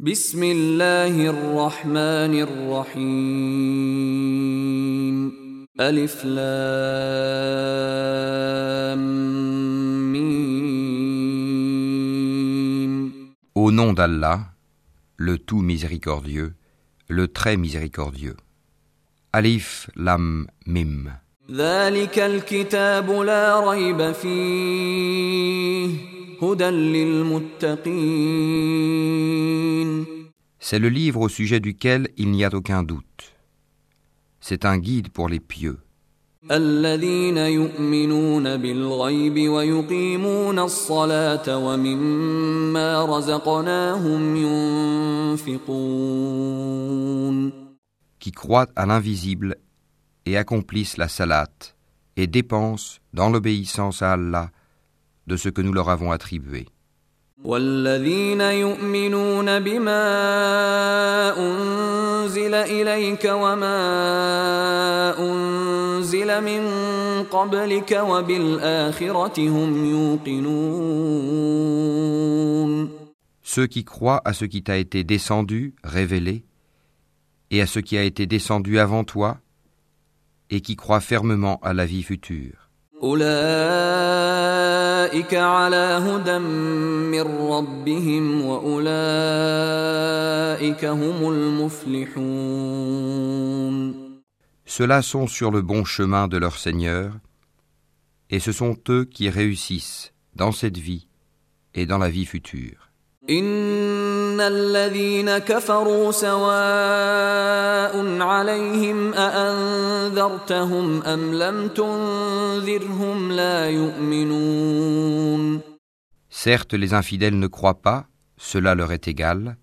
بسم الله الرحمن الرحيم ألف لام ميم Au nom d'Allah, le tout miséricordieux, le très miséricordieux. Alif Lam Mim. ذلك الكتاب لا ريب فيه هدى للمتقين C'est le livre au sujet duquel il n'y a aucun doute. C'est un guide pour les pieux. qui croient à l'invisible et accomplissent la salate et dépensent dans l'obéissance à Allah de ce que nous leur avons attribué. والذين يؤمنون بما أنزل إليك وما أنزل من قبلك وبالآخرة هم يوقنون Ceux qui croient à ce qui t'a été descendu, révélé, et à ce qui a été descendu avant toi, et qui croient fermement à la vie future. أولئك على هدى من ربهم وأولئك هم المفلحون Ceux-là sont sur le bon chemin de leur Seigneur, et ce sont eux qui réussissent dans cette vie et dans la vie future. إن الذين كفروا سواء عليهم أأنذرتهم أم لم تنذرهم لا يؤمنون Certes, les infidèles ne croient pas, cela leur est égal.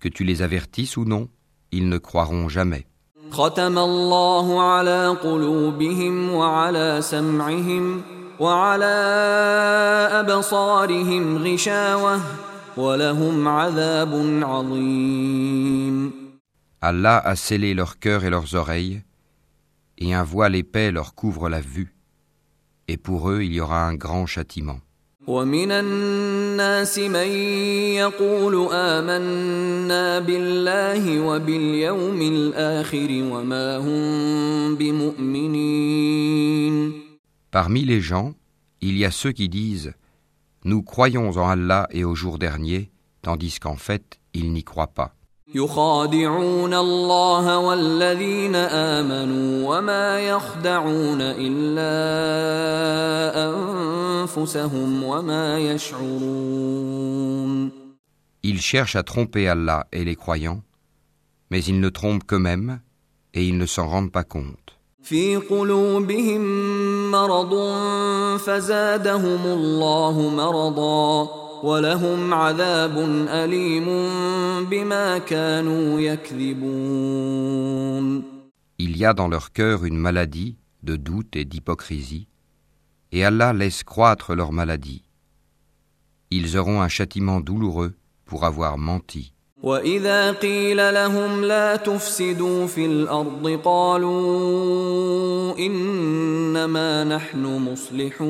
Que tu les avertisses ou non, ils ne croiront jamais. ختم الله على قلوبهم وعلى سمعهم وعلى أبصارهم غشاوة ولهم عذاب عظيم Allah a scellé leur cœur et leurs oreilles, et un voile épais leur couvre la vue. Et pour eux, il y aura un grand châtiment. ومن الناس من يقول آمنا بالله وباليوم الآخر وما هم بمؤمنين Parmi les gens, il y a ceux qui disent Nous croyons en Allah et au jour dernier, tandis qu'en fait, ils n'y croient pas. يخادعون الله والذين آمنوا وما يخدعون إلا أنفسهم وما يشعرون Ils cherchent à tromper Allah et les croyants, mais ils ne trompent qu'eux-mêmes et ils ne s'en rendent pas compte. في قلوبهم مرض فزادهم الله مرضا ولهم عذاب أليم بما كانوا يكذبون Il y a dans leur cœur une maladie de doute et d'hypocrisie, et Allah laisse croître leur maladie. Ils auront un châtiment douloureux pour avoir menti. وإذا قيل لهم لا تفسدوا في الأرض قالوا إنما نحن مصلحون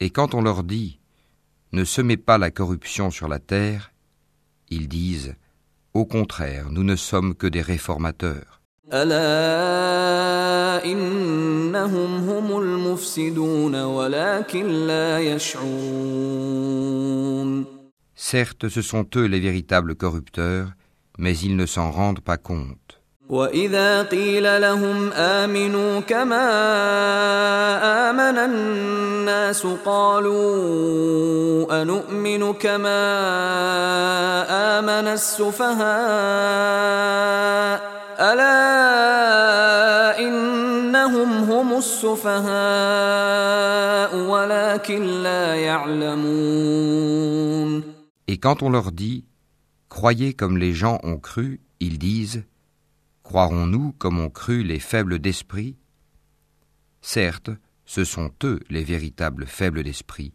Et quand on leur dit Ne semez pas la corruption sur la terre, ils disent Au contraire, nous ne sommes que des réformateurs. ألا إنهم هم المفسدون ولكن لا يشعرون Certes, ce sont eux les véritables corrupteurs, mais ils ne s'en rendent pas compte. وإذا قيل لهم آمنوا كما آمن الناس قالوا أنؤمن كما آمن السفهاء ألا إنهم هم السفهاء ولكن لا يعلمون Et quand on leur dit Croyez comme les gens ont cru, ils disent Croirons-nous comme ont cru les faibles d'esprit Certes, ce sont eux les véritables faibles d'esprit,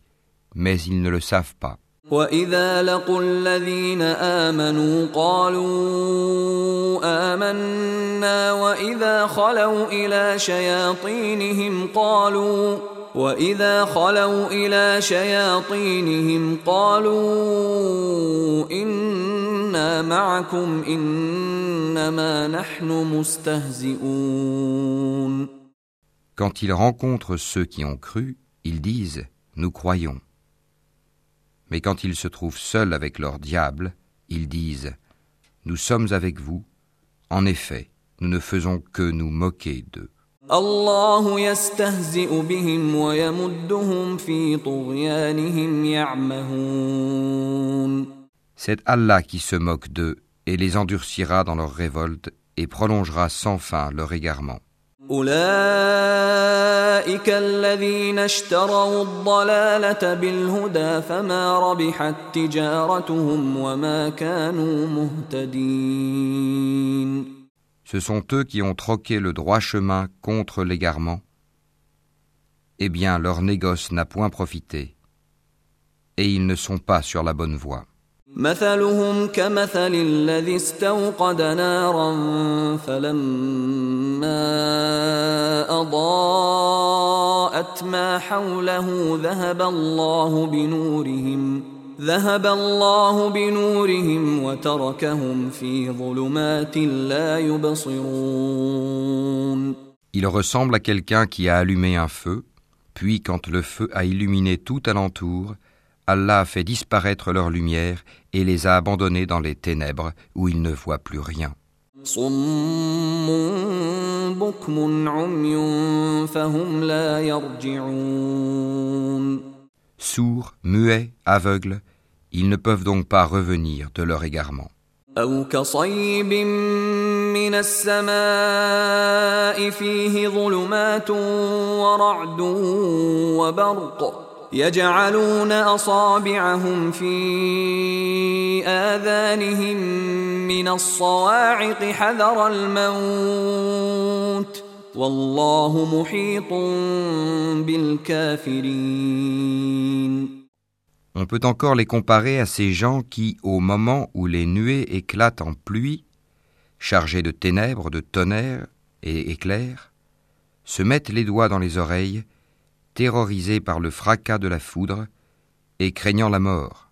mais ils ne le savent pas. وإذا لقوا الذين آمنوا قالوا آمنا وإذا خلوا إلى شياطينهم قالوا واذا خلوا الى شياطينهم قالوا انا معكم انما نحن مستهزئون Quand ils rencontrent ceux qui ont cru, ils disent Nous croyons. Mais quand ils se trouvent seuls avec leur diable, ils disent Nous sommes avec vous. En effet, nous ne faisons que nous moquer d'eux. الله يستهزئ بهم ويمدهم في طغيانهم يعمهون C'est Allah qui se moque d'eux et les endurcira dans leur révolte et prolongera sans fin leur égarement. أولئك الذين اشتروا الضلالة بالهدى فما ربحت تجارتهم وما كانوا مهتدين Ce sont eux qui ont troqué le droit chemin contre l'égarement. Eh bien, leur négoce n'a point profité, et ils ne sont pas sur la bonne voie. مثلهم كمثل الذي استوقد نارا فلما أضاءت ما حوله ذهب الله بنورهم ذهب الله بنورهم وتركهم في ظلمات لا يبصرون Il ressemble à quelqu'un qui a allumé un feu, puis quand le feu a illuminé tout alentour, Allah a fait disparaître leur lumière et les a abandonnés dans les ténèbres où ils ne voient plus rien. Sourds, muets, aveugles, ils ne peuvent donc pas revenir de leur égarement. أو كصيب من السماء فيه ظلمات ورعد وبرق يجعلون أصابعهم في آذانهم من الصواعق حذر الموت والله محيط بالكافرين On peut encore les comparer à ces gens qui, au moment où les nuées éclatent en pluie, chargées de ténèbres, de tonnerres et éclairs, se mettent les doigts dans les oreilles, terrorisés par le fracas de la foudre et craignant la mort.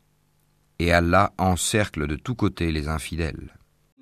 Et Allah encercle de tous côtés les infidèles.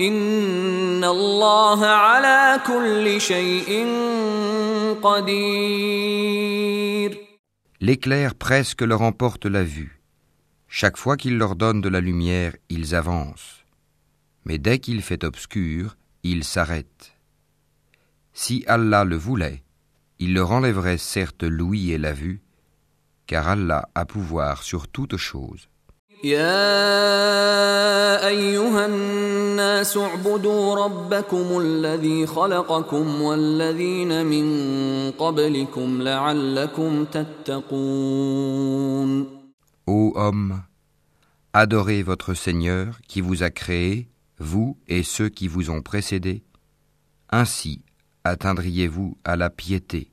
إن الله على كل شيء قدير L'éclair presque leur emporte la vue. Chaque fois qu'il leur donne de la lumière, ils avancent. Mais dès qu'il fait obscur, ils s'arrêtent. Si Allah le voulait, il leur enlèverait certes l'ouïe et la vue, car Allah a pouvoir sur toute chose. يا أيها الناس اعبدوا ربكم الذي خلقكم والذين من قبلكم لعلكم تتقون Ô homme, adorez votre Seigneur qui vous a créé, vous et ceux qui vous ont précédés. Ainsi atteindriez-vous à la piété.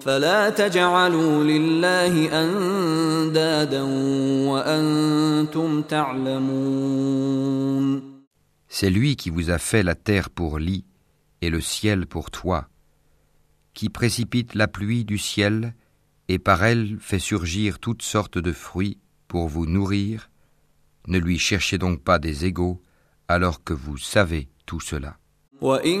فلا تجعلوا لله أندادا وأنتم تعلمون C'est lui qui vous a fait la terre pour lit et le ciel pour toit, qui précipite la pluie du ciel et par elle fait surgir toutes sortes de fruits pour vous nourrir. Ne lui cherchez donc pas des égaux alors que vous savez tout cela. وإن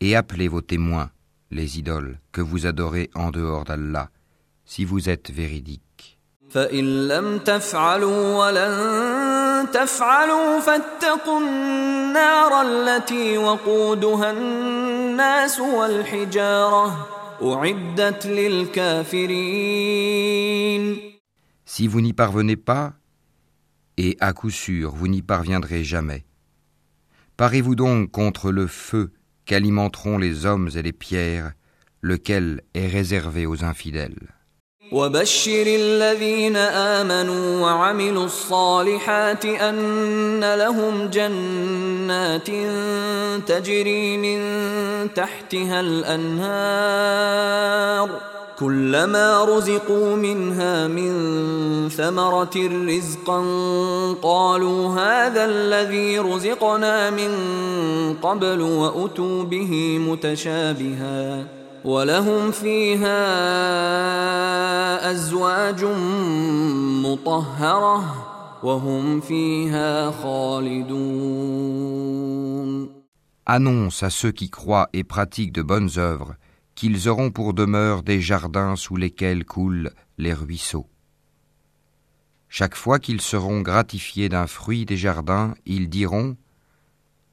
et appelez vos témoins, les idoles que vous adorez en dehors d'Allah, si vous êtes véridiques. Si vous n'y parvenez pas, et à coup sûr vous n'y parviendrez jamais, parez-vous donc contre le feu qu'alimenteront les hommes et les pierres, lequel est réservé aux infidèles. وبشر الذين آمنوا وعملوا الصالحات أن لهم جنات تجري من تحتها الأنهار كلما رزقوا منها من ثمرة رزقا قالوا هذا الذي رزقنا من قبل وأتوا به متشابها ولهم فيها أزواج مطهرة وهم فيها خالدون. Annonce à ceux qui croient et pratiquent de bonnes œuvres qu'ils auront pour demeure des jardins sous lesquels coulent les ruisseaux. Chaque fois qu'ils seront gratifiés d'un fruit des jardins, ils diront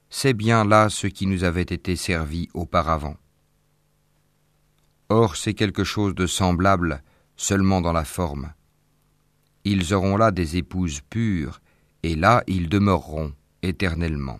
C'est bien là ce qui nous avait été servi auparavant. Or c'est quelque chose de semblable seulement dans la forme. Ils auront là des épouses pures, et là ils demeureront éternellement.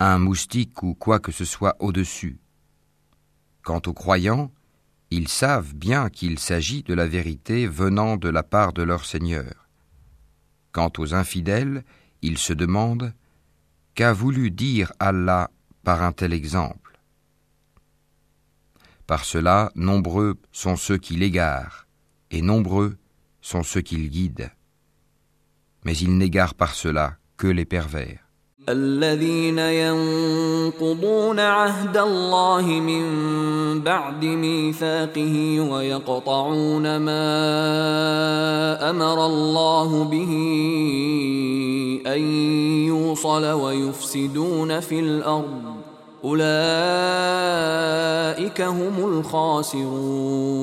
un moustique ou quoi que ce soit au-dessus. Quant aux croyants, ils savent bien qu'il s'agit de la vérité venant de la part de leur Seigneur. Quant aux infidèles, ils se demandent qu'a voulu dire Allah par un tel exemple? Par cela, nombreux sont ceux qui l'égarent, et nombreux sont ceux qui le guident. Mais ils n'égarent par cela que les pervers. الذين ينقضون عهد الله من بعد ميثاقه ويقطعون ما أمر الله به أن يوصل ويفسدون في الأرض. أولئك هم الخاسرون.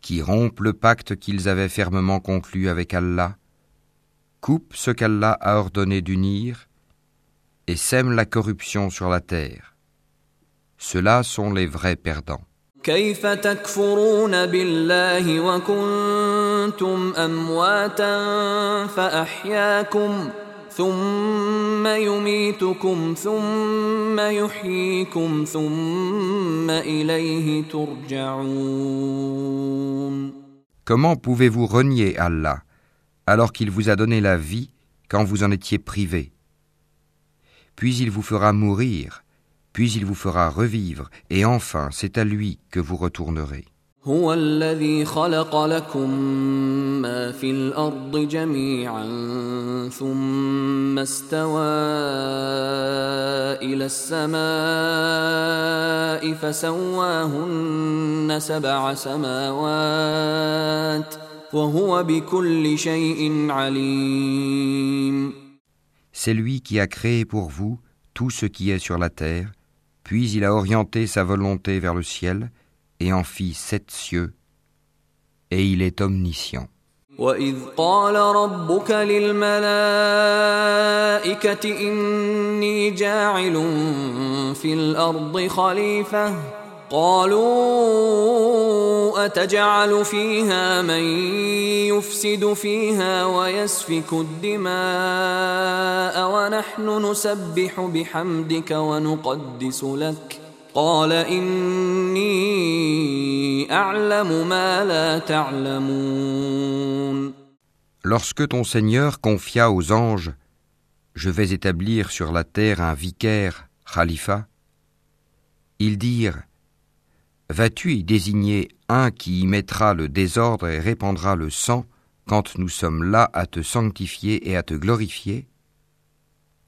Qui rompent le pacte qu'ils avaient fermement conclu avec Allah coupe ce qu'Allah a ordonné d'unir et sème la corruption sur la terre. Ceux-là sont les vrais perdants. كيف تكفرون بالله وكنتم امواتا فاحياكم ثم يميتكم ثم يحييكم ثم اليه ترجعون Comment pouvez-vous renier Allah alors qu'il vous a donné la vie quand vous en étiez privé Puis il vous fera mourir, puis il vous fera revivre, et enfin c'est à lui que vous retournerez. هو الذي خلق لكم ما في الارض جميعا ثم استوى الى السماء فسواهن سبع سماوات وهو بكل شيء عليم C'est lui qui a créé pour vous tout ce qui est sur la terre, puis il a orienté sa volonté vers le ciel, et en fit sept cieux, et il est omniscient. وإذ قال ربك للملائكة إني جاعل في الأرض خليفة قالوا أتجعل فيها من يفسد فيها ويسفك الدماء ونحن نسبح بحمدك ونقدس لك قال إني أعلم ما لا تعلمون Lorsque ton Seigneur confia aux anges Je vais établir sur la terre un vicaire, khalifa, ils dirent Vas-tu y désigner un qui y mettra le désordre et répandra le sang quand nous sommes là à te sanctifier et à te glorifier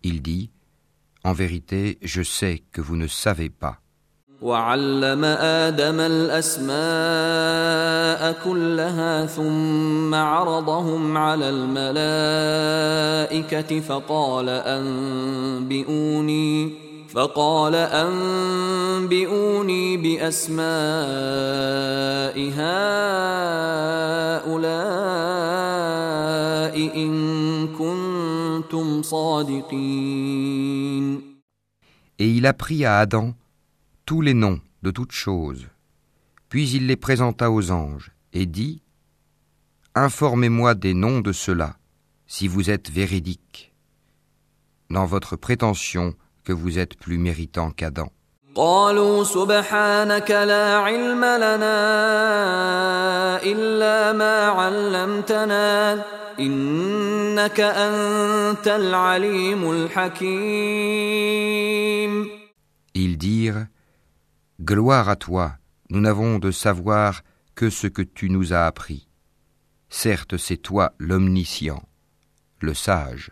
Il dit En vérité, je sais que vous ne savez pas. وعلم آدم الأسماء كلها ثم عرضهم على الملائكة فقال أنبئوني فقال أنبئوني بأسماء هؤلاء إن كنتم صادقين Et il apprit à Adam tous les noms de toutes choses. Puis il les présenta aux anges et dit Informez-moi des noms de ceux-là, si vous êtes véridiques, dans votre prétention que vous êtes plus méritant qu'Adam. قالوا سبحانك لا علم لنا إلا ما علمتنا إنك أنت العليم الحكيم Ils dirent Gloire à toi, nous n'avons de savoir que ce que tu nous as appris. Certes, c'est toi l'omniscient, le sage.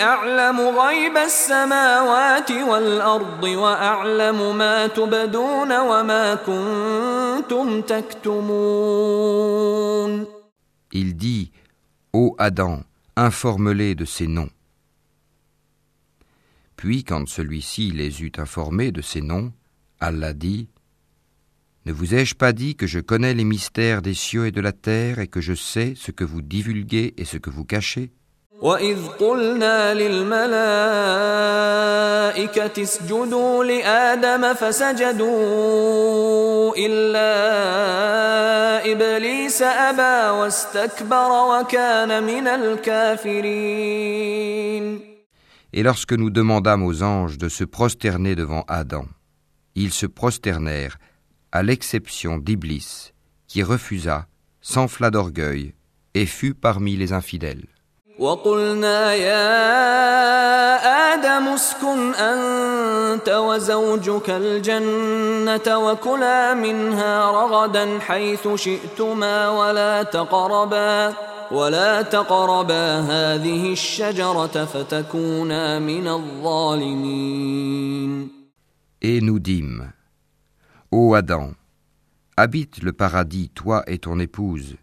أعلم غيب السماوات والأرض وأعلم ما تبدون وما كنتم تكتمون Il dit Ô Adam, informe-les de ces noms. Puis, quand celui-ci les eut informés de ces noms, Allah dit Ne vous ai-je pas dit que je connais les mystères des cieux et de la terre et que je sais ce que vous divulguez et ce que vous cachez وإذ قلنا للملائكة اسجدوا لآدم فسجدوا إلا إبليس أبى واستكبر وكان من الكافرين Et lorsque nous demandâmes aux anges de se prosterner devant Adam, ils se prosternèrent, à l'exception d'Iblis, qui refusa, s'enfla d'orgueil, et fut parmi les infidèles. وقلنا يا آدم اسكن أنت وزوجك الجنة وكلا منها رغدا حيث شئتما ولا تقربا ولا تقربا هذه الشجرة فتكونا من الظالمين. Et nous dîmes, Ô Adam, habite le paradis, toi et ton épouse,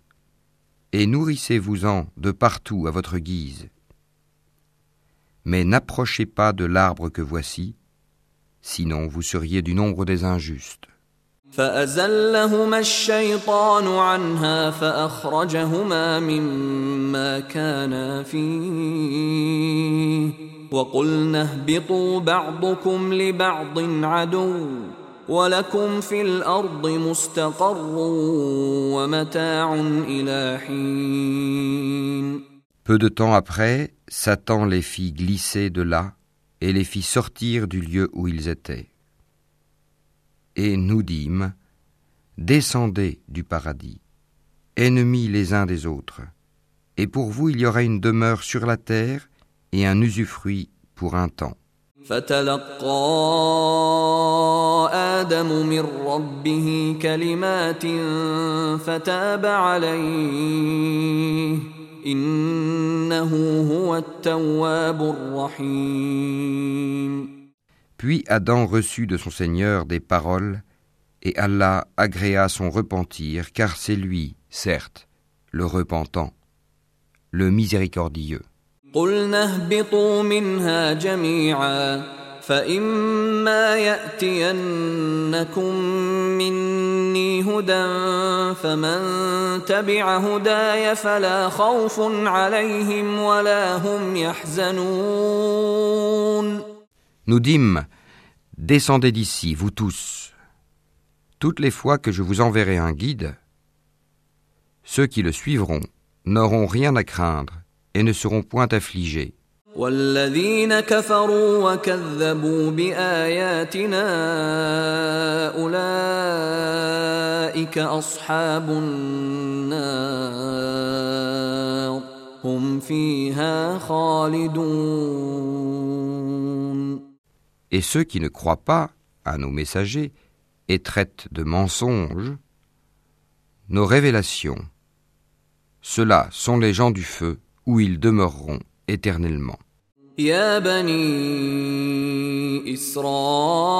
et nourrissez-vous-en de partout à votre guise. Mais n'approchez pas de l'arbre que voici, sinon vous seriez du nombre des injustes. فأزلهما الشيطان عنها فأخرجهما مما كانا فيه وقلنا اهبطوا بعضكم لبعض عدو ولكم في الأرض مستقر ومتاع إلى حين Peu de temps après, Satan les fit glisser de là et les fit sortir du lieu où ils étaient. Et nous dîmes, Descendez du paradis, ennemis les uns des autres, et pour vous il y aura une demeure sur la terre et un usufruit pour un temps. فتلقى آدم من ربه كلمات فتاب عليه إنه هو التواب الرحيم Puis Adam reçut de son Seigneur des paroles, et Allah agréa son repentir, car c'est lui, certes, le repentant, le miséricordieux. قلنا اهبطوا منها جميعا فإما يأتينكم مني هدى فمن تبع هداي فلا خوف عليهم ولا هم يحزنون Nous dîmes, descendez d'ici, vous tous. Toutes les fois que je vous enverrai un guide, ceux qui le suivront n'auront rien à craindre et ne seront point affligés. والذين كفروا وكذبوا بآياتنا أولئك أصحاب النار هم فيها خالدون Et ceux qui ne croient pas à nos messagers et traitent de mensonges nos révélations, ceux-là sont les gens du feu où ils demeureront éternellement. يا بني إسرائيل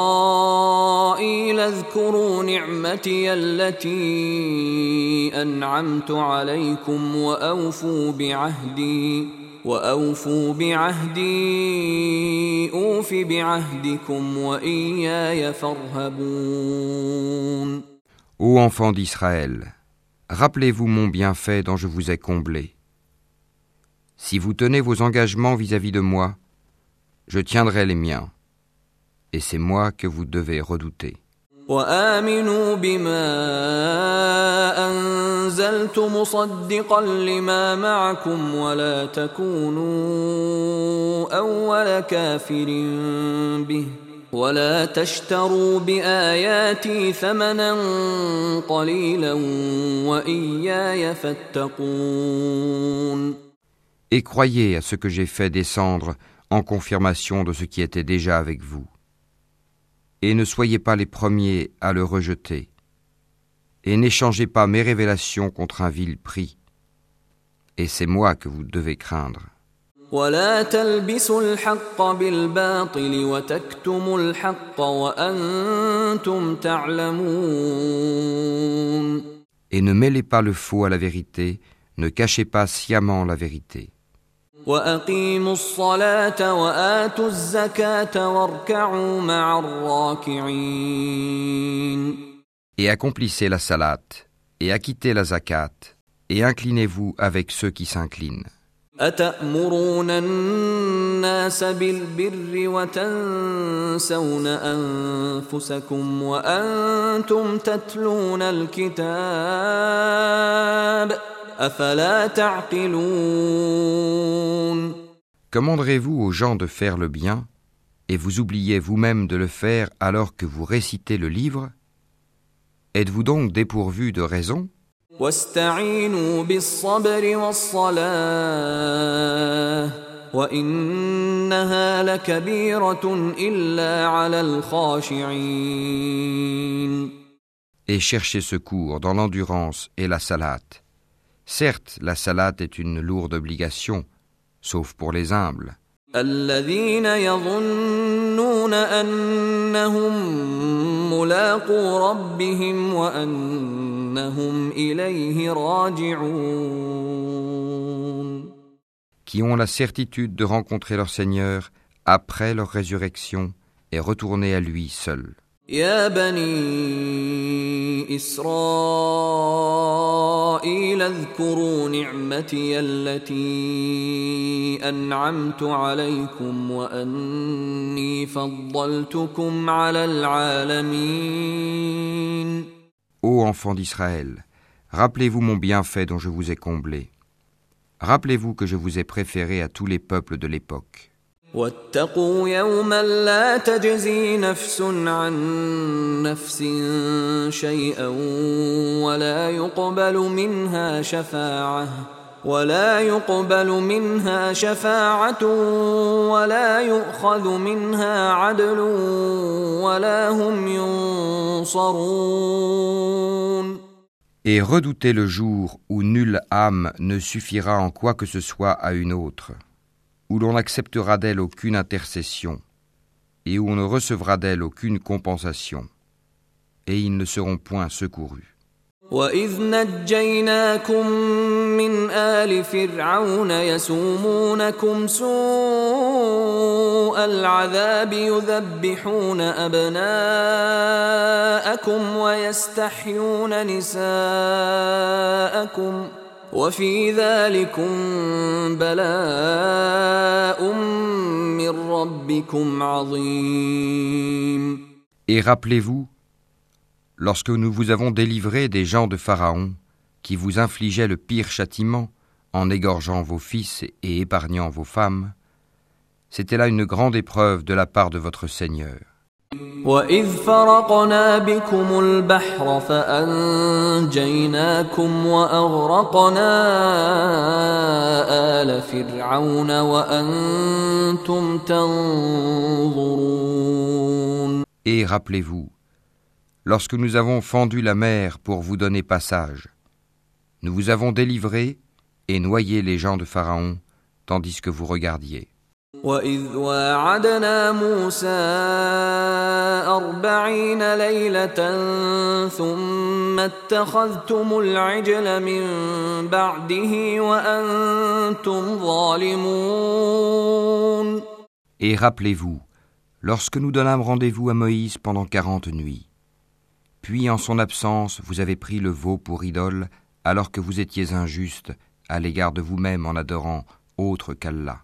اذكروا نعمتي التي أنعمت عليكم وأوفوا بعهدي وأوفوا بعهدي أوف بعهدكم وإياي فارهبون Ô enfants d'Israël, rappelez-vous mon bienfait dont je vous ai comblé. Si vous tenez vos engagements vis-à-vis de moi, je tiendrai les miens, et c'est moi que vous devez redouter. وآمنوا بما أنزلت مصدقا لما معكم ولا تكونوا أول كافر به ولا تشتروا بآياتي ثمنا قليلا وإياي فاتقون et croyez à ce que j'ai fait descendre en confirmation de ce qui était déjà avec vous. Et ne soyez pas les premiers à le rejeter, et n'échangez pas mes révélations contre un vil prix. Et c'est moi que vous devez craindre. Et ne mêlez pas le faux à la vérité, ne cachez pas sciemment la vérité. وأقيموا الصلاة وآتوا الزكاة واركعوا مع الراكعين Et accomplissez la salate, et acquittez la zakat, et inclinez-vous avec ceux qui s'inclinent. أتأمرون الناس بالبر وتنسون أنفسكم وأنتم تتلون الكتاب Commanderez-vous aux gens de faire le bien et vous oubliez vous-même de le faire alors que vous récitez le livre? Êtes-vous donc dépourvu de raison? Et cherchez secours dans l'endurance et la salate. Certes, la salate est une lourde obligation, sauf pour les humbles. الذين يظنون أنهم ملاقو ربهم وأنهم إليه راجعون qui ont la certitude de rencontrer leur Seigneur après leur résurrection et retourner à lui seul. يا بني إسرائيل اذكروا نعمتي التي أنعمت عليكم وأني فضلتكم على العالمين Ô enfants d'Israël, rappelez-vous mon bienfait dont je vous ai comblé. Rappelez-vous que je vous ai préféré à tous les peuples de l'époque. واتقوا يوما لا تجزي نفس عن نفس شيئا ولا يقبل منها شفاعة ولا يقبل منها شفاعة ولا يؤخذ منها عدل ولا هم ينصرون Et redoutez le jour où nulle âme ne suffira en quoi que ce soit à une autre, où l'on n'acceptera d'elle aucune intercession, et où on ne recevra d'elle aucune compensation, et ils ne seront point secourus. وإذ نجيناكم من آل فرعون يسومونكم سوء العذاب يذبحون أبناءكم ويستحيون نساءكم وفي ذلكم بلاء من ربكم عظيم Et rappelez-vous lorsque nous vous avons délivré des gens de Pharaon, qui vous infligeaient le pire châtiment en égorgeant vos fils et épargnant vos femmes, c'était là une grande épreuve de la part de votre Seigneur. Et rappelez-vous, lorsque nous avons fendu la mer pour vous donner passage. Nous vous avons délivré et noyé les gens de Pharaon, tandis que vous regardiez. Et rappelez-vous, lorsque nous donnâmes rendez-vous à Moïse pendant quarante nuits, puis en son absence, vous avez pris le veau pour idole, alors que vous étiez injuste à l'égard de vous-même en adorant autre qu'Allah.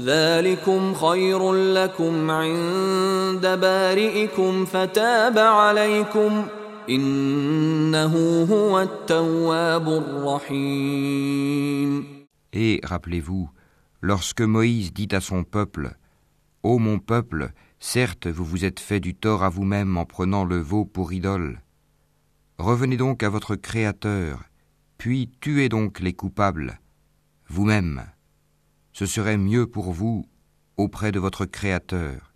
ذلكم خير لكم عند بارئكم فتاب عليكم إنه هو التواب الرحيم Et rappelez-vous, lorsque Moïse dit à son peuple, Ô mon peuple, Certes, vous vous êtes fait du tort à vous-même en prenant le veau pour idole. Revenez donc à votre Créateur, puis tuez donc les coupables, vous-même. Ce serait mieux pour vous auprès de votre Créateur.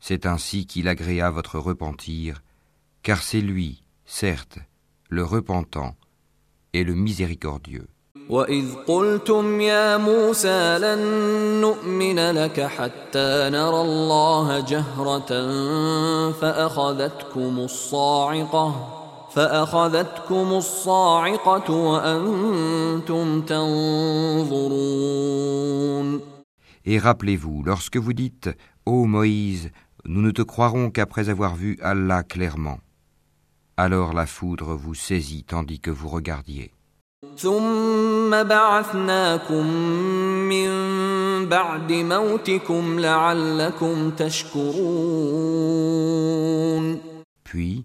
C'est ainsi qu'il agréa votre repentir, car c'est lui, certes, le repentant et le miséricordieux. وإذ قلتم يا موسى لن نؤمن لك حتى نرى الله جهرة فأخذتكم الصاعقة فأخذتكم الصاعقة وأنتم تنظرون Et rappelez-vous, lorsque vous dites Ô Moïse, nous ne te croirons qu'après avoir vu Allah clairement. Alors la foudre vous saisit tandis que vous regardiez. ثم بعثناكم من بعد موتكم لعلكم تشكرون Puis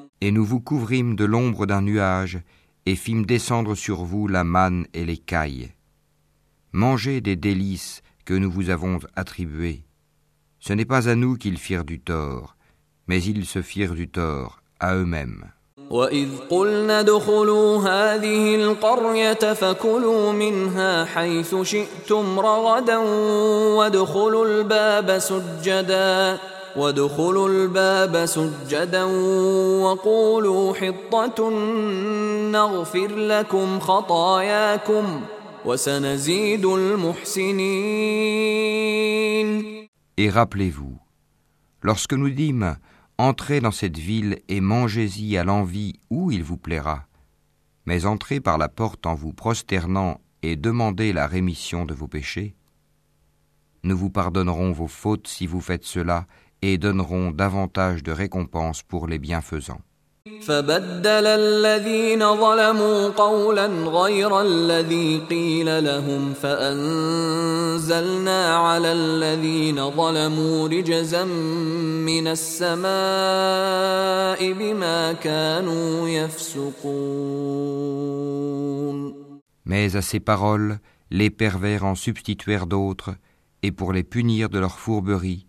Et nous vous couvrîmes de l'ombre d'un nuage et fîmes descendre sur vous la manne et les cailles. Mangez des délices que nous vous avons attribuées. Ce n'est pas à nous qu'ils firent du tort, mais ils se firent du tort à eux-mêmes. وإذ قلنا ادخلوا هذه القرية فكلوا منها حيث شئتم رغدا وادخلوا الباب سجدا وادخلوا الباب سجدا وقولوا حطة نغفر لكم خطاياكم وسنزيد المحسنين Et rappelez-vous, lorsque nous dîmes Entrez dans cette ville et mangez-y à l'envie où il vous plaira. Mais entrez par la porte en vous prosternant et demandez la rémission de vos péchés. Nous vous pardonnerons vos fautes si vous faites cela et donnerons davantage de récompenses pour les bienfaisants. فبدل الذين ظلموا قولا غير الذي قيل لهم فأنزلنا على الذين ظلموا رجزا من السماء بما كانوا يفسقون Mais à ces paroles, les pervers en substituèrent d'autres, et pour les punir de leur fourberie,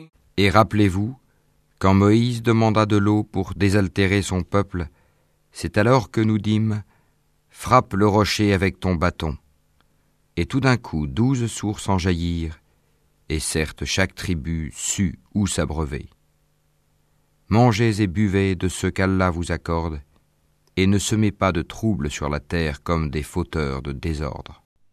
Et rappelez-vous, Quand Moïse demanda de l'eau pour désaltérer son peuple, c'est alors que nous dîmes Frappe le rocher avec ton bâton. Et tout d'un coup douze sources en jaillirent, et certes chaque tribu sut où s'abreuver. Mangez et buvez de ce qu'Allah vous accorde, et ne semez pas de troubles sur la terre comme des fauteurs de désordre.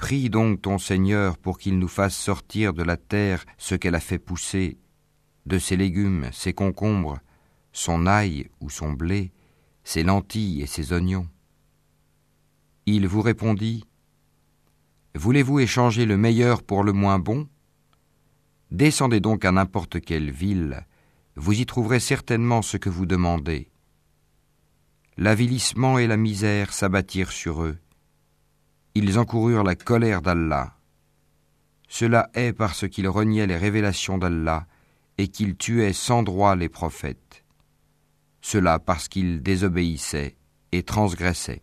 Prie donc ton Seigneur pour qu'il nous fasse sortir de la terre ce qu'elle a fait pousser, de ses légumes, ses concombres, son ail ou son blé, ses lentilles et ses oignons. Il vous répondit Voulez-vous échanger le meilleur pour le moins bon? Descendez donc à n'importe quelle ville, vous y trouverez certainement ce que vous demandez. L'avilissement et la misère s'abattirent sur eux, ils encoururent la colère d'Allah. Cela est parce qu'ils reniaient les révélations d'Allah et qu'ils tuaient sans droit les prophètes. Cela parce qu'ils désobéissaient et transgressaient.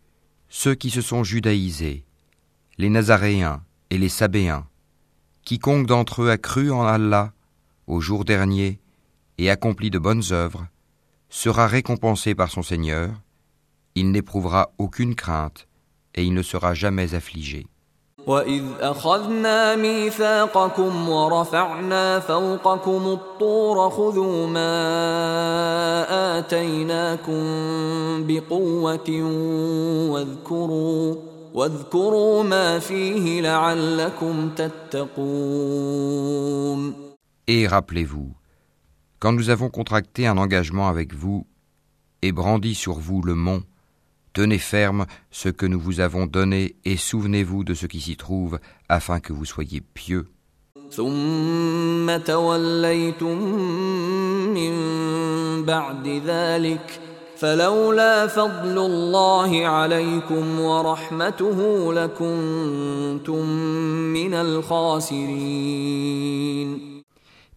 ceux qui se sont judaïsés, les Nazaréens et les Sabéens, quiconque d'entre eux a cru en Allah au jour dernier et accompli de bonnes œuvres, sera récompensé par son Seigneur, il n'éprouvera aucune crainte et il ne sera jamais affligé. وإذ أخذنا ميثاقكم ورفعنا فوقكم الطور خذوا ما آتيناكم بقوة واذكروا واذكروا ما فيه لعلكم تتقون Et rappelez-vous, quand nous avons contracté un engagement avec vous et brandi sur vous le mont, Tenez ferme ce que nous vous avons donné et souvenez-vous de ce qui s'y trouve afin que vous soyez pieux.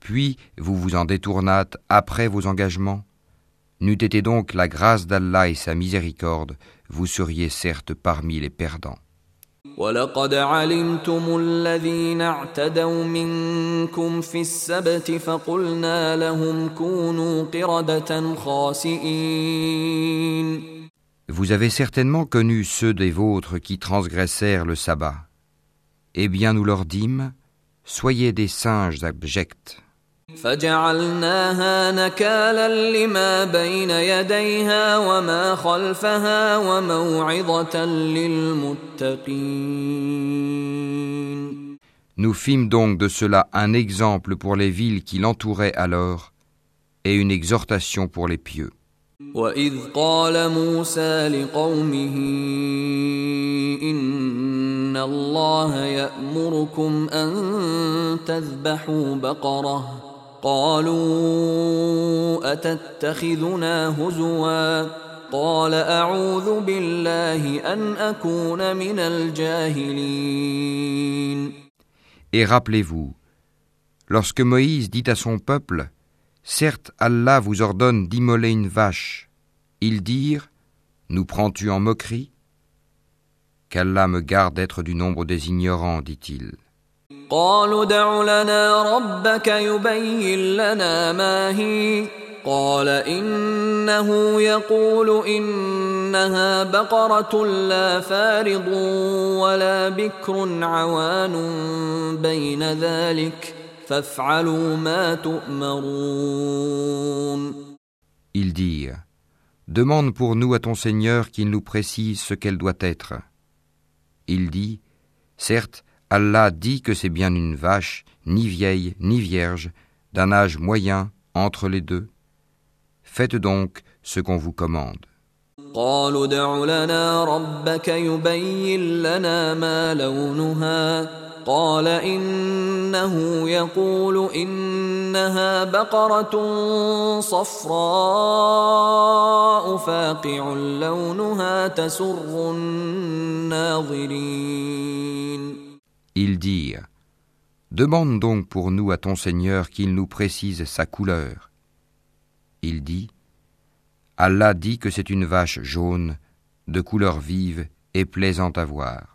Puis vous vous en détournâtes après vos engagements N'eût été donc la grâce d'Allah et sa miséricorde, vous seriez certes parmi les perdants. ولقد علمتم الذين اعتدوا منكم في السبت فقلنا لهم كونوا قردة خاسئين Vous avez certainement connu ceux des vôtres qui transgressèrent le sabbat. Eh bien nous leur dîmes, soyez des singes abjects. فجعلناها نكالا لما بين يديها وما خلفها وموعظة للمتقين Nous fîmes donc de cela un exemple pour les villes qui l'entouraient alors et une exhortation pour les pieux. وإذ قال موسى لقومه إن الله يأمركم أن تذبحوا بقرة قالوا أتتخذنا هزوا قال أعوذ بالله أن أكون من الجاهلين Et rappelez-vous, lorsque Moïse dit à son peuple, Certes, Allah vous ordonne d'immoler une vache. Ils dirent, Nous prends-tu en moquerie Qu'Allah me garde d'être du nombre des ignorants, dit-il. قالوا دع لنا ربك يبين لنا ما هي. قال إنه يقول إنها بقرة لا فارض ولا بكر عوان بين ذلك. فافعلوا ما تؤمرون. Ils dirent, Demande pour nous à ton Seigneur qu'il nous précise ce qu'elle doit être. Il dit, Certes, Allah dit que c'est bien une vache, ni vieille, ni vierge, d'un âge moyen entre les deux. Faites donc ce qu'on vous commande. قالوا دع لنا ربك يبين لنا ما لونها قال إنه يقول إنها بقرة صفراء فاقع لونها تسر الناظرين Ils dirent, Demande donc pour nous à ton Seigneur qu'il nous précise sa couleur. Il dit, Allah dit que c'est une vache jaune, de couleur vive et plaisante à voir.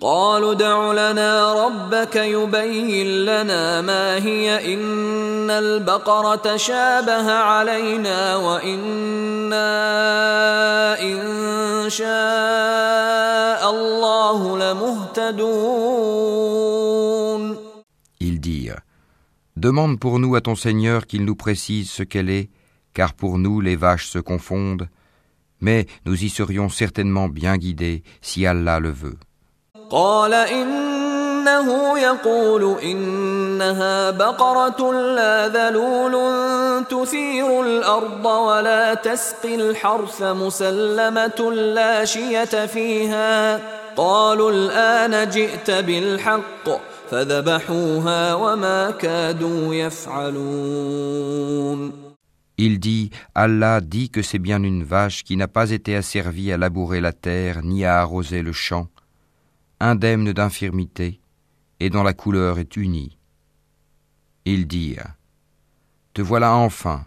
قالوا دع لنا ربك يبين لنا ما هي إن البقرة شابه علينا وإنا إن شاء الله لمهتدون Ils dirent, Demande pour nous à ton Seigneur qu'il nous précise ce qu'elle est, car pour nous les vaches se confondent, mais nous y serions certainement bien guidés si Allah le veut. قال إنه يقول إنها بقرة لا ذلول تثير الأرض ولا تسقي الحرث مسلمة لا شية فيها. قالوا الآن جئت بالحق فذبحوها وما كادوا يفعلون. Il dit, Allah dit que c'est bien une vache qui n'a pas été asservie à labourer la terre ni à arroser le champ, indemne d'infirmité, et dont la couleur est unie. Ils dirent, Te voilà enfin,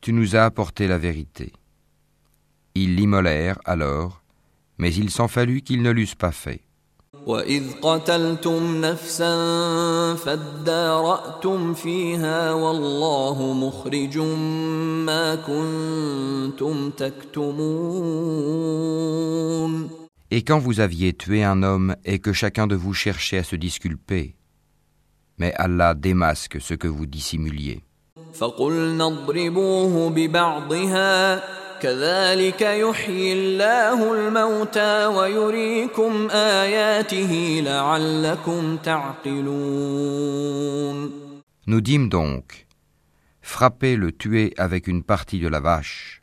tu nous as apporté la vérité. Ils l'immolèrent alors, mais il s'en fallut qu'ils ne l'eussent pas fait. وإذ قتلتم نفسا فادارأتم فيها والله مخرج ما كنتم تكتمون Et quand vous aviez tué un homme et que chacun de vous cherchait à se disculper, mais Allah démasque ce que vous dissimuliez. Nous dîmes donc, frappez le tuer avec une partie de la vache.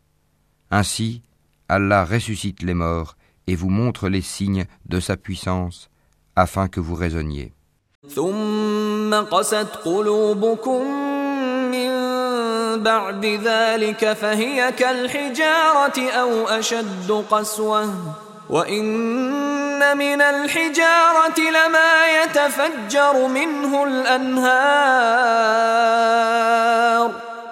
Ainsi, Allah ressuscite les morts et vous montre les signes de sa puissance afin que vous raisonniez. ثم قست قلوبكم من بعد ذلك فهي كالحجارة أو أشد قسوة وإن من الحجارة لما يتفجر منه الأنهار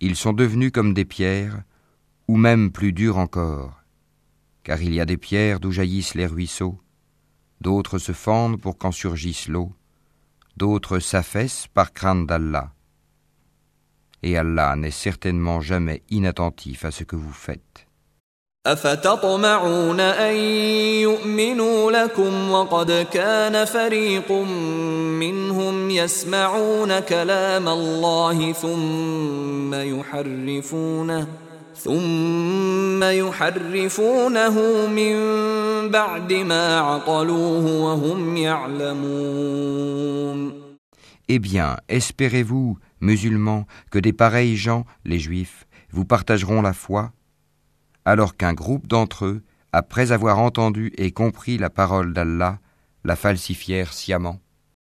ils sont devenus comme des pierres, ou même plus durs encore, car il y a des pierres d'où jaillissent les ruisseaux, d'autres se fendent pour qu'en surgisse l'eau, d'autres s'affaissent par crainte d'Allah. Et Allah n'est certainement jamais inattentif à ce que vous faites. أفتطمعون أن يؤمنوا لكم وقد كان فريق منهم يسمعون كلام الله ثم يحرفونه ثم يحرفونه من بعد ما عقلوه وهم يعلمون Eh bien, espérez-vous, musulmans, que des pareils gens, les juifs, vous partageront la foi alors qu'un groupe d'entre eux, après avoir entendu et compris la parole d'Allah, la falsifièrent sciemment.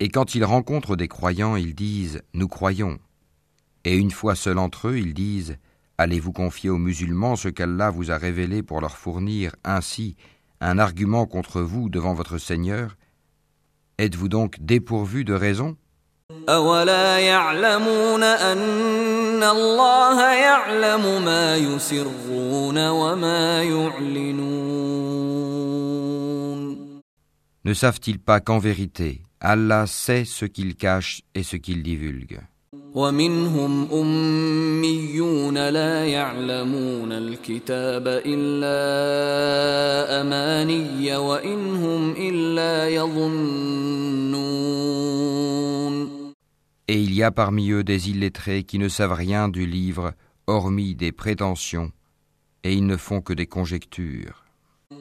Et quand ils rencontrent des croyants, ils disent ⁇ Nous croyons ⁇ Et une fois seuls entre eux, ils disent ⁇ Allez-vous confier aux musulmans ce qu'Allah vous a révélé pour leur fournir ainsi un argument contre vous devant votre Seigneur? Êtes-vous donc dépourvu de raison? Ne savent-ils pas qu'en vérité, Allah sait ce qu'ils cachent et ce qu'ils divulguent ومنهم أميون لا يعلمون الكتاب إلا أماني وإن هم إلا يظنون Et il y a parmi eux des illettrés qui ne savent rien du livre, hormis des prétentions, et ils ne font que des conjectures.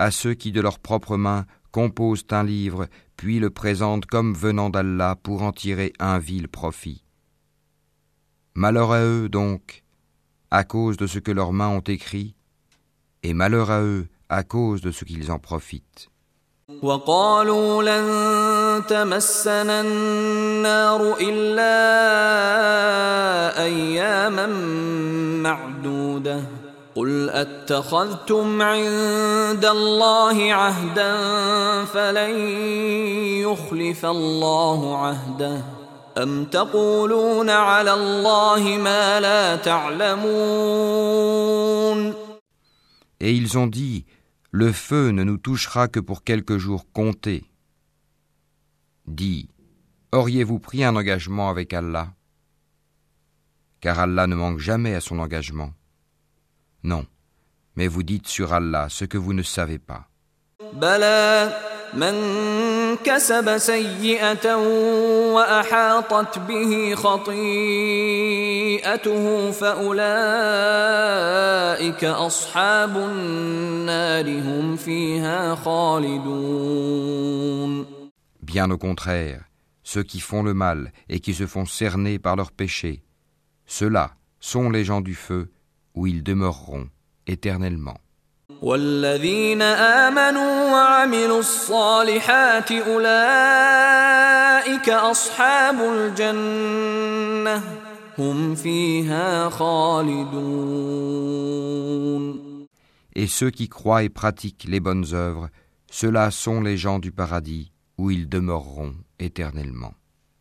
à ceux qui de leurs propres mains composent un livre, puis le présentent comme venant d'Allah pour en tirer un vil profit. Malheur à eux donc, à cause de ce que leurs mains ont écrit, et malheur à eux à cause de ce qu'ils en profitent. قل اتخذتم عند الله عهدا فلن يخلف الله عهده ام تقولون على الله ما لا تعلمون Et ils ont dit, le feu ne nous touchera que pour quelques jours comptés. Dis, auriez-vous pris un engagement avec Allah Car Allah ne manque jamais à son engagement. Non, mais vous dites sur Allah ce que vous ne savez pas. Bien au contraire, ceux qui font le mal et qui se font cerner par leurs péchés, ceux-là sont les gens du feu où ils demeureront éternellement. Et ceux qui croient et pratiquent les bonnes œuvres, ceux-là sont les gens du paradis où ils demeureront éternellement.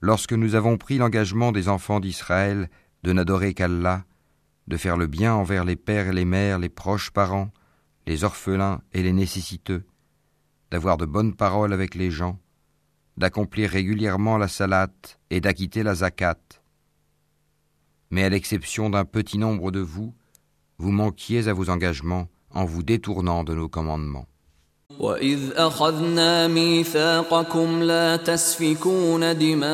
lorsque nous avons pris l'engagement des enfants d'Israël de n'adorer qu'Allah, de faire le bien envers les pères et les mères, les proches parents, les orphelins et les nécessiteux, d'avoir de bonnes paroles avec les gens, d'accomplir régulièrement la salat et d'acquitter la zakat. Mais à l'exception d'un petit nombre de vous, vous manquiez à vos engagements en vous détournant de nos commandements. وإذ أخذنا ميثاقكم لا تسفكون دماءكم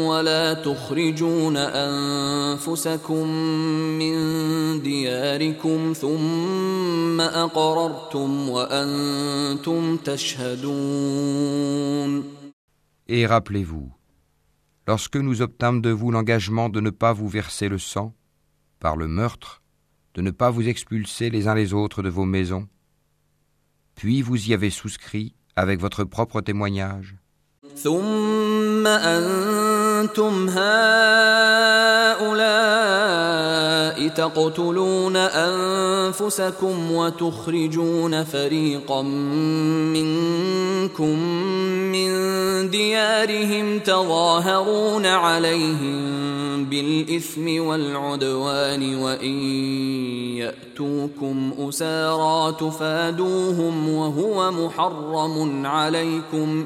ولا تخرجون أنفسكم من دياركم ثم أقررتم وأنتم تشهدون Et rappelez-vous, lorsque nous obtâmes de vous l'engagement de ne pas vous verser le sang par le meurtre, de ne pas vous expulser les uns les autres de vos maisons, puis vous y avez souscrit avec votre propre témoignage. أنتم هؤلاء تقتلون أنفسكم وتخرجون فريقا منكم من ديارهم تظاهرون عليهم بالإثم والعدوان وإن يأتوكم أسارى تفادوهم وهو محرم عليكم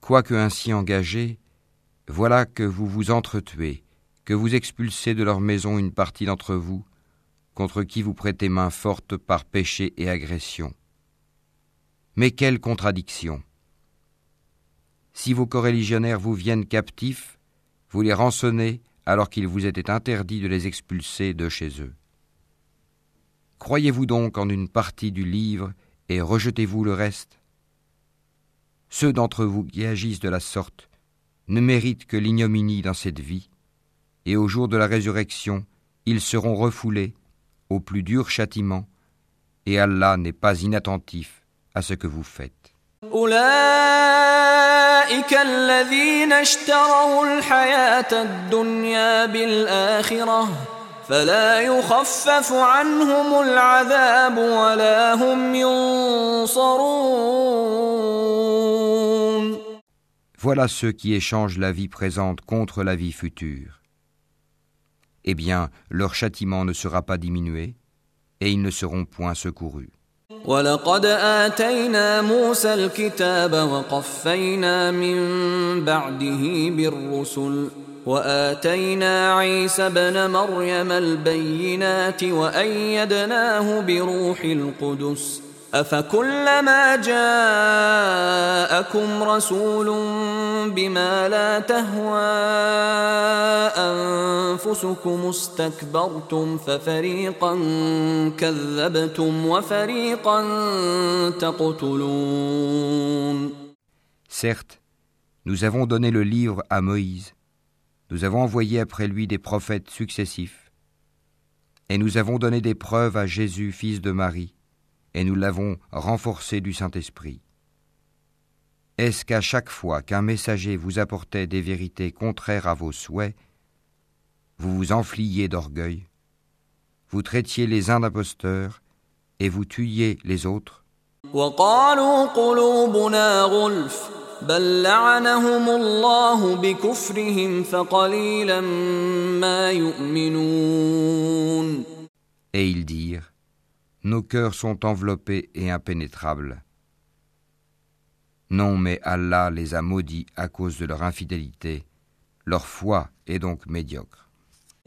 Quoique ainsi engagés, voilà que vous vous entretuez, que vous expulsez de leur maison une partie d'entre vous, contre qui vous prêtez main forte par péché et agression. Mais quelle contradiction Si vos coreligionnaires vous viennent captifs, vous les rançonnez alors qu'il vous était interdit de les expulser de chez eux. Croyez-vous donc en une partie du livre et rejetez-vous le reste? Ceux d'entre vous qui agissent de la sorte ne méritent que l'ignominie dans cette vie, et au jour de la résurrection, ils seront refoulés au plus dur châtiment, et Allah n'est pas inattentif à ce que vous faites. Voilà ceux qui échangent la vie présente contre la vie future. Eh bien, leur châtiment ne sera pas diminué, et ils ne seront point secourus. ولقد آتينا موسى الكتاب وقفينا من بعده بالرسل وآتينا عيسى ابن مريم البينات وأيدناه بروح القدس. أفكلما جاءكم رسول بما لا تهوى أنفسكم استكبرتم ففريقا كذبتم وفريقا تقتلون. Certes, nous avons donné le livre à Moïse, nous avons envoyé après lui des prophètes successifs, et nous avons donné des preuves à Jésus, fils de Marie, et nous l'avons renforcé du Saint-Esprit. Est-ce qu'à chaque fois qu'un messager vous apportait des vérités contraires à vos souhaits, vous vous enfliez d'orgueil, vous traitiez les uns d'imposteurs et vous tuiez les autres? Et ils dirent nos cœurs sont enveloppés et impénétrables. Non, mais Allah les a maudits à cause de leur infidélité. Leur foi est donc médiocre.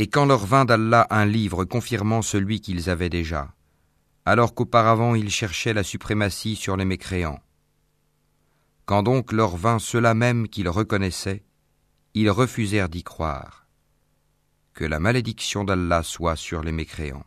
Et quand leur vint d'Allah un livre confirmant celui qu'ils avaient déjà, alors qu'auparavant ils cherchaient la suprématie sur les mécréants. Quand donc leur vint cela même qu'ils reconnaissaient, ils refusèrent d'y croire. Que la malédiction d'Allah soit sur les mécréants.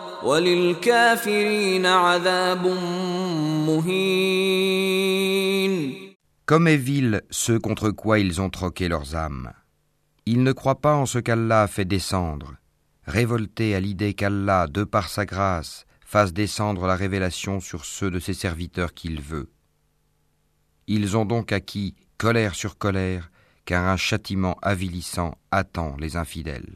Comme est vil ceux contre quoi ils ont troqué leurs âmes. Ils ne croient pas en ce qu'Allah a fait descendre, révoltés à l'idée qu'Allah, de par sa grâce, fasse descendre la révélation sur ceux de ses serviteurs qu'il veut. Ils ont donc acquis colère sur colère, car un châtiment avilissant attend les infidèles.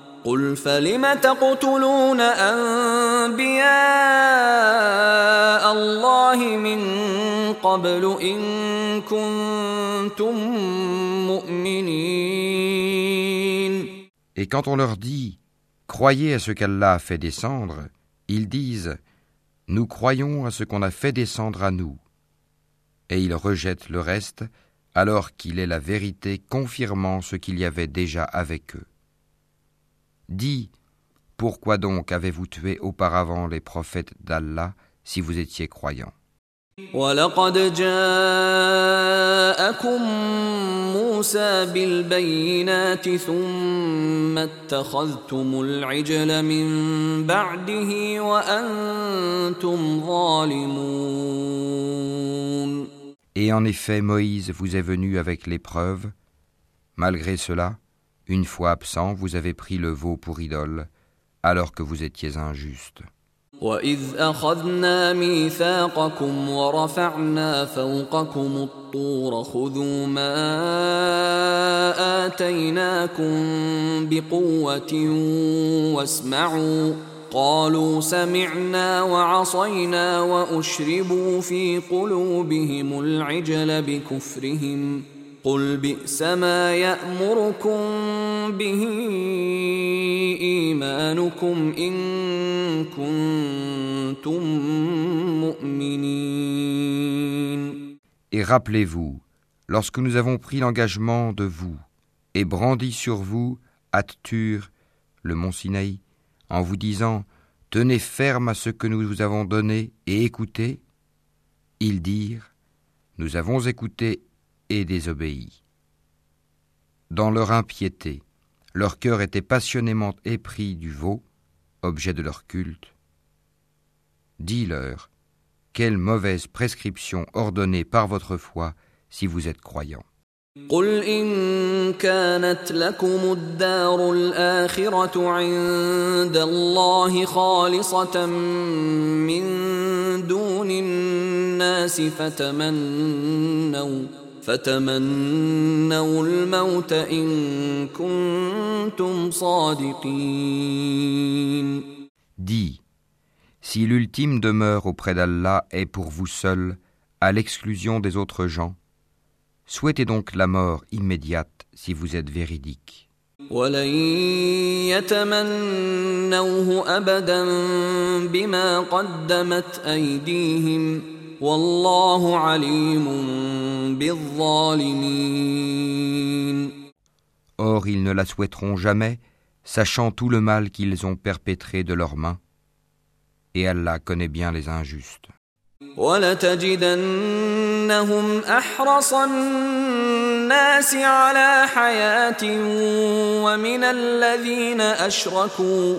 قل فلم تقتلون انبياء الله من قبل ان كنتم مؤمنين Et quand on leur dit Croyez à ce qu'Allah a fait descendre, ils disent Nous croyons à ce qu'on a fait descendre à nous. Et ils rejettent le reste alors qu'il est la vérité confirmant ce qu'il y avait déjà avec eux. Dis, pourquoi donc avez-vous tué auparavant les prophètes d'Allah si vous étiez croyants? Et en effet, Moïse vous est venu avec les preuves. Malgré cela, une fois absent, vous avez pris le veau pour idole, alors que vous étiez injuste. وإذ أخذنا ميثاقكم ورفعنا فوقكم الطور خذوا ما آتيناكم بقوة واسمعوا قالوا سمعنا وعصينا وأشربوا في قلوبهم العجل بكفرهم قل بئس ما يأمركم به إيمانكم إن كنتم مؤمنين Et rappelez-vous, lorsque nous avons pris l'engagement de vous et brandi sur vous At-Tur, le mont Sinaï, en vous disant Tenez ferme à ce que nous vous avons donné et écoutez, ils dirent Nous avons écouté et désobéi. Dans leur impiété, leur cœur était passionnément épris du veau, objet de leur culte. Dis-leur quelle mauvaise prescription ordonnée par votre foi si vous êtes croyants. قل إن كانت لكم الدار الآخرة عند الله خالصة من دون الناس فتمنوا فتمنوا الموت إن كنتم صادقين. Dis, Si l'ultime demeure auprès d'Allah est pour vous seul, à l'exclusion des autres gens, souhaitez donc la mort immédiate si vous êtes véridique. Or ils ne la souhaiteront jamais, sachant tout le mal qu'ils ont perpétré de leurs mains et Allah connaît bien les injustes. ولتجدنهم أحرص الناس على حياة ومن الذين أشركوا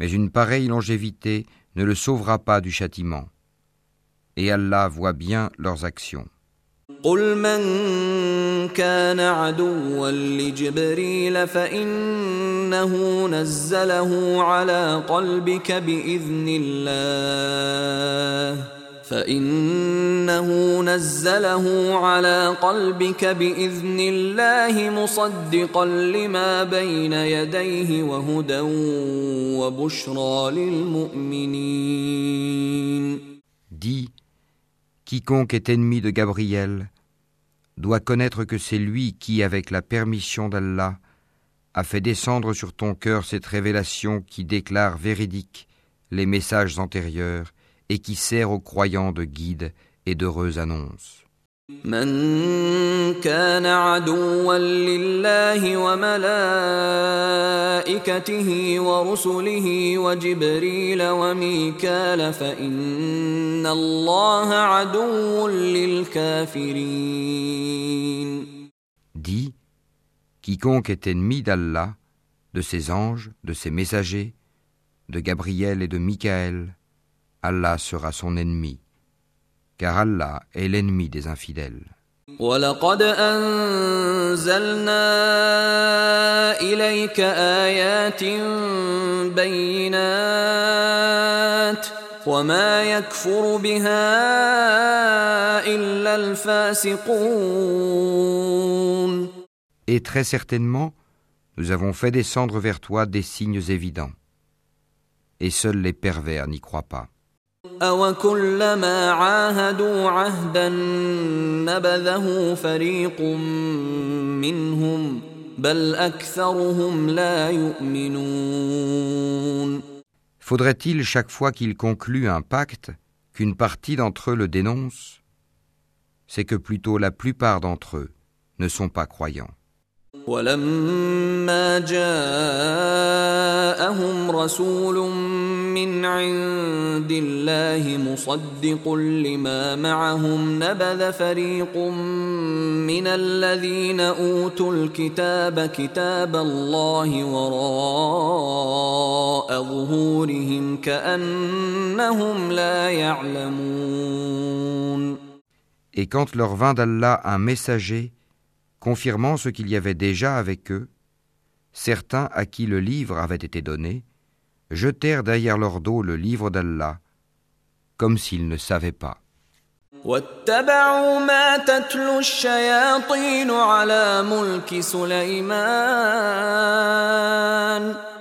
mais une pareille longévité ne le sauvera pas du châtiment, et Allah voit bien leurs actions. قل من كان عدوا لجبريل فإنه نزله على قلبك بإذن الله فإنه نزله على قلبك بإذن الله مصدقا لما بين يديه وهدى وبشرى للمؤمنين. Dis Quiconque est ennemi de Gabriel doit connaître que c'est lui qui, avec la permission d'Allah, a fait descendre sur ton cœur cette révélation qui déclare véridique les messages antérieurs et qui sert aux croyants de guide et d'heureuse annonce. من كان عدوا لله وملائكته ورسله وجبريل وميكال فإن الله عدو للكافرين Dis, quiconque est ennemi d'Allah, de ses anges, de ses messagers, de Gabriel et de Michael, Allah sera son ennemi car Allah est l'ennemi des infidèles. Et très certainement, nous avons fait descendre vers toi des signes évidents. Et seuls les pervers n'y croient pas. أوكلما عاهدوا عهدا نبذه فريق منهم بل أكثرهم لا يؤمنون Faudrait-il chaque fois qu'ils concluent un pacte qu'une partie d'entre eux le dénonce C'est que plutôt la plupart d'entre eux ne sont pas croyants. ولما جاءهم رسول من عند الله مصدق لما معهم نبذ فريق من الذين اوتوا الكتاب كتاب الله وراء ظهورهم كانهم لا يعلمون Et quand leur vint d'Allah un messager confirmant ce qu'il y avait déjà avec eux, certains à qui le livre avait été donné, jetèrent derrière leur dos le livre d'Allah, comme s'ils ne savaient pas.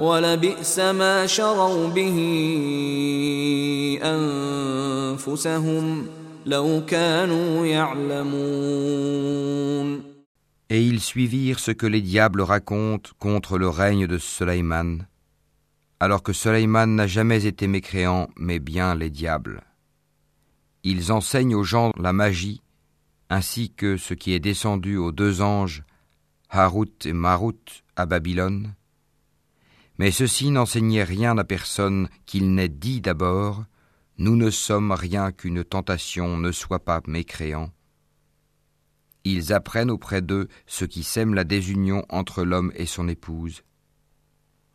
ولبئس ما شروا به انفسهم لو كانوا يعلمون Et ils suivirent ce que les diables racontent contre le règne de Sulayman, alors que Sulayman n'a jamais été mécréant, mais bien les diables. Ils enseignent aux gens la magie, ainsi que ce qui est descendu aux deux anges, Harut et Marut, à Babylone. mais ceux-ci n'enseignaient rien à personne qu'il n'ait dit d'abord Nous ne sommes rien qu'une tentation, ne sois pas mécréant. Ils apprennent auprès d'eux ce qui sème la désunion entre l'homme et son épouse.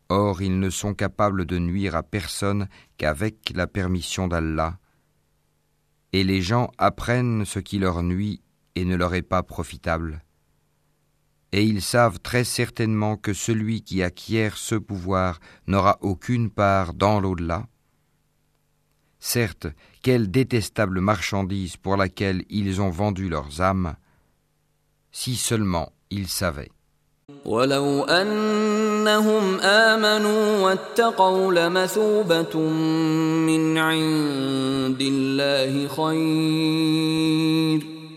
Or ils ne sont capables de nuire à personne qu'avec la permission d'Allah, et les gens apprennent ce qui leur nuit et ne leur est pas profitable. Et ils savent très certainement que celui qui acquiert ce pouvoir n'aura aucune part dans l'au-delà. Certes, quelle détestable marchandise pour laquelle ils ont vendu leurs âmes, si seulement ils savaient.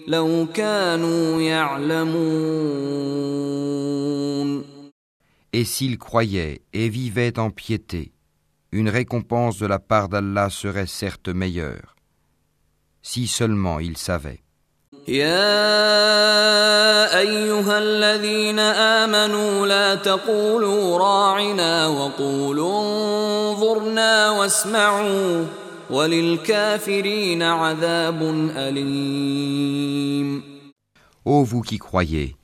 ولو انهم امنوا واتقوا لمثوبه من عند الله خير لو كانوا يعلمون Et s'ils croyaient et vivaient en piété, une récompense de la part d'Allah serait certes meilleure, si seulement ils savaient. يا ايها الذين امنوا لا تقولوا راعنا وقولوا انظرنا واسمعوا وللكافرين عذاب اليم Ô vous qui croyez,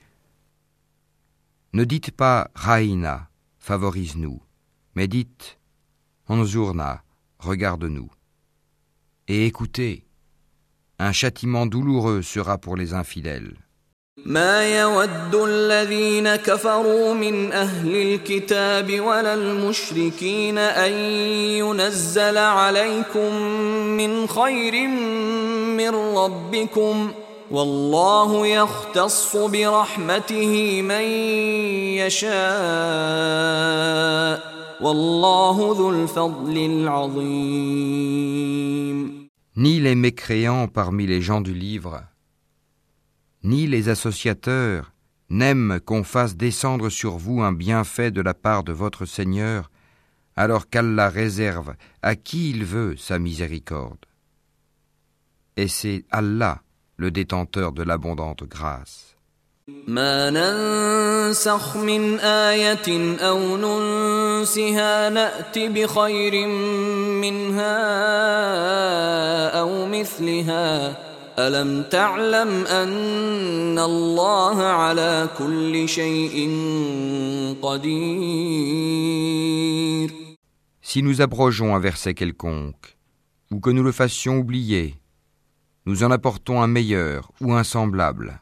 ne dites pas Raïna, favorise-nous, mais dites Anzurna, regarde-nous. Et écoutez, un châtiment douloureux sera pour les infidèles. ما يود الذين كفروا من أهل الكتاب ولا المشركين أن ينزل عليكم من خير من ربكم والله يختص برحمته من يشاء والله ذو الفضل العظيم. Ni les mécréants parmi les gens du livre, ni les associateurs n'aiment qu'on fasse descendre sur vous un bienfait de la part de votre Seigneur, alors qu'Allah réserve à qui il veut sa miséricorde. Et c'est Allah le détenteur de l'abondante grâce. ما ننسخ من آية أو ننسها نأت بخير منها أو مثلها ألم تعلم أن الله على كل شيء قدير Si nous abrogeons un verset quelconque, ou que nous le fassions oublier, nous en apportons un meilleur ou un semblable.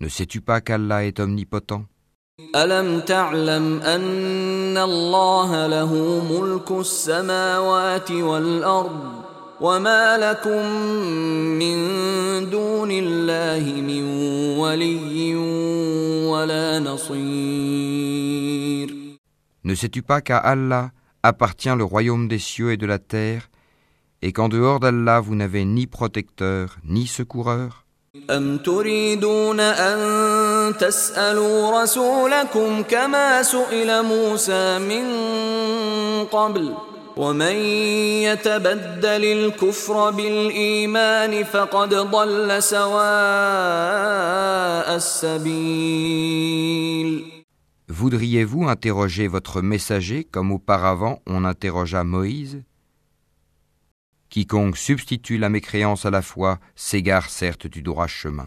Ne sais-tu pas qu'Allah est omnipotent ألم تعلم أن الله له ملك السماوات والأرض وما لكم من دون الله من ولي ولا نصير Ne sais-tu pas qu'à Allah appartient le royaume des cieux et de la terre, et qu'en dehors d'Allah vous n'avez ni protecteur ni secoureur أم تريدون أن تسألوا رسولكم كما سئل موسى من قبل ومن يتبدل الكفر بالإيمان فقد ضل سواء السبيل Voudriez-vous interroger votre messager comme auparavant on interrogea Moïse Quiconque substitue la mécréance à la foi s'égare certes du droit chemin.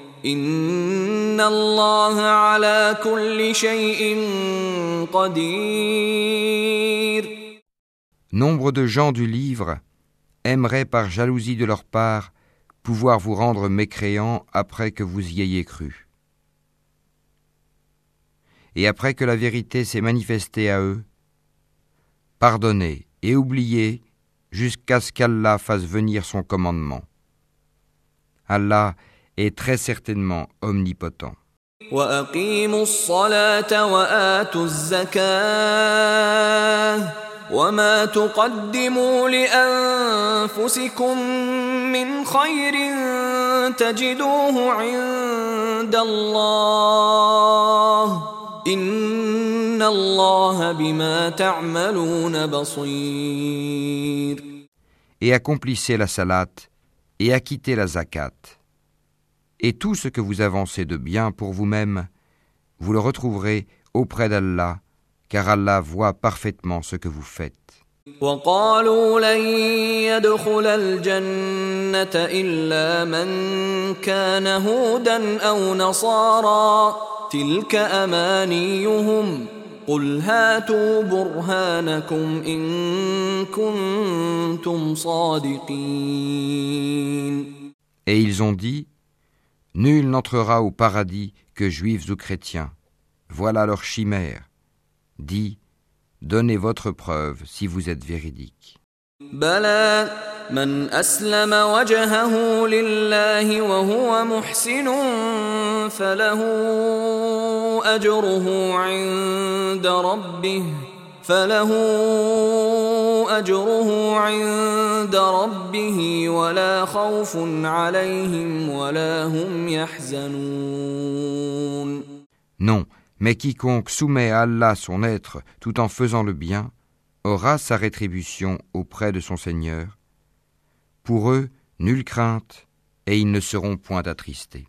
Nombre de gens du livre aimeraient par jalousie de leur part pouvoir vous rendre mécréants après que vous y ayez cru. Et après que la vérité s'est manifestée à eux, pardonnez et oubliez jusqu'à ce qu'Allah fasse venir son commandement. Allah très certainement omnipotent. وأقيموا الصلاة وآتوا الزكاة وما تقدموا لأنفسكم من خير تجدوه عند الله إن الله بما تعملون بصير Et accomplissez la salat et acquittez la zakat. et tout ce que vous avancez de bien pour vous-même, vous le retrouverez auprès d'Allah, car Allah voit parfaitement ce que vous faites. Et ils ont dit Nul n'entrera au paradis que juifs ou chrétiens. Voilà leur chimère. Dis, donnez votre preuve si vous êtes véridique. بلى من أسلم وجهه لله وهو محسن فله أجره عند ربه فله أجره عند ربه ولا خوف عليهم ولا هم يحزنون Non, mais quiconque soumet à Allah son être tout en faisant le bien aura sa rétribution auprès de son Seigneur. Pour eux, nulle crainte, et ils ne seront point attristés.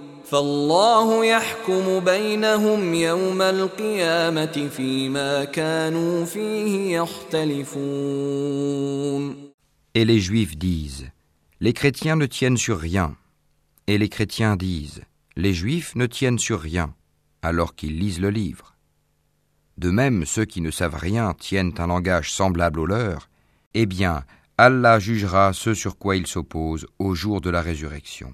Et les Juifs disent, les chrétiens ne tiennent sur rien. Et les chrétiens disent, les Juifs ne tiennent sur rien, alors qu'ils lisent le livre. De même, ceux qui ne savent rien tiennent un langage semblable au leur, eh bien, Allah jugera ce sur quoi ils s'opposent au jour de la résurrection.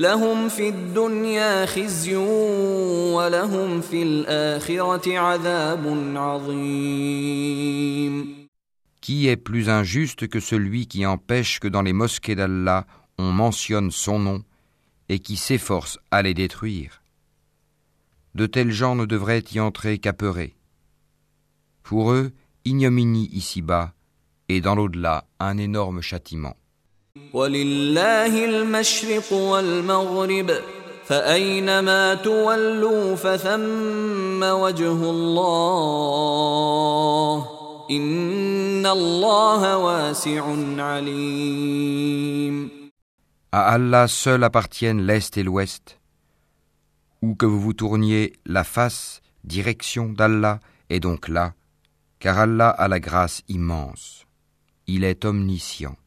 لهم في الدنيا خزي ولهم في الآخرة عذاب عظيم Qui est plus injuste que celui qui empêche que dans les mosquées d'Allah on mentionne son nom et qui s'efforce à les détruire De tels gens ne devraient y entrer qu'apeurés. Pour eux, ignominie ici-bas et dans l'au-delà un énorme châtiment. À Allah seul appartiennent l'Est et l'Ouest. Où que vous vous tourniez la face, direction d'Allah est donc là, car Allah a la grâce immense. Il est omniscient.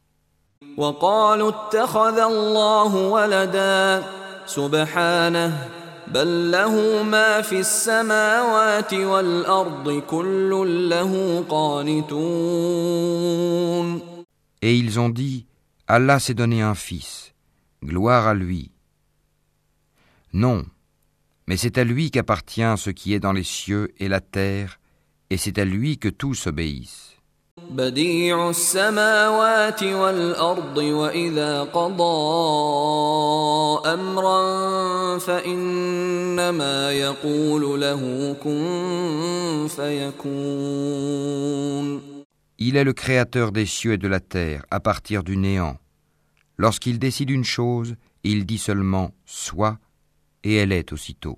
Et ils ont dit, Allah s'est donné un fils, gloire à lui. Non, mais c'est à lui qu'appartient ce qui est dans les cieux et la terre, et c'est à lui que tous obéissent. Il est le créateur des cieux et de la terre à partir du néant. Lorsqu'il décide une chose, il dit seulement soit et elle est aussitôt.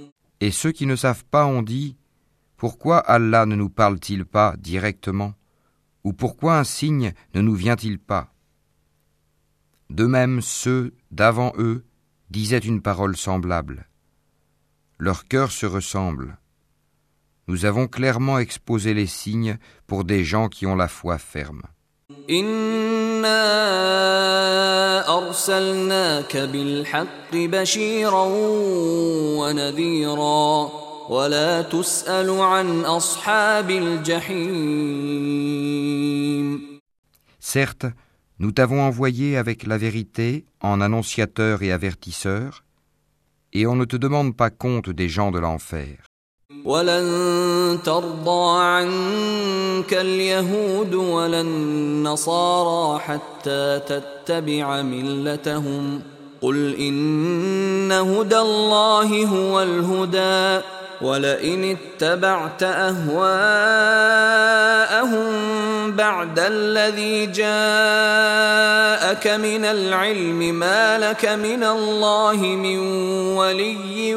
Et ceux qui ne savent pas ont dit Pourquoi Allah ne nous parle-t-il pas directement? Ou pourquoi un signe ne nous vient-il pas? De même, ceux d'avant eux disaient une parole semblable. Leurs cœurs se ressemblent. Nous avons clairement exposé les signes pour des gens qui ont la foi ferme. Certes, nous t'avons envoyé avec la vérité en annonciateur et avertisseur, et on ne te demande pas compte des gens de l'enfer. ولن ترضى عنك اليهود ولا النصارى حتى تتبع ملتهم. قل إن هدى الله هو الهدى. ولئن اتبعت اهواءهم بعد الذي جاءك من العلم ما لك من الله من ولي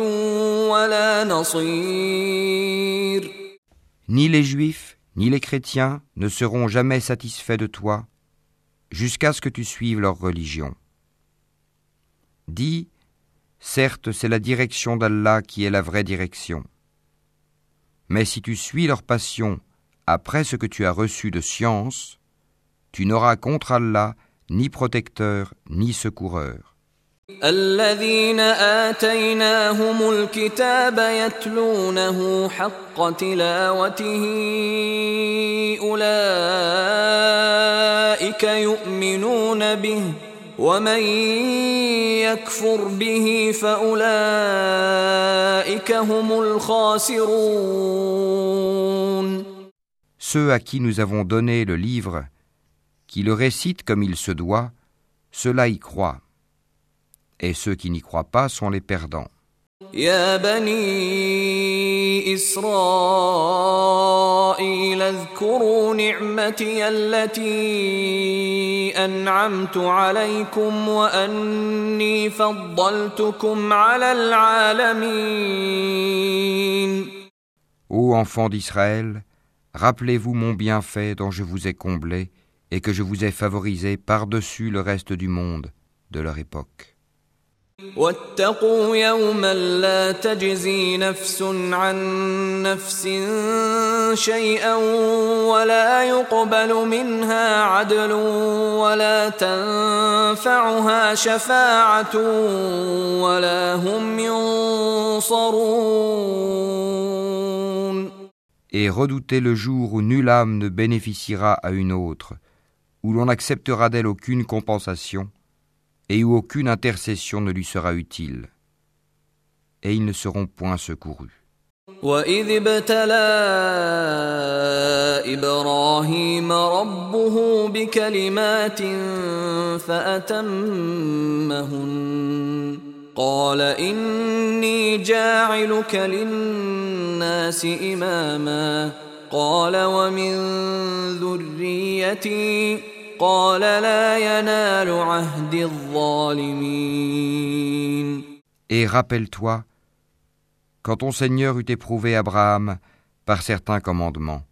ولا نصير Ni les juifs ni les chrétiens ne seront jamais satisfaits de toi jusqu'à ce que tu suives leur religion. Dis, certes c'est la direction d'Allah qui est la vraie direction. Mais si tu suis leur passion après ce que tu as reçu de science, tu n'auras contre Allah ni protecteur ni secoureur. الذين آتيناهم الكتاب يتلونه حق تلاوته أولئك يؤمنون به ومن يكفر به فأولئك هم الخاسرون Ceux à qui nous avons donné le livre, qui le récitent comme il se doit, ceux-là y croient. Et ceux qui n'y croient pas sont les perdants. يا بني إسرائيل اذكروا نعمتي التي أنعمت عليكم وأني فضلتكم على العالمين Ô enfants d'Israël, Rappelez-vous mon bienfait dont je vous ai comblé et que je vous ai favorisé par-dessus le reste du monde de leur époque. واتقوا يوما لا تجزي نفس عن نفس شيئا ولا يقبل منها عدل ولا تنفعها شفاعة ولا هم ينصرون Et redoutez le jour où nulle âme ne bénéficiera à une autre, où l'on n'acceptera d'elle aucune compensation, et où aucune intercession ne lui sera utile, et ils ne seront point secourus. وإذ ابتلى إبراهيم ربه بكلمات فأتمهن قال إني جاعلك للناس إماما قال ومن ذريتي Et rappelle-toi, quand ton Seigneur eut éprouvé Abraham par certains commandements,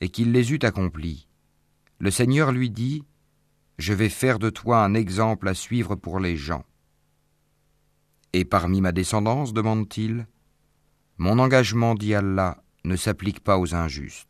et qu'il les eut accomplis, le Seigneur lui dit, Je vais faire de toi un exemple à suivre pour les gens. Et parmi ma descendance, demande-t-il, mon engagement, dit Allah, ne s'applique pas aux injustes.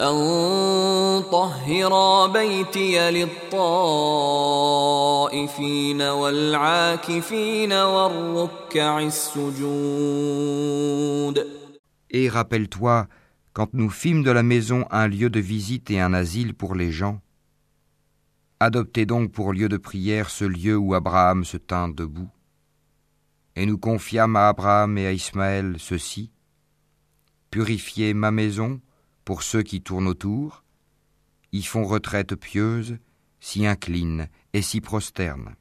أن طهرا بيتي للطائفين والعاكفين والركع السجود Et rappelle-toi, quand nous fîmes de la maison un lieu de visite et un asile pour les gens, adoptez donc pour lieu de prière ce lieu où Abraham se tint debout. Et nous confiâmes à Abraham et à Ismaël ceci, Purifiez ma maison pour ceux qui tournent autour, y font retraite pieuse, s'y inclinent et s'y prosternent.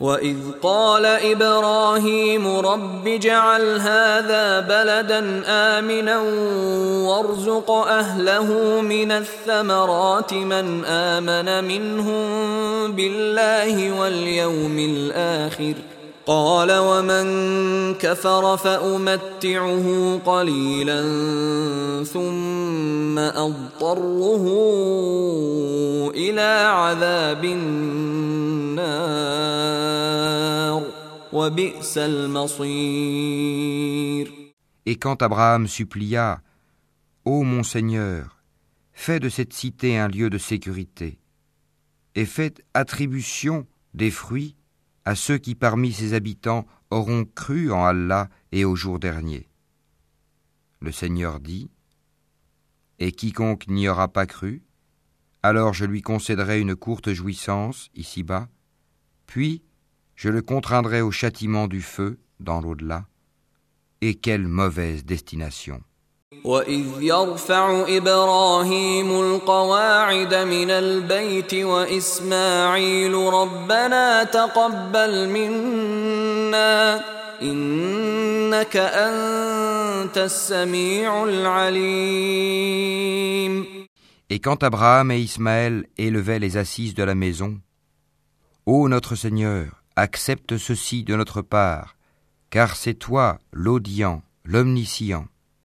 وإذ قال إبراهيم رب اجعل هذا بلدا آمنا وارزق أهله من الثمرات من آمن منهم بالله واليوم الآخر قال ومن كفر فأمتعه قليلا ثم أضطره إلى عذاب النار وبئس المصير Et quand Abraham supplia Ô mon Seigneur, fais de cette cité un lieu de sécurité, et faites attribution des fruits à ceux qui parmi ses habitants auront cru en Allah et au jour dernier. Le Seigneur dit, Et quiconque n'y aura pas cru, alors je lui concéderai une courte jouissance ici-bas, puis je le contraindrai au châtiment du feu dans l'au-delà, et quelle mauvaise destination. وإذ يرفع إبراهيم القواعد من البيت وإسماعيل ربنا تقبل منا إنك أنت السميع العليم Et quand Abraham et Ismaël élevaient les assises de la maison, Ô notre Seigneur, accepte ceci de notre part, car c'est toi l'audient, l'omniscient.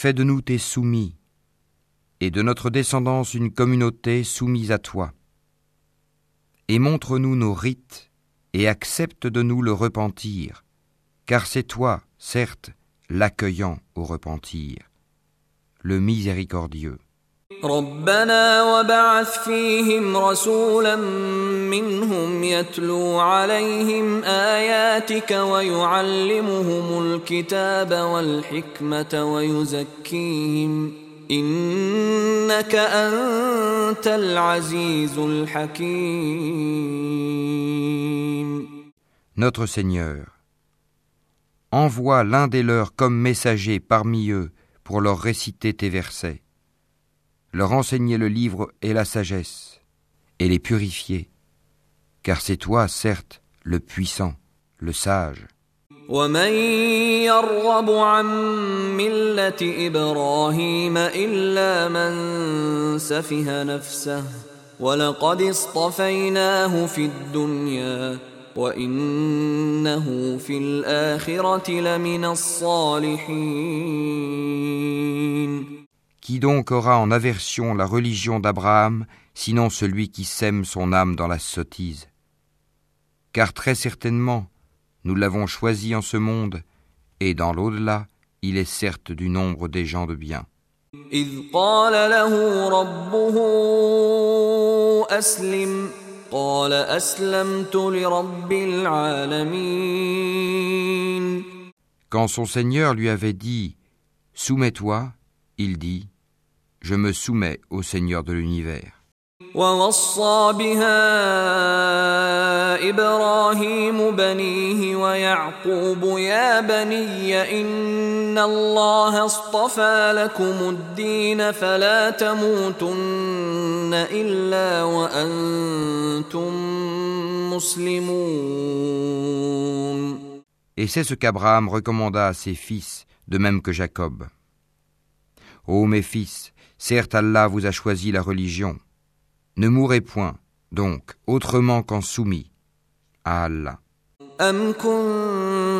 fais de nous tes soumis, et de notre descendance une communauté soumise à toi. Et montre-nous nos rites, et accepte de nous le repentir, car c'est toi, certes, l'accueillant au repentir, le miséricordieux. ربنا وبعث فيهم رسولا منهم يتلو عليهم آياتك ويعلمهم الكتاب والحكمة ويزكيهم إنك أنت العزيز الحكيم Notre Seigneur, envoie l'un des leurs comme messager parmi eux pour leur réciter tes versets, leur enseigner le livre et la sagesse, et les purifier, car c'est toi, certes, le puissant, le sage. ومن يرغب عن ملة إبراهيم إلا من سفه نفسه ولقد اصطفيناه في الدنيا وإنه في الآخرة لمن الصالحين Qui donc aura en aversion la religion d'Abraham, sinon celui qui sème son âme dans la sottise Car très certainement, nous l'avons choisi en ce monde, et dans l'au-delà, il est certes du nombre des gens de bien. إذ قال له ربه أسلم قال أسلمت لرب العالمين Quand son Seigneur lui avait dit Soumets-toi, il dit Je me soumets au Seigneur de l'univers. ووصى بها إبراهيم بنيه ويعقوب يا بني إن الله اصطفى لكم الدين فلا تموتن إلا وأنتم مسلمون Et c'est ce qu'Abraham recommanda à ses fils, de même que Jacob. Ô mes fils, certes Allah vous a choisi la religion. Ne mourrez point, donc, autrement qu'en soumis à Allah.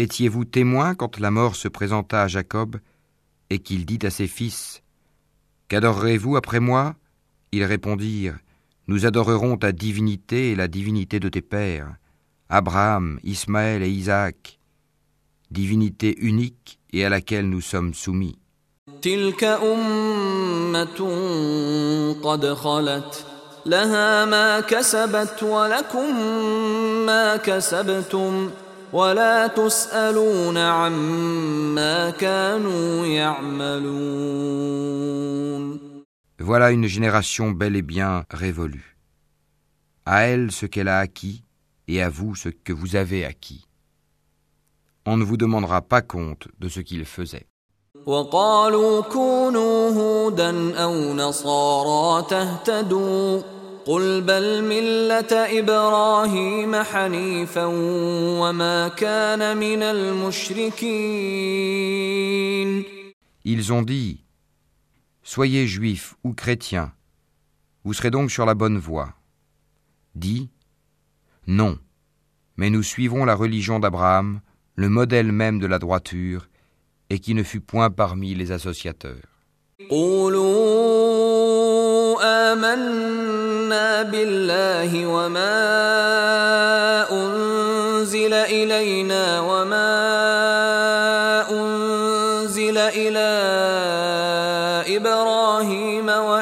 Étiez-vous témoin quand la mort se présenta à Jacob et qu'il dit à ses fils Qu'adorerez-vous après moi? Ils répondirent Nous adorerons ta divinité et la divinité de tes pères, Abraham, Ismaël et Isaac, divinité unique et à laquelle nous sommes soumis. تلك أمة قد خلت لها ما كسبت ولكم ما كسبتم ولا تسألون عما كانوا يعملون Voilà une génération bel et bien révolue. À elle ce qu'elle a acquis et à vous ce que vous avez acquis. On ne vous demandera pas compte de ce qu'ils faisaient. وقالوا كونوا هودا أو نصارى تهتدوا قل بل ملة إبراهيم حنيفا وما كان من المشركين Ils ont dit Soyez juifs ou chrétiens, vous serez donc sur la bonne voie. Dit Non, mais nous suivons la religion d'Abraham, le modèle même de la droiture, et qui ne fut point parmi les associateurs. آمنا بالله وما أنزل إلينا وما أنزل إلى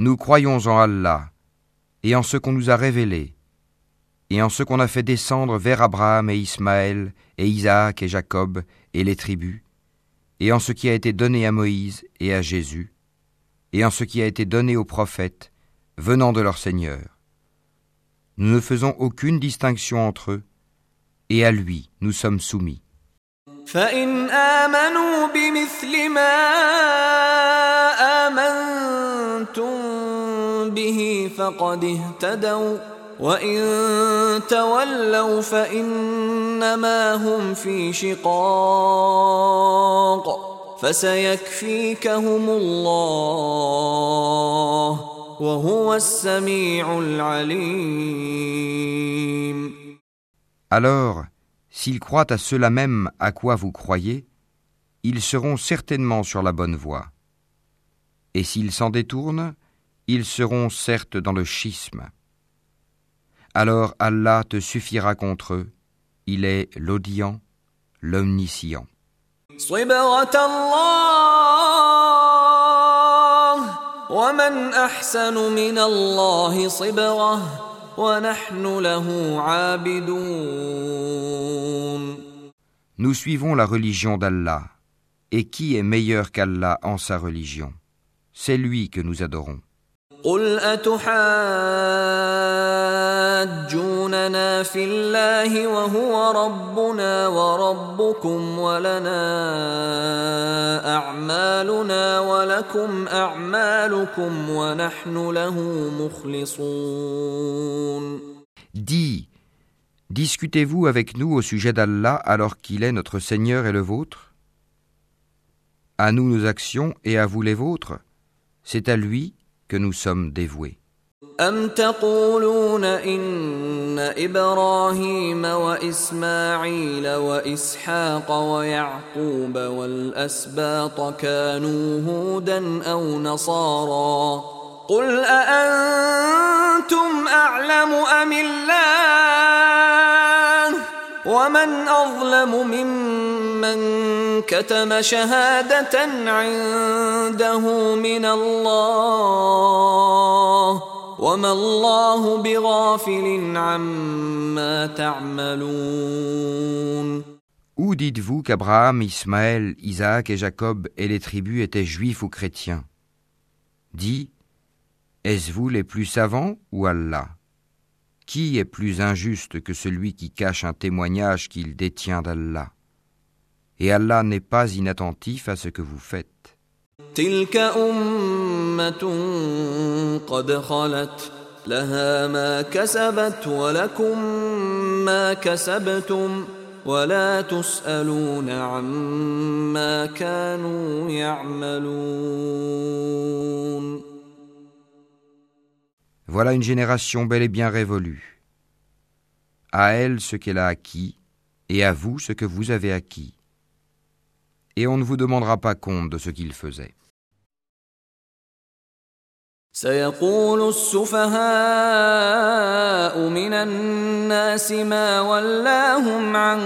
Nous croyons en Allah, et en ce qu'on nous a révélé, et en ce qu'on a fait descendre vers Abraham et Ismaël, et Isaac et Jacob, et les tribus, et en ce qui a été donné à Moïse et à Jésus, et en ce qui a été donné aux prophètes, venant de leur Seigneur. Nous ne faisons aucune distinction entre eux, et à lui nous sommes soumis. فقد اهتدوا وإن تولوا فإنما هم في شقاق فسيكفيكهم الله وهو السميع العليم Alors, s'ils croient à cela même à quoi vous croyez, ils seront certainement sur la bonne voie. Et s'ils s'en détournent, ils seront certes dans le schisme. Alors Allah te suffira contre eux, il est l'audient, l'omniscient. Nous suivons la religion d'Allah. Et qui est meilleur qu'Allah en sa religion? C'est lui que nous adorons. Dis, discutez-vous avec nous au sujet d'Allah alors qu'il est notre Seigneur et le vôtre? À nous nos actions et à vous les vôtres. C'est à lui que nous sommes dévoués. أم تقولون إن إبراهيم وإسماعيل وإسحاق ويعقوب والأسباط كانوا هودا أو نصارى قل أأنتم أعلم أم الله ومن أظلم ممن كتم شهادة عنده من الله وما الله بغافل عما تعملون Où dites-vous qu'Abraham, Ismaël, Isaac et Jacob et les tribus étaient juifs ou chrétiens Dis, est-ce vous les plus savants ou Allah Qui est plus injuste que celui qui cache un témoignage qu'il détient d'Allah? Et Allah n'est pas inattentif à ce que vous faites. Voilà une génération bel et bien révolue. À elle ce qu'elle a acquis, et à vous ce que vous avez acquis. Et on ne vous demandera pas compte de ce qu'ils faisaient. سيقول السفهاء من الناس ما ولاهم عن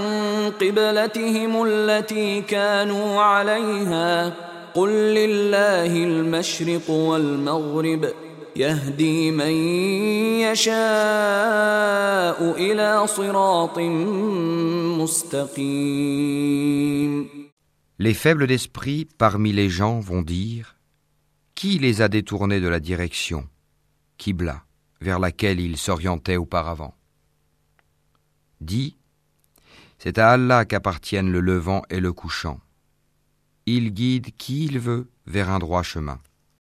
قبلتهم التي كانوا عليها قل لله المشرق والمغرب يهدي من يشاء الى صراط مستقيم Les faibles d'esprit parmi les gens vont dire Qui les a détournés de la direction, Kibla, vers laquelle ils s'orientaient auparavant Dis C'est à Allah qu'appartiennent le levant et le couchant. Il guide qui il veut vers un droit chemin.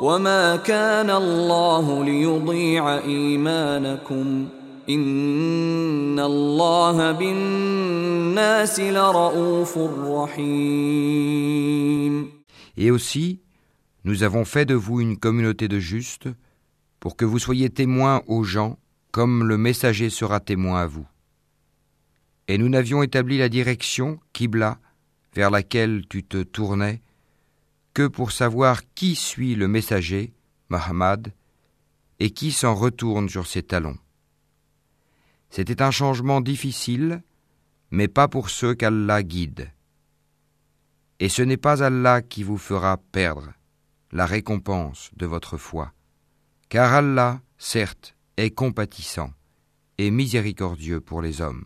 وما كان الله ليضيع إيمانكم إن الله بالناس لرؤوف رحيم Et aussi, nous avons fait de vous une communauté de justes pour que vous soyez témoins aux gens comme le messager sera témoin à vous. Et nous n'avions établi la direction, Qibla, vers laquelle tu te tournais, que pour savoir qui suit le messager, Muhammad, et qui s'en retourne sur ses talons. C'était un changement difficile, mais pas pour ceux qu'Allah guide. Et ce n'est pas Allah qui vous fera perdre la récompense de votre foi, car Allah, certes, est compatissant et miséricordieux pour les hommes.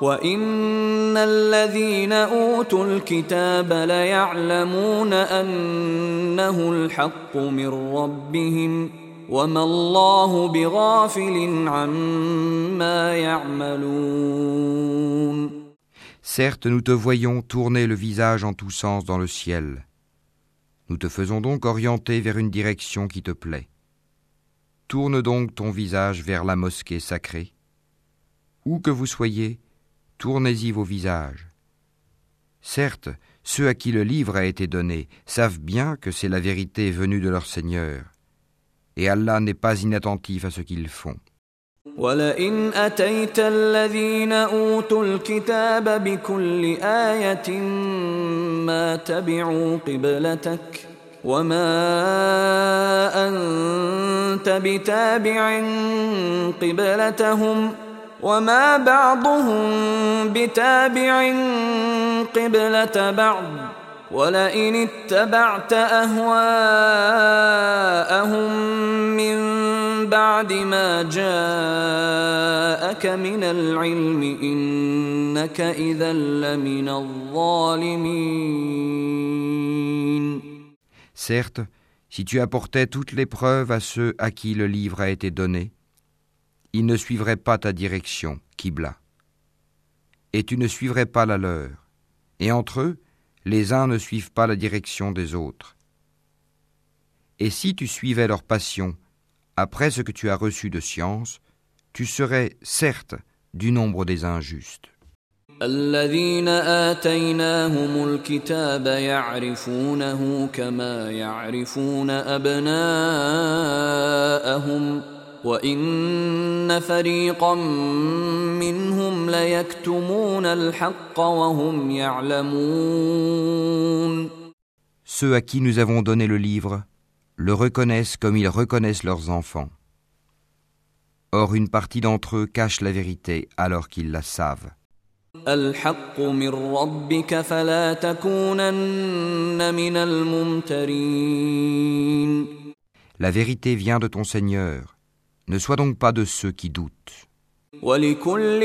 وان الذين اوتوا الكتاب ليعلمون انه الحق من ربهم وما الله بغافل عما يعملون Certes, nous te voyons tourner le visage en tous sens dans le ciel. Nous te faisons donc orienter vers une direction qui te plaît. Tourne donc ton visage vers la mosquée sacrée. Où que vous soyez, tournez-y vos visages. Certes, ceux à qui le livre a été donné savent bien que c'est la vérité venue de leur Seigneur, et Allah n'est pas inattentif à ce qu'ils font. ولئن أتيت الذين أوتوا الكتاب بكل آية ما تبعوا قبلتك وما أنت بتابع قبلتهم وما بعضهم بتابع قبلة بعض ولئن اتبعت أهواءهم من بعد ما جاءك من العلم إنك إذا لمن الظالمين Certes, si tu apportais toutes les preuves à ceux à qui le livre a été donné, ils ne suivraient pas ta direction, Kibla, et tu ne suivrais pas la leur, et entre eux, les uns ne suivent pas la direction des autres. Et si tu suivais leur passion après ce que tu as reçu de science, tu serais certes du nombre des injustes. الذين آتيناهم الكتاب يعرفونه كما يعرفون أبناءهم وإن فريقا منهم ليكتمون الحق وهم يعلمون Ceux à qui nous avons donné le livre le reconnaissent comme ils reconnaissent leurs enfants. Or une partie d'entre eux cache la vérité alors qu'ils la savent. الحق من ربك فلا تكونن من الممترين La vérité vient de ton Seigneur. Ne sois donc pas de ceux qui doutent. ولكل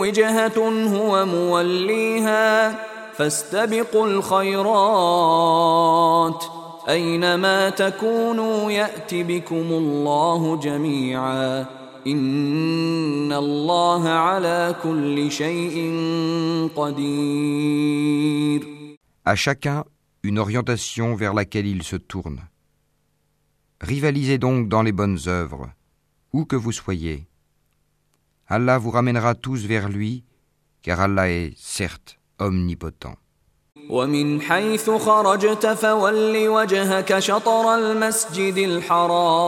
وجهة هو موليها فاستبقوا الخيرات أينما تكونوا يأت بكم الله جميعا إن الله على كل شيء قدير À chacun une orientation vers laquelle il se tourne. Rivalisez donc dans les bonnes œuvres, où que vous soyez. Allah vous ramènera tous vers lui, car Allah est certes omnipotent. ومن حيث خرجت فول وجهك شطر المسجد الحرام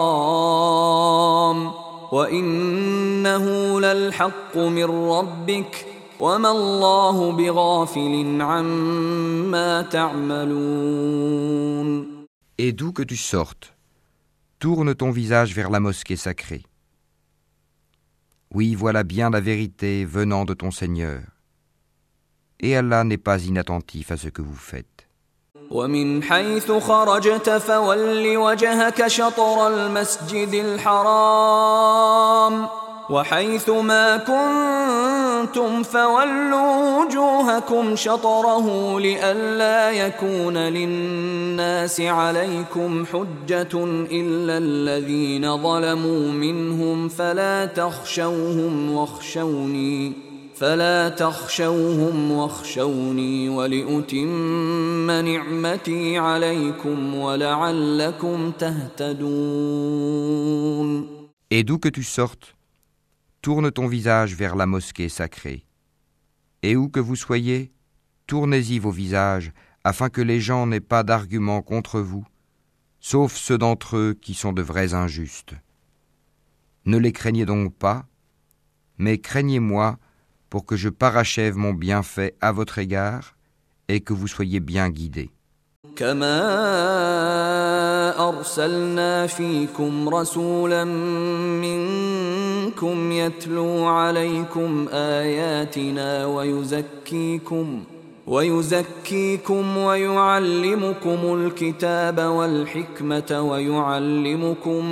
وإنه للحق من ربك وما الله بغافل عما تعملون Et d'où que tu sortes, tourne ton visage vers la mosquée sacrée. Oui, voilà bien la vérité venant de ton Seigneur. Et Allah n'est pas inattentif à ce que vous faites. ومن حيث خرجت فول وجهك شطر المسجد الحرام وحيث ما كنتم فولوا وجوهكم شطره لئلا يكون للناس عليكم حجة إلا الذين ظلموا منهم فلا تخشوهم واخشوني فلا تخشوهم واخشوني ولأتم نعمتي عليكم ولعلكم تهتدون. Et d'où que tu sortes, tourne ton visage vers la mosquée sacrée. Et où que vous soyez, tournez-y vos visages afin que les gens n'aient pas d'arguments contre vous, sauf ceux d'entre eux qui sont de vrais injustes. Ne les craignez donc pas, mais craignez-moi pour que je parachève mon bienfait à votre égard et que vous soyez bien guidés. ويزكيكم ويعلمكم الكتاب والحكمة ويعلمكم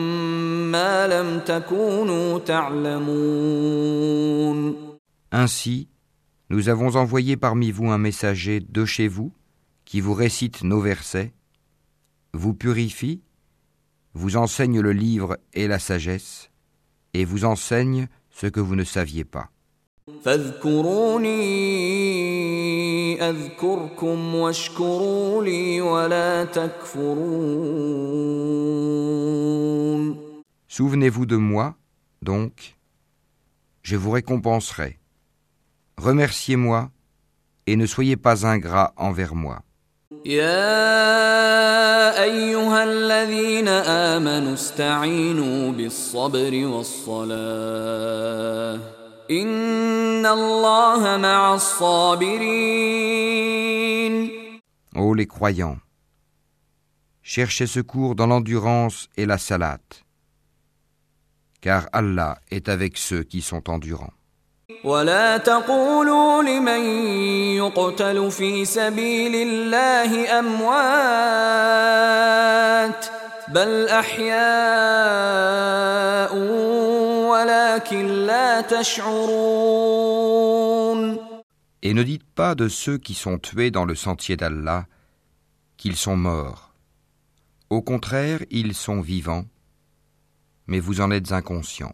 ما لم تكونوا تعلمون. Ainsi, nous avons envoyé parmi vous un messager de chez vous qui vous récite nos versets, vous purifie, vous enseigne le livre et la sagesse, et vous enseigne ce que vous ne saviez pas. Souvenez-vous de moi, donc, je vous récompenserai. Remerciez-moi et ne soyez pas ingrat envers moi. Ô les croyants, cherchez secours dans l'endurance et la salate, car Allah est avec ceux qui sont endurants. Et ne dites pas de ceux qui sont tués dans le sentier d'Allah qu'ils sont morts. Au contraire, ils sont vivants, mais vous en êtes inconscients.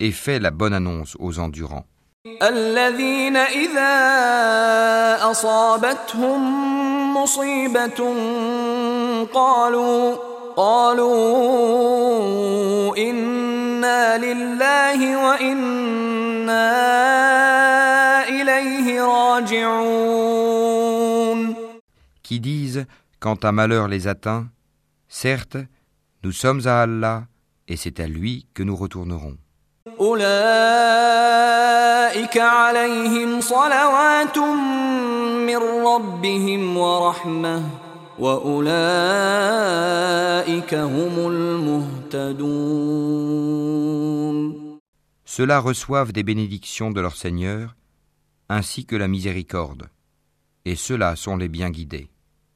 et fais la bonne annonce aux endurants. Qui disent, quand un malheur les atteint, certes, nous sommes à Allah et c'est à lui que nous retournerons. Ceux-là reçoivent des bénédictions de leur Seigneur, ainsi que la miséricorde, et ceux-là sont les bien guidés.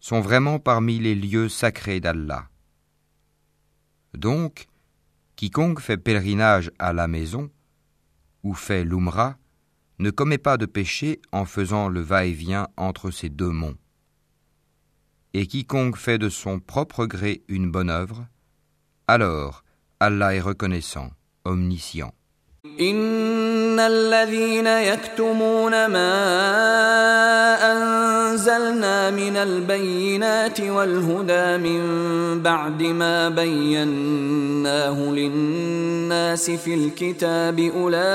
sont vraiment parmi les lieux sacrés d'Allah. Donc, quiconque fait pèlerinage à la maison ou fait l'Umrah ne commet pas de péché en faisant le va-et-vient entre ces deux monts. Et quiconque fait de son propre gré une bonne œuvre, alors Allah est reconnaissant, omniscient. إن الذين يكتمون ما أنزلنا من البينات والهدى من بعد ما بيناه للناس في الكتاب أولئك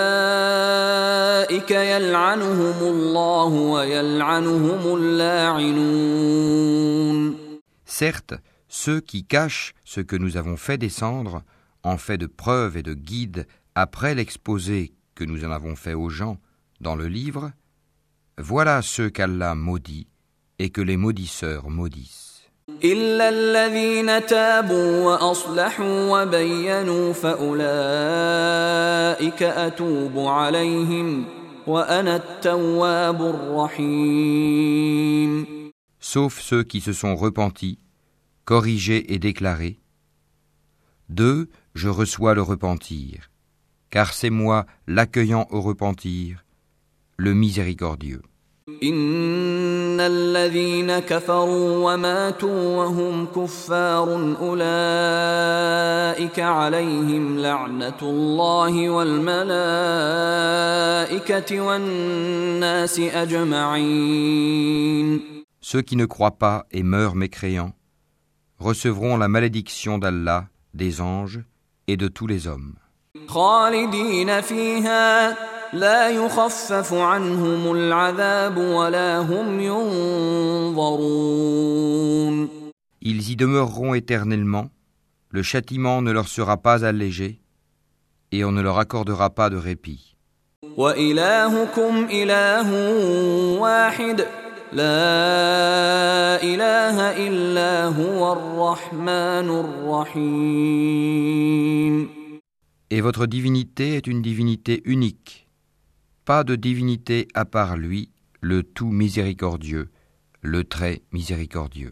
يلعنهم الله ويلعنهم اللاعنون. Certes, ceux qui cachent ce que nous avons fait descendre en fait de preuves et de guides après l'exposé que nous en avons fait aux gens dans le livre, voilà ceux qu'Allah maudit et que les maudisseurs maudissent. إلا الذين تابوا وأصلحوا وبينوا فأولئك أتوب عليهم وأنا التواب الرحيم Sauf ceux qui se sont repentis, corrigés et déclarés. D'eux, je reçois le repentir, car c'est moi l'accueillant au repentir, le miséricordieux. إن الذين كفروا وماتوا وهم كفار أولئك عليهم لعنة الله والملائكة والناس أجمعين Ceux qui ne croient pas et meurent mécréants recevront la malédiction d'Allah, des anges et de tous les hommes. خالدين فيها لا يخفف عنهم العذاب ولا هم ينظرون Ils y demeureront éternellement, le châtiment ne leur sera pas allégé, et on ne leur accordera pas de répit. وإلهكم إله واحد لا إله إلا هو الرحمن الرحيم Et votre divinité est une divinité unique, pas de divinité à part lui, le tout miséricordieux, le très miséricordieux.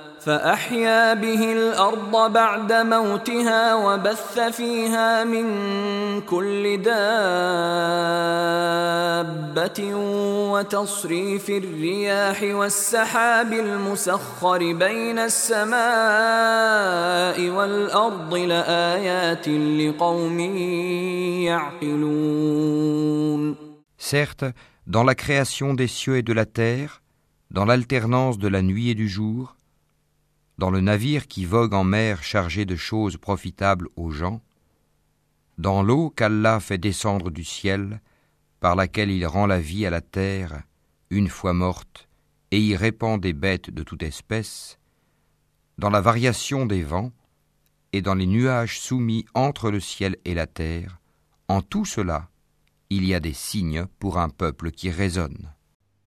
فأحيا به الأرض بعد موتها وبث فيها من كل دابة وتصريف الرياح والسحاب المسخر بين السماء والأرض لآيات لقوم يعقلون. Certes, dans la création des cieux et de la terre, dans l'alternance de la nuit et du jour, dans le navire qui vogue en mer chargé de choses profitables aux gens, dans l'eau qu'Allah fait descendre du ciel, par laquelle il rend la vie à la terre, une fois morte, et y répand des bêtes de toute espèce, dans la variation des vents, et dans les nuages soumis entre le ciel et la terre, en tout cela, il y a des signes pour un peuple qui raisonne.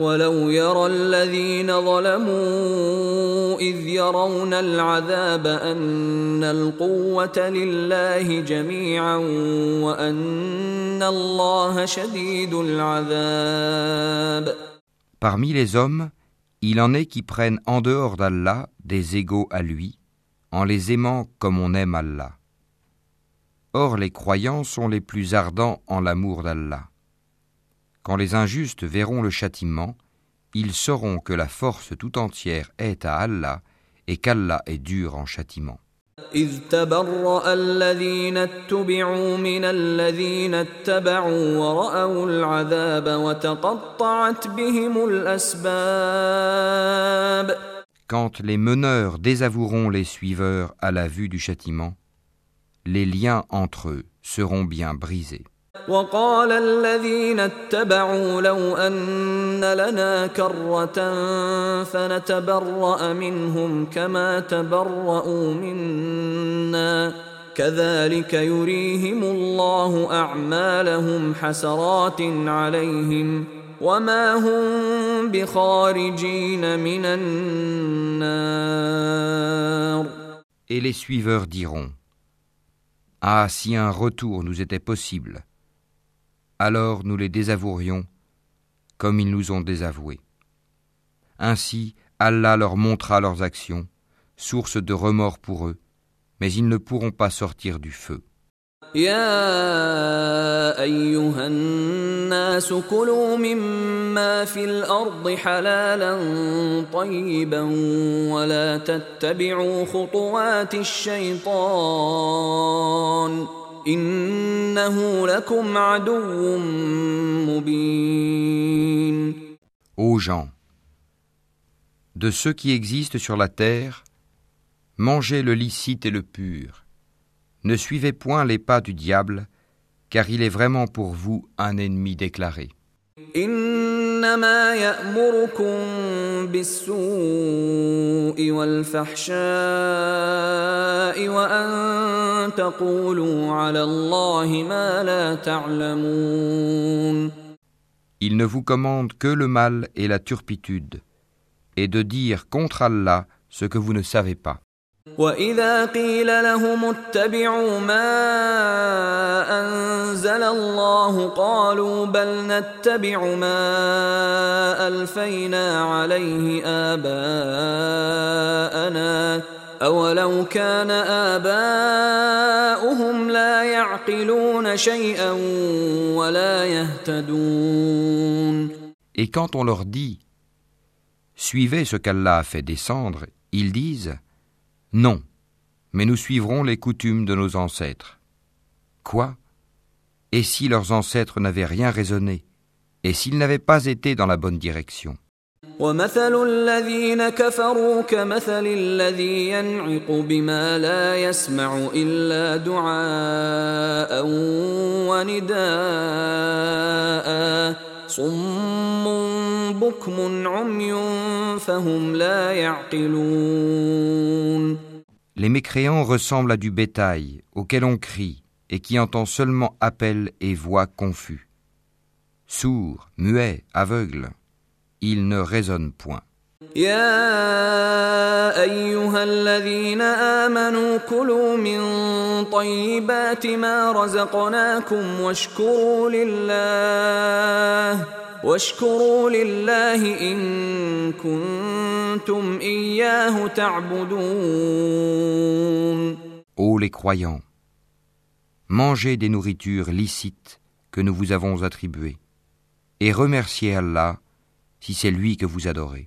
ولو يرى الذين ظلموا اذ يرون العذاب ان القوه لله جميعا وان الله شديد العذاب Parmi les hommes, il en est qui prennent en dehors d'Allah des égaux à lui, en les aimant comme on aime Allah. Or les croyants sont les plus ardents en l'amour d'Allah. Quand les injustes verront le châtiment, ils sauront que la force tout entière est à Allah et qu'Allah est dur en châtiment. إذ تبرأ الذين اتبعوا من الذين اتبعوا ورأوا العذاب وتقطعت بهم الأسباب Quand les meneurs désavoueront les suiveurs à la vue du châtiment, les liens entre eux seront bien brisés. وقال الذين اتبعوا لو أن لنا كرة فنتبرأ منهم كما تبرأوا منا. كذلك يريهم الله أعمالهم حسرات عليهم وما هم بخارجين من النار. Et les suiveurs diront Ah, si un retour nous était possible, alors nous les désavouerions comme ils nous ont désavoués. Ainsi, Allah leur montra leurs actions, source de remords pour eux, mais ils ne pourront pas sortir du feu. يا ايها الناس كلوا مما في الارض حلالا طيبا ولا تتبعوا خطوات الشيطان Ô gens, de ceux qui existent sur la terre, mangez le licite et le pur. Ne suivez point les pas du diable, car il est vraiment pour vous un ennemi déclaré. انما يامركم بالسوء والفحشاء وان تقولوا على الله ما لا تعلمون Il ne vous commande que le mal et la turpitude, et de dire contre Allah ce que vous ne savez pas. واذا قيل لهم اتبعوا ما انزل الله قالوا بل نتبع ما الفينا عليه اباءنا اولو كان اباؤهم لا يعقلون شيئا ولا يهتدون Et quand on leur dit Suivez ce qu'Allah a fait descendre, ils disent Non, mais nous suivrons les coutumes de nos ancêtres. Quoi Et si leurs ancêtres n'avaient rien raisonné Et s'ils n'avaient pas été dans la bonne direction ومثل الذين كفروا كمثل الذي ينعق بما لا يسمع الا دعاء ونداء صم بكم عمي فهم لا يعقلون Les mécréants ressemblent à du bétail auquel on crie et qui entend seulement appel et voix confus. Sourds, muets, aveugles, ils ne raisonnent point. يا ايها الذين امنوا كلوا من طيبات ما رزقناكم واشكروا لله واشكروا لله ان كنتم اياه تعبدون Ô les croyants, mangez des nourritures licites que nous vous avons attribuées, et remerciez Allah si c'est lui que vous adorez.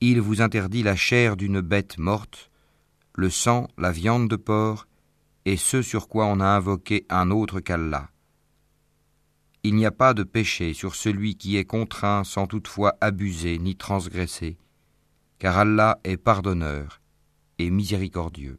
il vous interdit la chair d'une bête morte, le sang, la viande de porc, et ce sur quoi on a invoqué un autre qu'Allah. Il n'y a pas de péché sur celui qui est contraint sans toutefois abuser ni transgresser, car Allah est pardonneur et miséricordieux.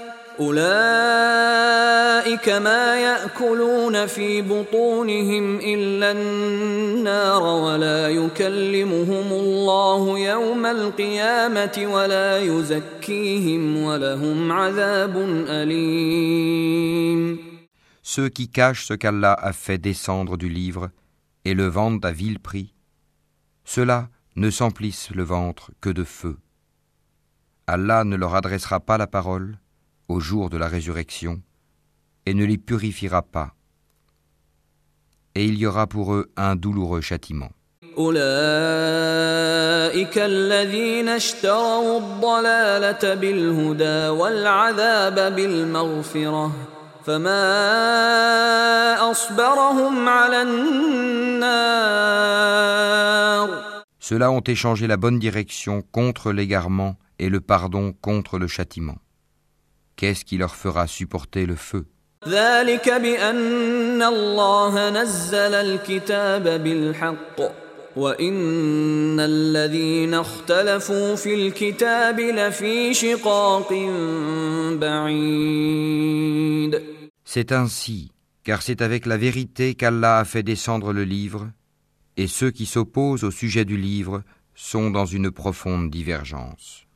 أولئك ما يأكلون في بطونهم إلا النار ولا يكلمهم الله يوم القيامة ولا يزكيهم ولهم عذاب أليم Ceux qui cachent ce qu'Allah a fait descendre du livre et le vendent à vil prix, ceux-là ne s'emplissent le ventre que de feu. Allah ne leur adressera pas la parole au jour de la résurrection et ne les purifiera pas. Et il y aura pour eux un douloureux châtiment. أولئك الذين اشتروا الضلالة بالهدى والعذاب بالمغفرة فما أصبرهم على النار Ceux-là ont échangé la bonne direction contre l'égarement et le pardon contre le châtiment. Qu'est-ce qui leur fera supporter le feu ذلك بأن الله نزل الكتاب بالحق وإن الذين اختلفوا في الكتاب لفي شقاق بعيد C'est ainsi car c'est avec la vérité qu'Allah a fait descendre le livre, et ceux qui s'opposent au sujet du livre sont dans une profonde divergence.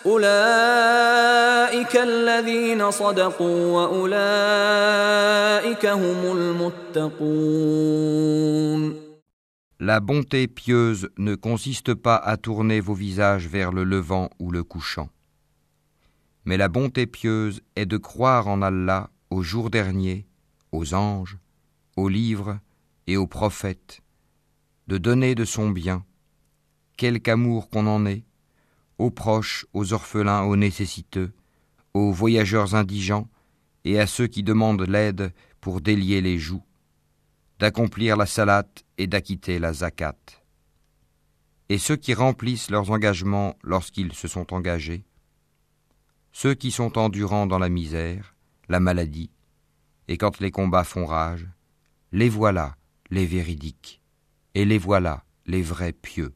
البأس La bonté pieuse ne consiste pas à tourner vos visages vers le levant ou le couchant. Mais la bonté pieuse est de croire en Allah au jour dernier, aux anges, aux livres et aux prophètes, de donner de son bien, quelque amour qu'on en ait, aux proches, aux orphelins, aux nécessiteux, aux voyageurs indigents et à ceux qui demandent l'aide pour délier les joues, d'accomplir la salate et d'acquitter la zakat. Et ceux qui remplissent leurs engagements lorsqu'ils se sont engagés, ceux qui sont endurants dans la misère, la maladie, et quand les combats font rage, les voilà les véridiques, et les voilà les vrais pieux.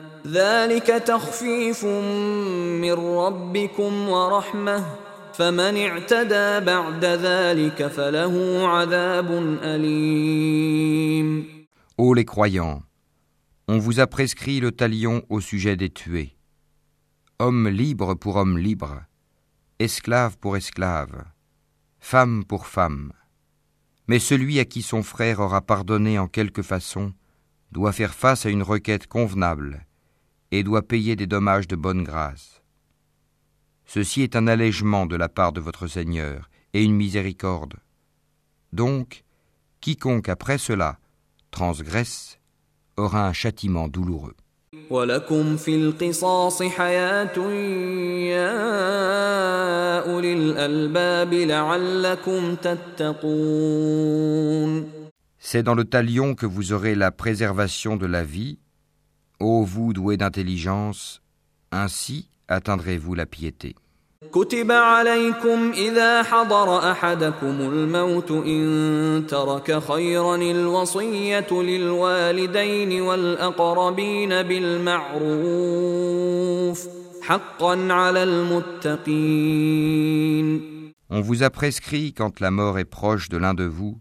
ذلك تخفيف من ربكم ورحمه فمن اعتدى بعد ذلك فله عذاب أليم Ô les croyants, on vous a prescrit le talion au sujet des tués. Homme libre pour homme libre, esclave pour esclave, femme pour femme. Mais celui à qui son frère aura pardonné en quelque façon doit faire face à une requête convenable et doit payer des dommages de bonne grâce. Ceci est un allègement de la part de votre Seigneur et une miséricorde. Donc, quiconque après cela transgresse aura un châtiment douloureux. C'est dans le talion que vous aurez la préservation de la vie Ô vous doués d'intelligence, ainsi atteindrez-vous la piété. كتب عليكم إذا حضر أحدكم الموت إن ترك خيرا الوصية للوالدين والأقربين بالمعروف حقا على المتقين On vous a prescrit quand la mort est proche de l'un de vous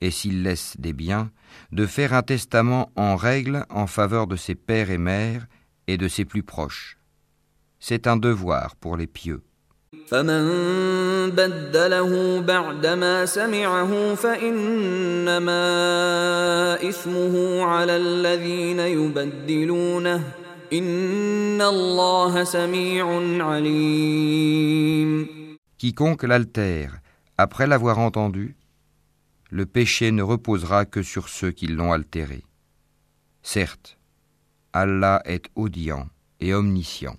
et s'il laisse des biens, de faire un testament en règle en faveur de ses pères et mères et de ses plus proches. C'est un devoir pour les pieux. Quiconque l'altère après l'avoir entendu, le péché ne reposera que sur ceux qui l'ont altéré. Certes, Allah est audient et omniscient.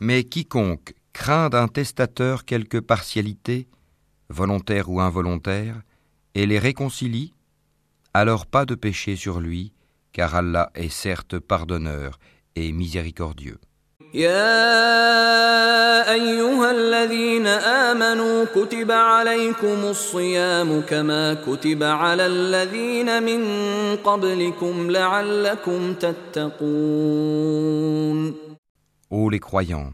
Mais quiconque craint d'un testateur quelque partialité, volontaire ou involontaire, et les réconcilie, alors pas de péché sur lui, car Allah est certes pardonneur et miséricordieux. يا ايها الذين امنوا كتب عليكم الصيام كما كتب على الذين من قبلكم لعلكم تتقون Ô les croyants,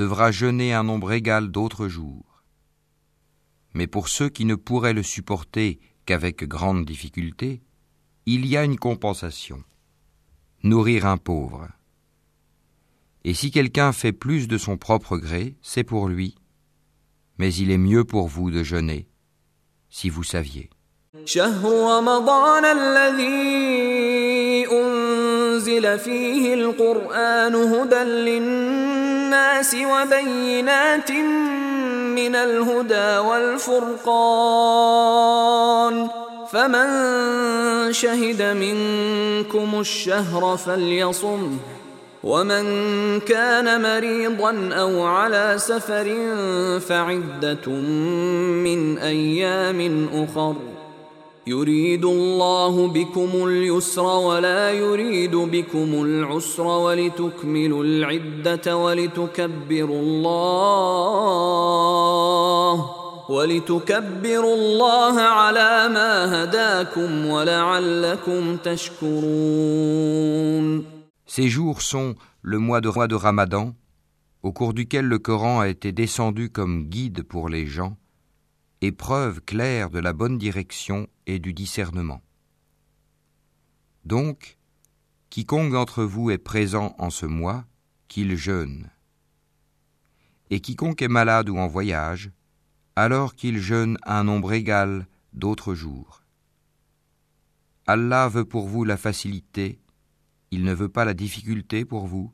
devra jeûner un nombre égal d'autres jours. Mais pour ceux qui ne pourraient le supporter qu'avec grande difficulté, il y a une compensation. Nourrir un pauvre. Et si quelqu'un fait plus de son propre gré, c'est pour lui, mais il est mieux pour vous de jeûner, si vous saviez. للناس وبينات من الهدى والفرقان. فمن شهد منكم الشهر فليصمه ومن كان مريضا أو على سفر فعدة من أيام أخر. يريد الله بكم اليسر ولا يريد بكم العسر ولتكملوا العده ولتكبروا الله ولتكبروا الله على ما هداكم ولعلكم تشكرون Ces jours sont le mois de, roi de Ramadan, au cours duquel le Coran a été descendu comme guide pour les gens, et preuve claire de la bonne direction et du discernement. Donc, quiconque d'entre vous est présent en ce mois, qu'il jeûne. Et quiconque est malade ou en voyage, alors qu'il jeûne un nombre égal d'autres jours. Allah veut pour vous la facilité il ne veut pas la difficulté pour vous,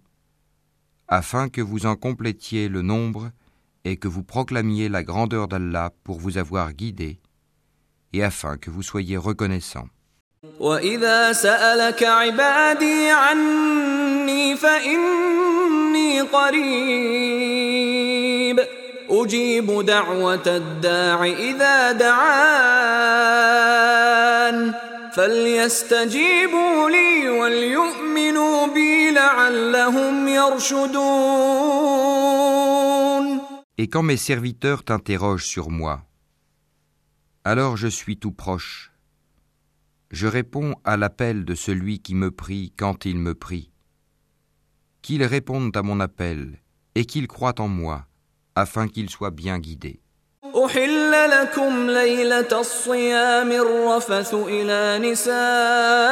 afin que vous en complétiez le nombre et que vous proclamiez la grandeur d'Allah pour vous avoir guidé, et afin que vous soyez reconnaissant. Et quand mes serviteurs t'interrogent sur moi, alors je suis tout proche. Je réponds à l'appel de celui qui me prie quand il me prie. Qu'ils répondent à mon appel et qu'ils croient en moi, afin qu'ils soient bien guidés. أحل لكم ليلة الصيام الرفث إلى نسائكم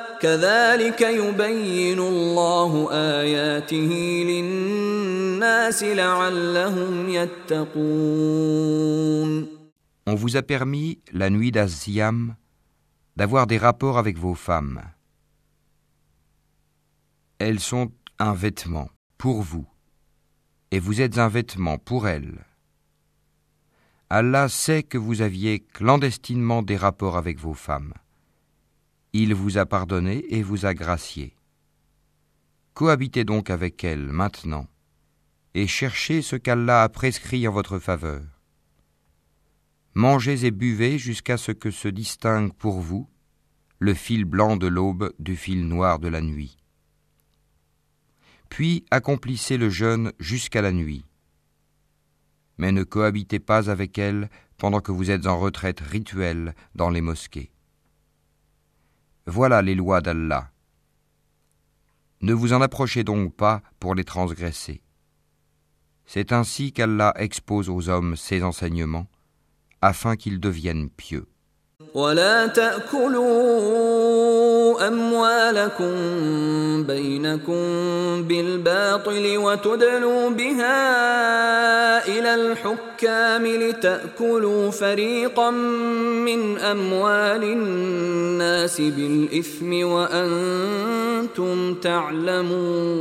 كذلك يبين الله اياته للناس لعلهم يتقون On vous a permis la nuit d'Aziam d'avoir des rapports avec vos femmes. Elles sont un vêtement pour vous, et vous êtes un vêtement pour elles. Allah sait que vous aviez clandestinement des rapports avec vos femmes. Il vous a pardonné et vous a gracié. Cohabitez donc avec elles maintenant, et cherchez ce qu'Allah a prescrit en votre faveur. Mangez et buvez jusqu'à ce que se distingue pour vous le fil blanc de l'aube du fil noir de la nuit. Puis accomplissez le jeûne jusqu'à la nuit. Mais ne cohabitez pas avec elles pendant que vous êtes en retraite rituelle dans les mosquées. Voilà les lois d'Allah. Ne vous en approchez donc pas pour les transgresser. C'est ainsi qu'Allah expose aux hommes ses enseignements, afin qu'ils deviennent pieux. ولا تأكلوا أموالكم بينكم بالباطل وتدلوا بها إلى الحكام لتأكلوا فريقا من أموال الناس بالإثم وأنتم تعلمون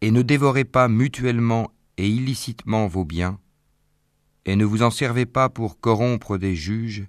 Et ne dévorez pas mutuellement et illicitement vos biens et ne vous en servez pas pour corrompre des juges,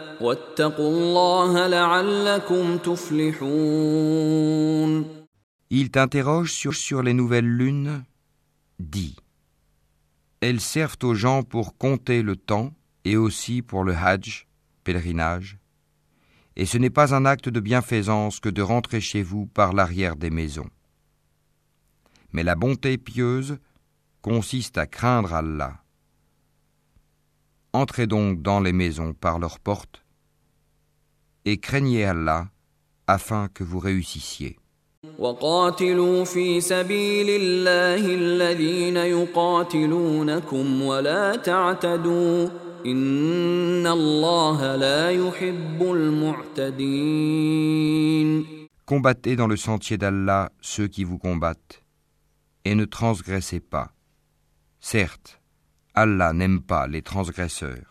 Il t'interroge sur, les nouvelles lunes, Dis, Elles servent aux gens pour compter le temps et aussi pour le Hajj, pèlerinage. Et ce n'est pas un acte de bienfaisance que de rentrer chez vous par l'arrière des maisons. Mais la bonté pieuse consiste à craindre Allah. Entrez donc dans les maisons par leurs portes et craignez Allah afin que vous réussissiez. Combattez dans le sentier d'Allah ceux qui vous combattent, et ne transgressez pas. Certes, Allah n'aime pas les transgresseurs.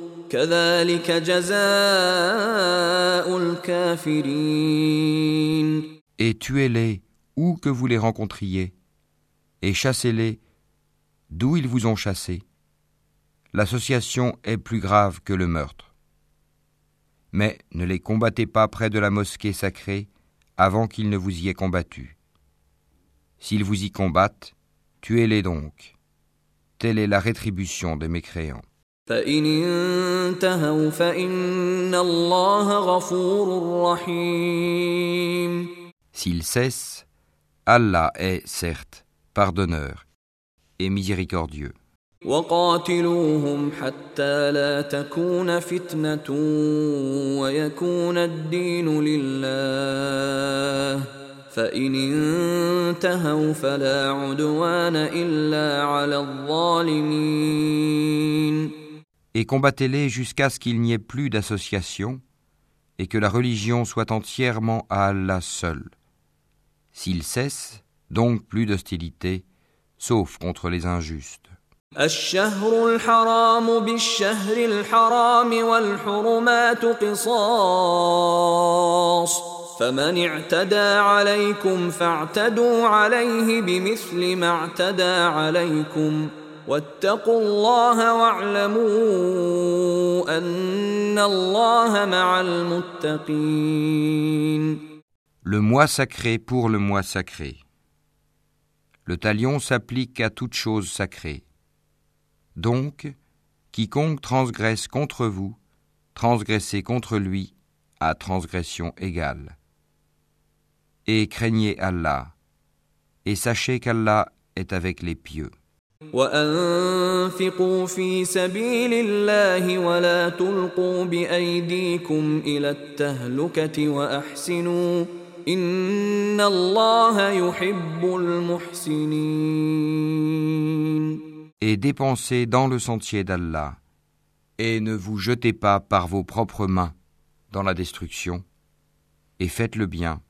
Et tuez-les où que vous les rencontriez, et chassez-les d'où ils vous ont chassés. L'association est plus grave que le meurtre mais ne les combattez pas près de la mosquée sacrée avant qu'ils ne vous y aient combattu. S'ils vous y combattent, tuez-les donc. Telle est la rétribution des mécréants. S'ils cessent, Allah est, certes, pardonneur et miséricordieux. وقاتلوهم حتى لا تكون فتنة ويكون الدين لله. فإن انتهوا فلا عدوان إلا على الظالمين. Et combattez-les jusqu'à ce qu'il n'y ait plus d'association et que la religion soit entièrement à Allah seul. S'ils cessent, donc plus d'hostilité, sauf contre les injustes. الشهر الحرام بالشهر الحرام والحرمات قصاص فمن اعتدى عليكم فاعتدوا عليه بمثل ما اعتدى عليكم واتقوا الله واعلموا ان الله مع المتقين Le mois sacré pour le mois sacré. Le talion s'applique à toute chose sacrée. Donc, quiconque transgresse contre vous, transgressez contre lui à transgression égale. Et craignez Allah, et sachez qu'Allah est avec les pieux. Et dépensez dans le sentier d'Allah, et ne vous jetez pas par vos propres mains dans la destruction, et faites le bien,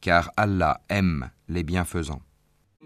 car Allah aime les bienfaisants.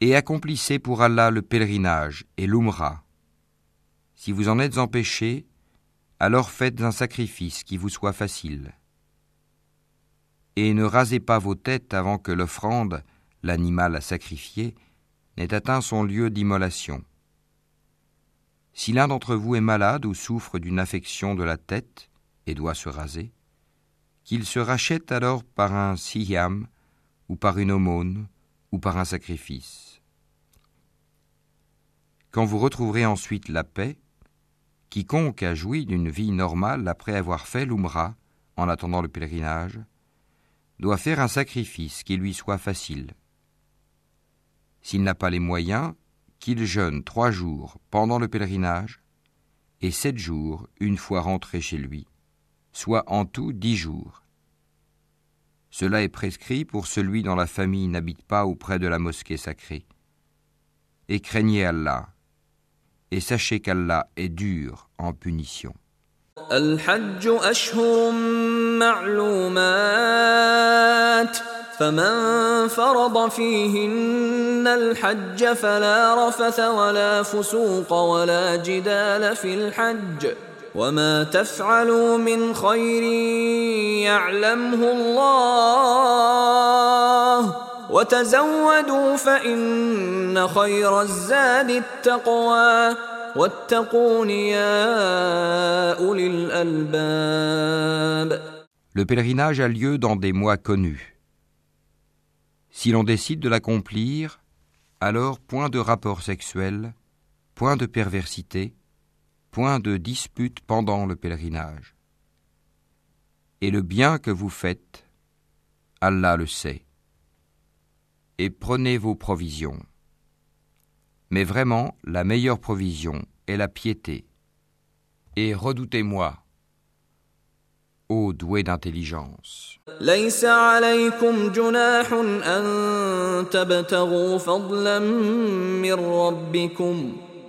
Et accomplissez pour Allah le pèlerinage et l'umrah. Si vous en êtes empêché, alors faites un sacrifice qui vous soit facile. Et ne rasez pas vos têtes avant que l'offrande, l'animal à sacrifier, n'ait atteint son lieu d'immolation. Si l'un d'entre vous est malade ou souffre d'une affection de la tête et doit se raser, qu'il se rachète alors par un siyam ou par une aumône ou par un sacrifice. Quand vous retrouverez ensuite la paix, quiconque a joui d'une vie normale après avoir fait l'umrah en attendant le pèlerinage, doit faire un sacrifice qui lui soit facile. S'il n'a pas les moyens, qu'il jeûne trois jours pendant le pèlerinage et sept jours une fois rentré chez lui, soit en tout dix jours. Cela est prescrit pour celui dont la famille n'habite pas auprès de la mosquée sacrée. Et craignez Allah, et sachez qu'Allah est dur en punition. فمن فرض فيهن الحج فلا رفث ولا فسوق ولا جدال في الحج وما تفعلوا من خير يعلمه الله وتزودوا فإن خير الزاد التقوى واتقون يا أولي الألباب Le pèlerinage a lieu dans des mois connus. Si l'on décide de l'accomplir, alors point de rapport sexuel, point de perversité, point de dispute pendant le pèlerinage. Et le bien que vous faites, Allah le sait. Et prenez vos provisions. Mais vraiment, la meilleure provision est la piété. Et redoutez-moi ô doué d'intelligence. ليس عليكم جناح أن تبتغوا فضلا من ربكم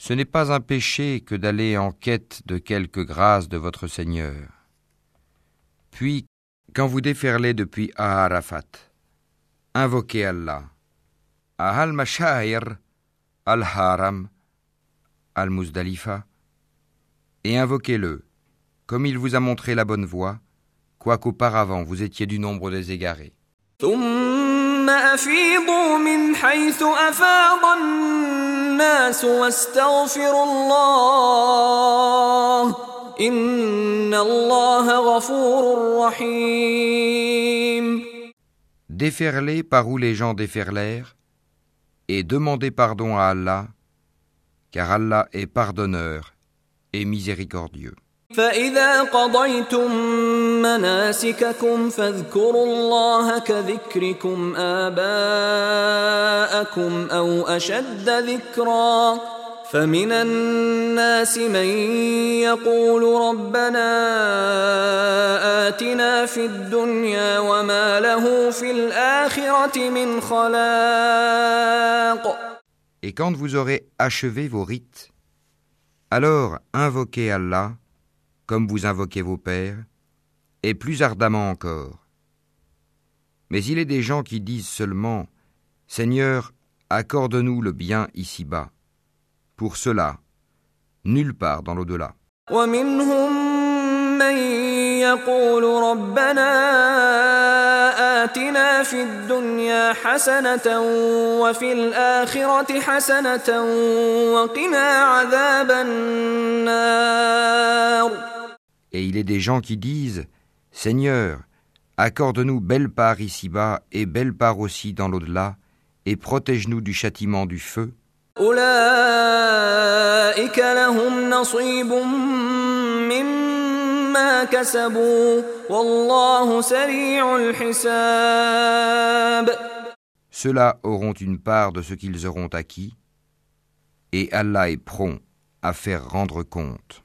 Ce n'est pas un péché que d'aller en quête de quelque grâce de votre Seigneur. Puis, quand vous déferlez depuis Aharafat, invoquez Allah. Ahal Mashair, Al-Haram, Al-Muzdalifa, et invoquez-le comme il vous a montré la bonne voie, quoiqu'auparavant vous étiez du nombre des égarés. ثم أفيضوا من حيث أفاض الناس واستغفروا الله إن الله غفور رحيم Déferlez par où les gens déferlèrent, et demandez pardon à Allah, car Allah est pardonneur et miséricordieux. فإذا قضيتم مناسككم فاذكروا الله كذكركم آباءكم أو أشد ذكرا فمن الناس من يقول ربنا آتنا في الدنيا وما له في الآخرة من خلاق. Et quand vous aurez achevé vos rites, alors invoquez Allah comme vous invoquez vos pères, et plus ardemment encore. Mais il est des gens qui disent seulement Seigneur, accorde-nous le bien ici-bas. Pour cela, nulle part dans l'au-delà. ومنهم من يقول ربنا آتنا في الدنيا حسنة وفي الآخرة حسنة وقنا عذاب النار Et il est des gens qui disent Seigneur, accorde-nous belle part ici-bas et belle part aussi dans l'au-delà, et protège-nous du châtiment du feu. Ceux-là auront une part de ce qu'ils auront acquis, et Allah est prompt à faire rendre compte.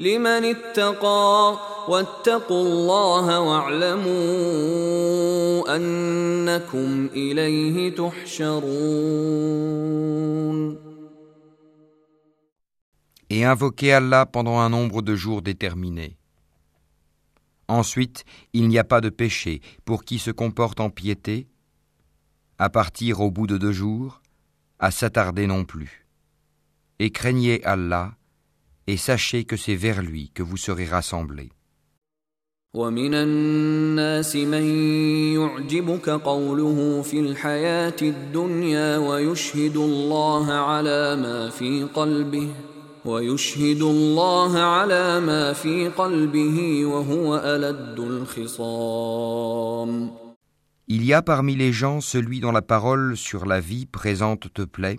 لمن اتقى واتقوا الله واعلموا أنكم إليه تحشرون Et invoquez Allah pendant un nombre de jours déterminés. Ensuite, il n'y a pas de péché pour qui se comporte en piété, à partir au bout de deux jours, à s'attarder non plus. Et craignez Allah, et sachez que c'est vers lui que vous serez rassemblés. ومن الناس من يعجبك قوله في الحياة الدنيا ويشهد الله على ما في قلبه ويشهد الله على ما في قلبه وهو ألد الخصام Il y a parmi les gens celui dont la parole sur la vie présente te plaît,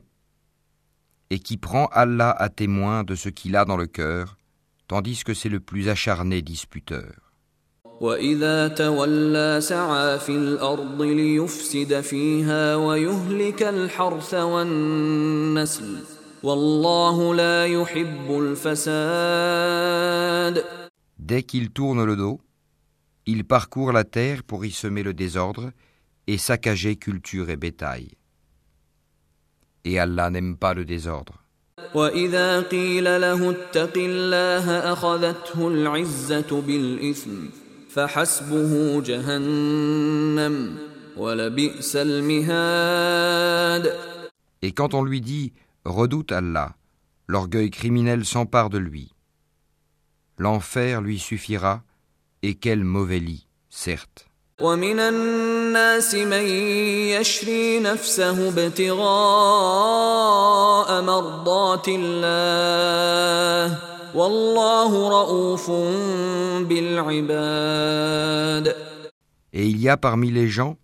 et qui prend Allah à témoin de ce qu'il a dans le cœur, tandis que c'est le plus acharné disputeur. Dès qu'il tourne le dos, il parcourt la terre pour y semer le désordre et saccager culture et bétail et Allah n'aime pas le désordre. Et quand on lui dit Redoute Allah, l'orgueil criminel s'empare de lui. L'enfer lui suffira, et quel mauvais lit, certes. ومن الناس من يشري نفسه ابتغاء مرضات الله والله رؤوف بالعباد Et il y a parmi les gens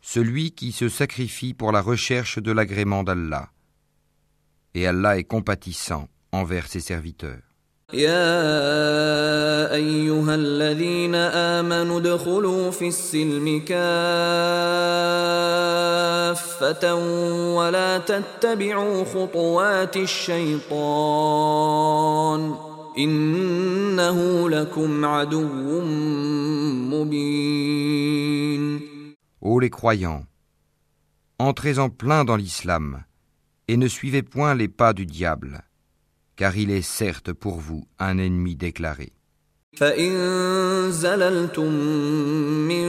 celui qui se sacrifie pour la recherche de l'agrément d'Allah. Et Allah est compatissant envers ses serviteurs. يا ايها الذين امنوا ادخلوا في السلم كافه ولا تتبعوا خطوات الشيطان انه لكم عدو مبين Ô les croyants, entrez en plein dans l'islam, Et ne suivez point les pas du diable, car il est certes pour vous un ennemi déclaré. فإن زللتم من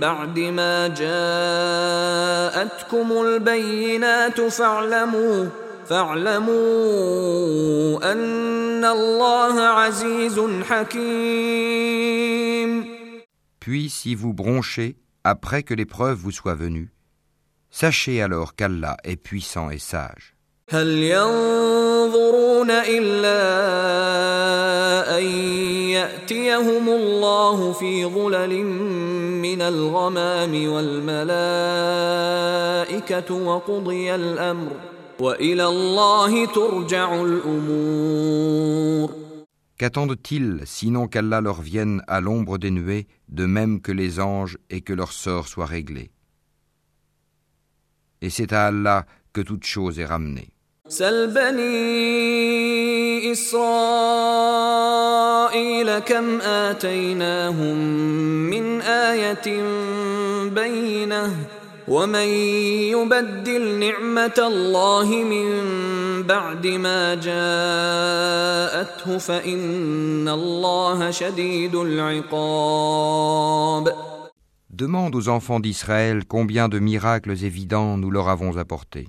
بعد ما جاءتكم البينات فاعلموا فاعلموا أن الله عزيز حكيم Puis si vous bronchez après que l'épreuve vous soit venue, sachez alors qu'Allah est puissant et sage. هل ينظرون إلا أن يأتيهم الله في ظلل من الغمام والملائكة وقضي الأمر وإلى الله ترجع الأمور Qu'attendent-ils sinon qu'Allah leur vienne à l'ombre des nuées, de même que les anges, et que leur sort soit réglé Et c'est à Allah que toute chose est ramenée. سل بني إسرائيل كم آتيناهم من آية بينة ومن يبدل نعمة الله من بعد ما جاءته فإن الله شديد العقاب Demande aux enfants d'Israël combien de miracles évidents nous leur avons apportés.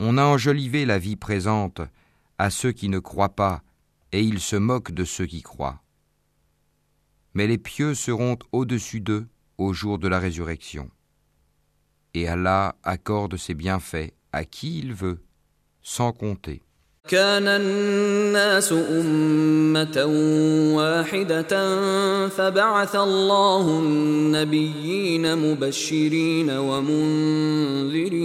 On a enjolivé la vie présente à ceux qui ne croient pas, et ils se moquent de ceux qui croient. Mais les pieux seront au-dessus d'eux au jour de la résurrection. Et Allah accorde ses bienfaits à qui il veut, sans compter. كان الناس أمة واحدة فبعث الله النبيين مبشرين ومنذرين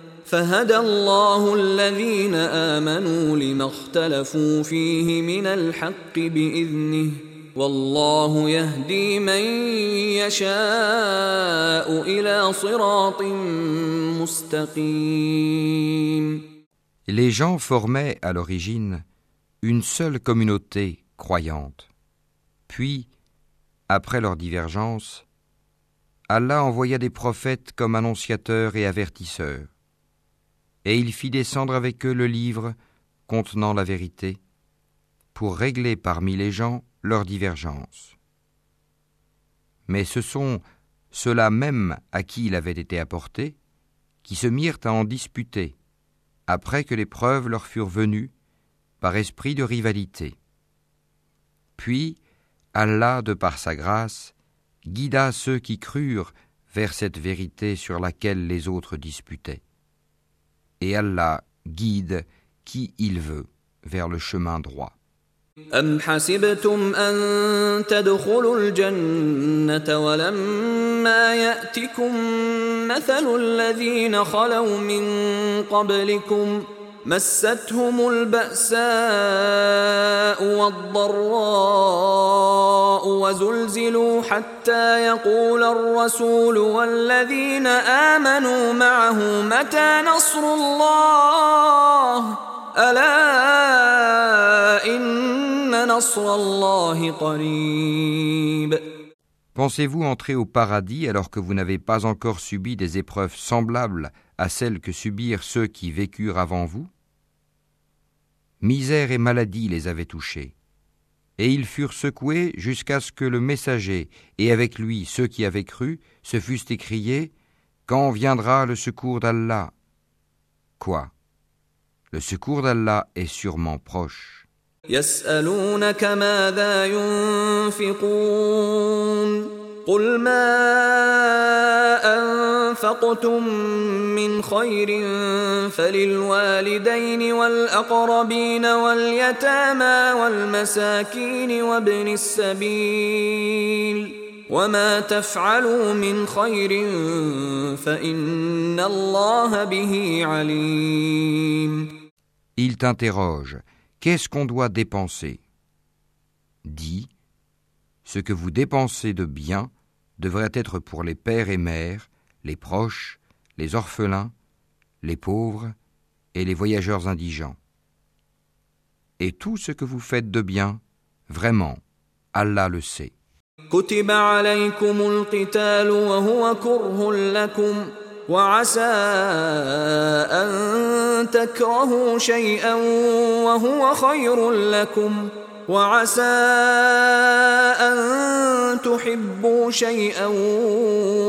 فهدى الله الذين آمنوا لما اختلفوا فيه من الحق بإذنه والله يهدي من يشاء إلى صراط مستقيم Les gens formaient à l'origine une seule communauté croyante. Puis, après leur divergence, Allah envoya des prophètes comme annonciateurs et avertisseurs, et il fit descendre avec eux le livre contenant la vérité, pour régler parmi les gens leurs divergences. Mais ce sont ceux-là même à qui il avait été apporté qui se mirent à en disputer après que les preuves leur furent venues par esprit de rivalité. Puis Allah, de par sa grâce, guida ceux qui crurent vers cette vérité sur laquelle les autres disputaient Et Allah guide qui il veut vers le chemin droit. أم حسبتم أن تدخلوا الجنة ولما يأتكم مثل الذين خلوا من قبلكم مستهم البأساء والضراء وزلزلوا حتى يقول الرسول والذين آمنوا معه متى نصر الله؟ ألا إن نصر الله قريب. Pensez-vous entrer au paradis alors que vous n'avez pas encore subi des épreuves semblables à celles que subirent ceux qui vécurent avant vous? Misère et maladie les avaient touchés, et ils furent secoués jusqu'à ce que le messager, et avec lui ceux qui avaient cru, se fussent écriés Quand viendra le secours d'Allah? Quoi? Le secours d'Allah est sûrement proche. قل ما أنفقتم من خير فللوالدين والأقربين واليتامى والمساكين وابن السبيل وما تفعلوا من خير فإن الله به عليم Il t'interroge. Qu'est-ce qu'on doit dépenser Dis, ce que vous dépensez de bien devrait être pour les pères et mères, les proches, les orphelins, les pauvres et les voyageurs indigents. Et tout ce que vous faites de bien, vraiment, Allah le sait. وعسى أن تكرهوا شيئا وهو خير لكم وعسى أن تحبوا شيئا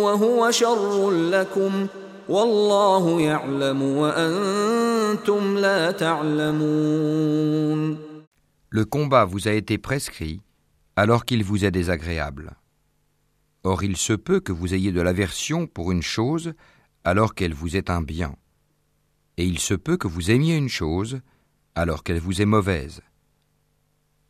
وهو شر لكم والله يعلم وأنتم لا تعلمون Le combat vous a été prescrit alors qu'il vous est désagréable. Or il se peut que vous ayez de l'aversion pour une chose alors qu'elle vous est un bien. Et il se peut que vous aimiez une chose alors qu'elle vous est mauvaise.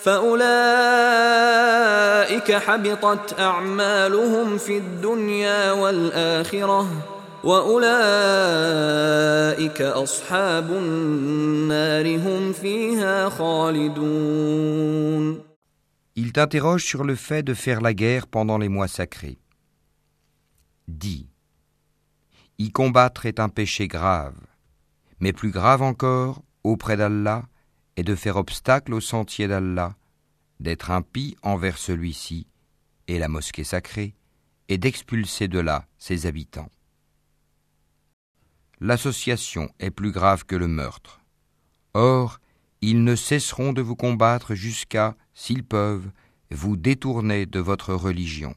فأولئك حبطت أعمالهم في الدنيا والآخرة وأولئك أصحاب النار هم فيها خالدون Il t'interroge sur le fait de faire la guerre pendant les mois sacrés. Dis, y combattre est un péché grave, mais plus grave encore, auprès d'Allah, est de faire obstacle au sentier d'Allah, d'être impie envers celui-ci et la mosquée sacrée, et d'expulser de là ses habitants. L'association est plus grave que le meurtre. Or, ils ne cesseront de vous combattre jusqu'à, s'ils peuvent, vous détourner de votre religion.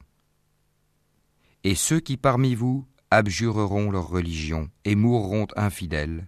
Et ceux qui parmi vous abjureront leur religion et mourront infidèles,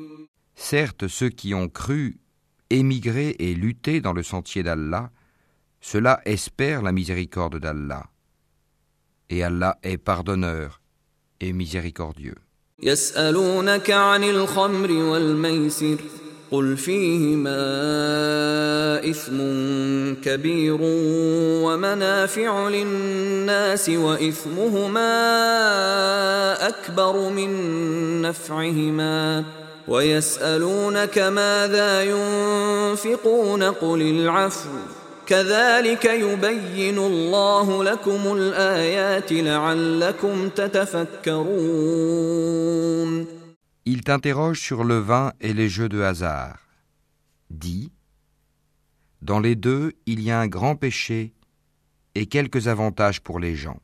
Certes, ceux qui ont cru, émigré et lutté dans le sentier d'Allah, cela espère la miséricorde d'Allah. Et Allah est pardonneur, et miséricordieux. يسألونك عن الخمر والميسر قل فيهما إثم كبير ومنافع للناس وإثمهما أكبر من نفعهما ويسألونك ماذا ينفقون قل العفو Il t'interroge sur le vin et les jeux de hasard. Dis, dans les deux, il y a un grand péché et quelques avantages pour les gens.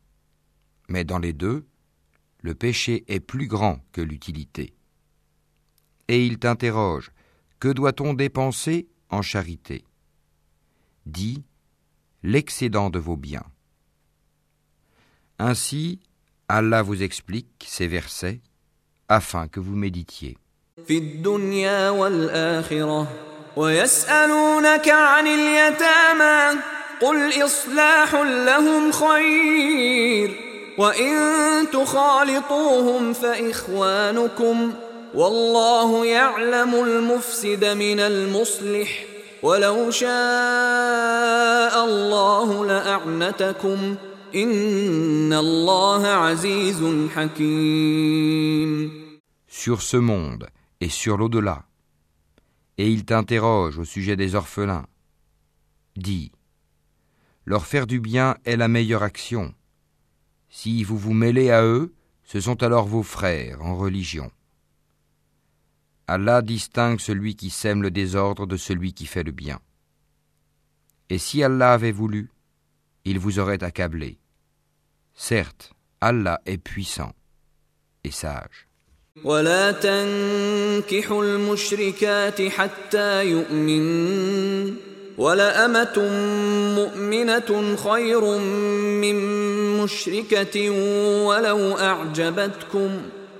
Mais dans les deux, le péché est plus grand que l'utilité. Et il t'interroge, que doit-on dépenser en charité dit l'excédent de vos biens. Ainsi, Allah vous explique ces versets afin que vous méditiez. في الدنيا والآخرة ويسألونك عن اليتامى قل إصلاح لهم خير وإن تخالطوهم فإخوانكم والله يعلم المفسد من المصلح ولو شاء الله لأعنتكم إن الله عزيز حكيم Sur ce monde, et sur l'au-delà. Et il t'interroge au sujet des orphelins. Dis, leur faire du bien est la meilleure action. Si vous vous mêlez à eux, ce sont alors vos frères en religion. Allah distingue celui qui sème le désordre de celui qui fait le bien. Et si Allah avait voulu, il vous aurait accablé. Certes, Allah est puissant et sage. ولا تنكحوا المشركات حتى يؤمن ولأمة مؤمنة خير من مشركة ولو أعجبتكم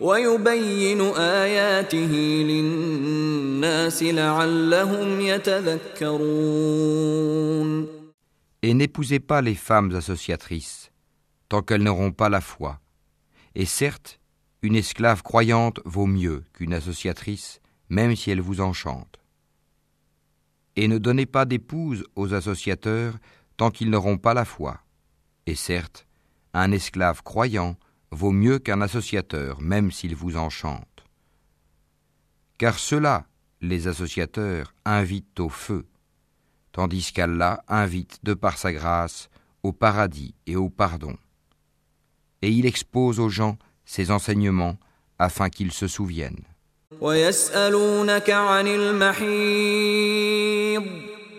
ويبين آياته للناس لعلهم يتذكرون Et n'épousez pas les femmes associatrices tant qu'elles n'auront pas la foi. Et certes, une esclave croyante vaut mieux qu'une associatrice, même si elle vous enchante. Et ne donnez pas d'épouse aux associateurs tant qu'ils n'auront pas la foi. Et certes, un esclave croyant vaut mieux qu'un associateur, même s'il vous enchante. Car ceux-là, les associateurs, invitent au feu, tandis qu'Allah invite de par sa grâce au paradis et au pardon. Et il expose aux gens ses enseignements afin qu'ils se souviennent.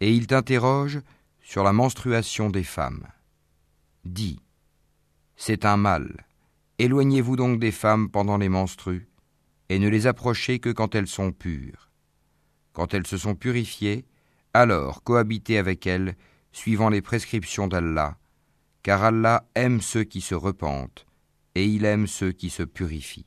Et il t'interroge sur la menstruation des femmes. Dis, c'est un mal. Éloignez-vous donc des femmes pendant les menstrues, et ne les approchez que quand elles sont pures. Quand elles se sont purifiées, alors cohabitez avec elles, suivant les prescriptions d'Allah, car Allah aime ceux qui se repentent et il aime ceux qui se purifient.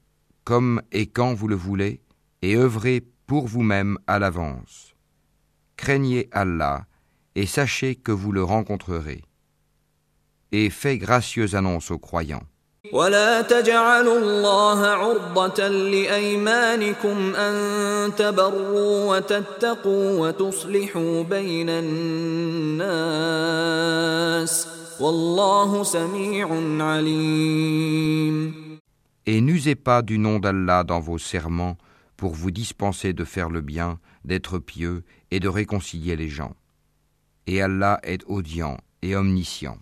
comme et quand vous le voulez, et œuvrez pour vous-même à l'avance. Craignez Allah, et sachez que vous le rencontrerez. Et faites gracieuse annonce aux croyants. Et n'usez pas du nom d'Allah dans vos serments pour vous dispenser de faire le bien, d'être pieux et de réconcilier les gens. Et Allah est audient et omniscient.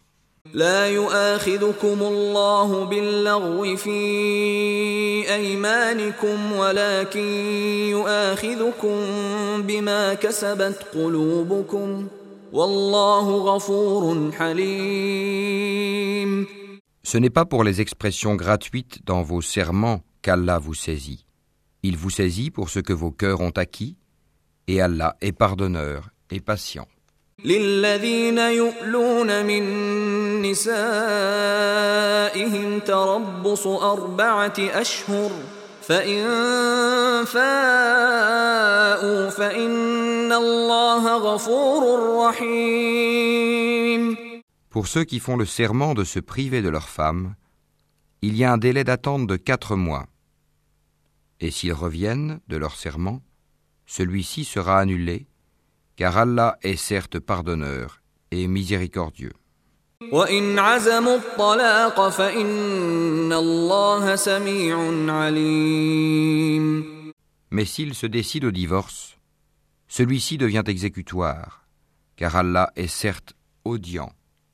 Ce n'est pas pour les expressions gratuites dans vos serments qu'Allah vous saisit. Il vous saisit pour ce que vos cœurs ont acquis, et Allah est pardonneur et patient. للذين يؤلون من نسائهم تربص أربعة أشهر فإن فاءوا فإن الله غفور رحيم Pour ceux qui font le serment de se priver de leur femme, il y a un délai d'attente de quatre mois. Et s'ils reviennent de leur serment, celui-ci sera annulé, car Allah est certes pardonneur et miséricordieux. Mais s'il se décide au divorce, celui-ci devient exécutoire, car Allah est certes audient,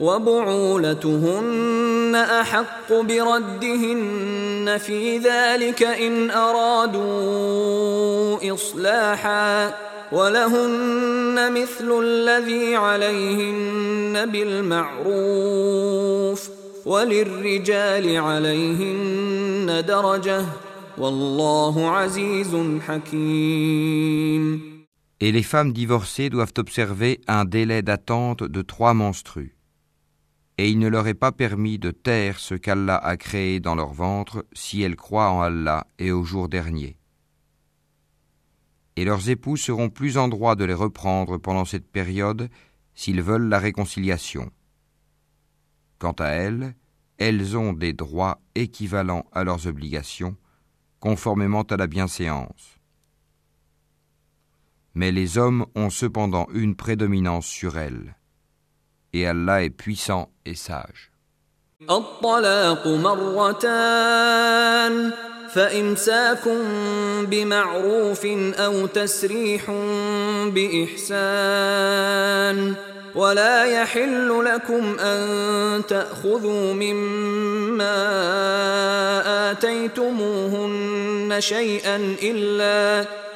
وبعولتهن أحق بردهن في ذلك إن أرادوا إصلاحا ولهن مثل الذي عليهن بالمعروف وللرجال عليهن درجة والله عزيز حكيم Et les femmes divorcées doivent observer un délai d'attente de trois menstrues. Et il ne leur est pas permis de taire ce qu'Allah a créé dans leur ventre si elles croient en Allah et au jour dernier. Et leurs époux seront plus en droit de les reprendre pendant cette période s'ils veulent la réconciliation. Quant à elles, elles ont des droits équivalents à leurs obligations, conformément à la bienséance mais les hommes ont cependant une prédominance sur elles. Et Allah est puissant et sage. الطلاق مرتان فإمساك بمعروف أو تسريح بإحسان ولا يحل لكم أن تأخذوا مما آتيتموهن شيئا إلا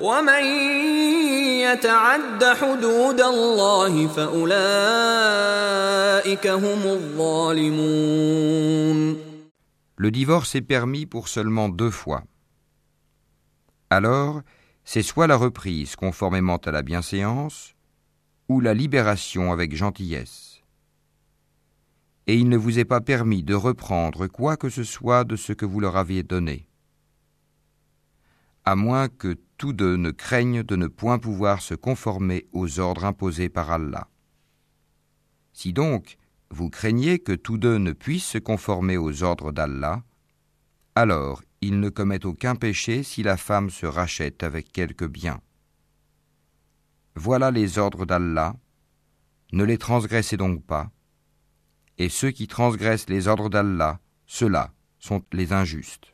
ومن يتعد حدود الله فأولئك هم الظالمون Le divorce est permis pour seulement deux fois. Alors, c'est soit la reprise conformément à la bienséance, ou la libération avec gentillesse. Et il ne vous est pas permis de reprendre quoi que ce soit de ce que vous leur aviez donné, à moins que tous deux ne craignent de ne point pouvoir se conformer aux ordres imposés par Allah. Si donc vous craignez que tous deux ne puissent se conformer aux ordres d'Allah, alors il ne commet aucun péché si la femme se rachète avec quelque bien. Voilà les ordres d'Allah, ne les transgressez donc pas, et ceux qui transgressent les ordres d'Allah, ceux-là sont les injustes.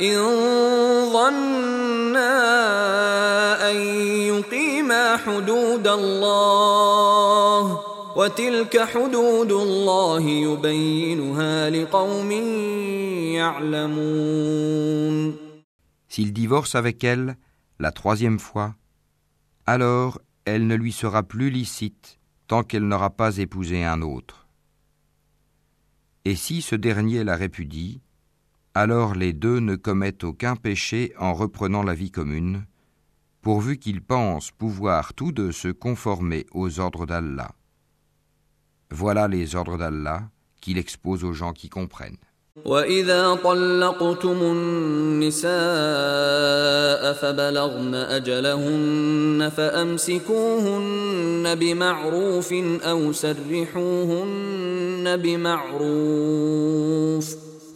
إن ظنا أن يقيما حدود الله وتلك حدود الله يبينها لقوم يعلمون S'il divorce avec elle la troisième fois, alors elle ne lui sera plus licite tant qu'elle n'aura pas épousé un autre. Et si ce dernier la répudie, alors les deux ne commettent aucun péché en reprenant la vie commune, pourvu qu'ils pensent pouvoir tous deux se conformer aux ordres d'Allah. Voilà les ordres d'Allah qu'il expose aux gens qui comprennent. وإذا طلقتم النساء فبلغن أجلهن فأمسكوهن بمعروف أو سرحوهن بمعروف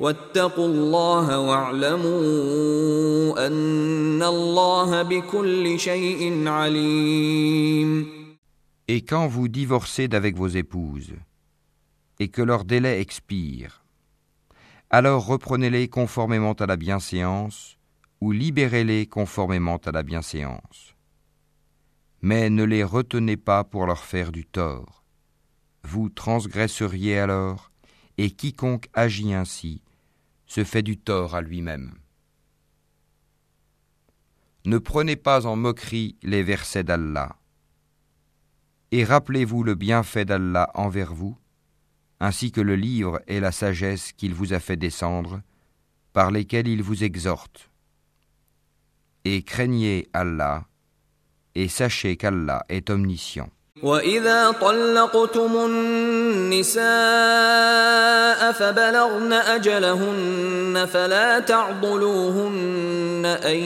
واتقوا الله واعلموا أن الله بكل شيء عليم Et quand vous divorcez d'avec vos épouses, et que leur délai expire. Alors reprenez-les conformément à la bienséance, ou libérez-les conformément à la bienséance. Mais ne les retenez pas pour leur faire du tort. Vous transgresseriez alors, et quiconque agit ainsi se fait du tort à lui-même. Ne prenez pas en moquerie les versets d'Allah, et rappelez-vous le bienfait d'Allah envers vous, ainsi que le livre et la sagesse qu'il vous a fait descendre, par lesquels il vous exhorte. Et craignez Allah, et sachez qu'Allah est omniscient. وإذا طلقتم النساء فبلغن أجلهن فلا تعضلوهن أن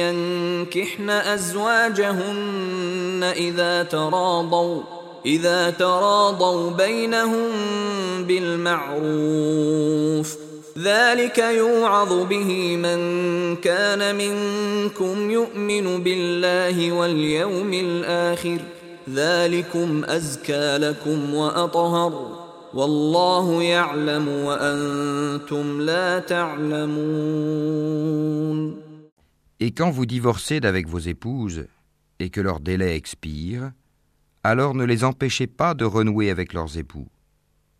ينكحن أزواجهن إذا تراضوا إذا تراضوا بينهم بالمعروف. ذلك يوعظ به من كان منكم يؤمن بالله واليوم الآخر. ذلكم أزكى لكم وأطهر والله يعلم وأنتم لا تعلمون Et quand vous divorcez d'avec vos épouses et que leur délai expire, alors ne les empêchez pas de renouer avec leurs époux,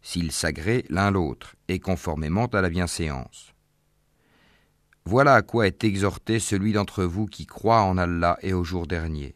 s'ils s'agréent l'un l'autre et conformément à la bienséance. Voilà à quoi est exhorté celui d'entre vous qui croit en Allah et au jour dernier.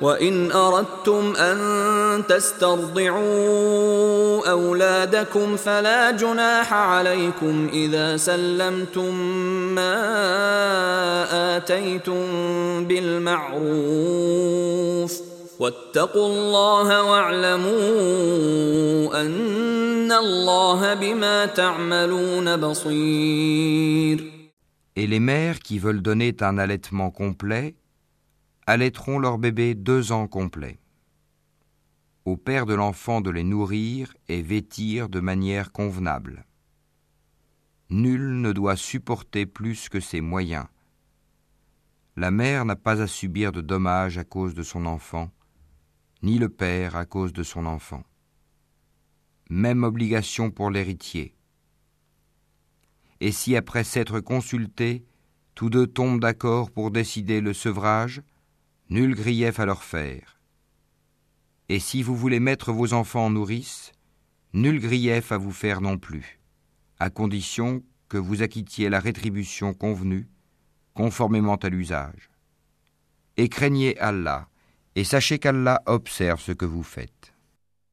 وإن أردتم أن تسترضعوا أولادكم فلا جناح عليكم إذا سلمتم ما آتيتم بالمعروف واتقوا الله واعلموا أن الله بما تعملون بصير. Et les mères qui veulent donner un allaitement complet allaiteront leur bébé deux ans complets. Au père de l'enfant de les nourrir et vêtir de manière convenable. Nul ne doit supporter plus que ses moyens. La mère n'a pas à subir de dommages à cause de son enfant, ni le père à cause de son enfant. Même obligation pour l'héritier. Et si après s'être consultés, tous deux tombent d'accord pour décider le sevrage, nul grief à leur faire. Et si vous voulez mettre vos enfants en nourrice, nul grief à vous faire non plus, à condition que vous acquittiez la rétribution convenue, conformément à l'usage. Et craignez Allah, et sachez qu'Allah observe ce que vous faites.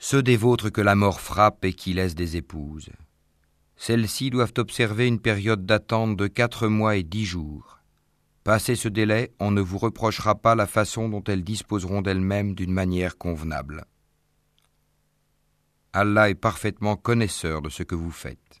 Ceux des vôtres que la mort frappe et qui laissent des épouses. Celles-ci doivent observer une période d'attente de quatre mois et dix jours. Passé ce délai, on ne vous reprochera pas la façon dont elles disposeront d'elles-mêmes d'une manière convenable. Allah est parfaitement connaisseur de ce que vous faites.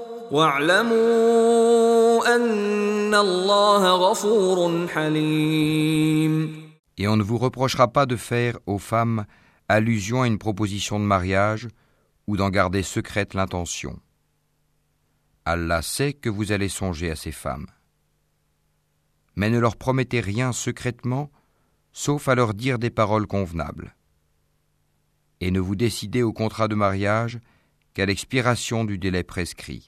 Et on ne vous reprochera pas de faire aux femmes allusion à une proposition de mariage ou d'en garder secrète l'intention. Allah sait que vous allez songer à ces femmes. Mais ne leur promettez rien secrètement, sauf à leur dire des paroles convenables. Et ne vous décidez au contrat de mariage qu'à l'expiration du délai prescrit.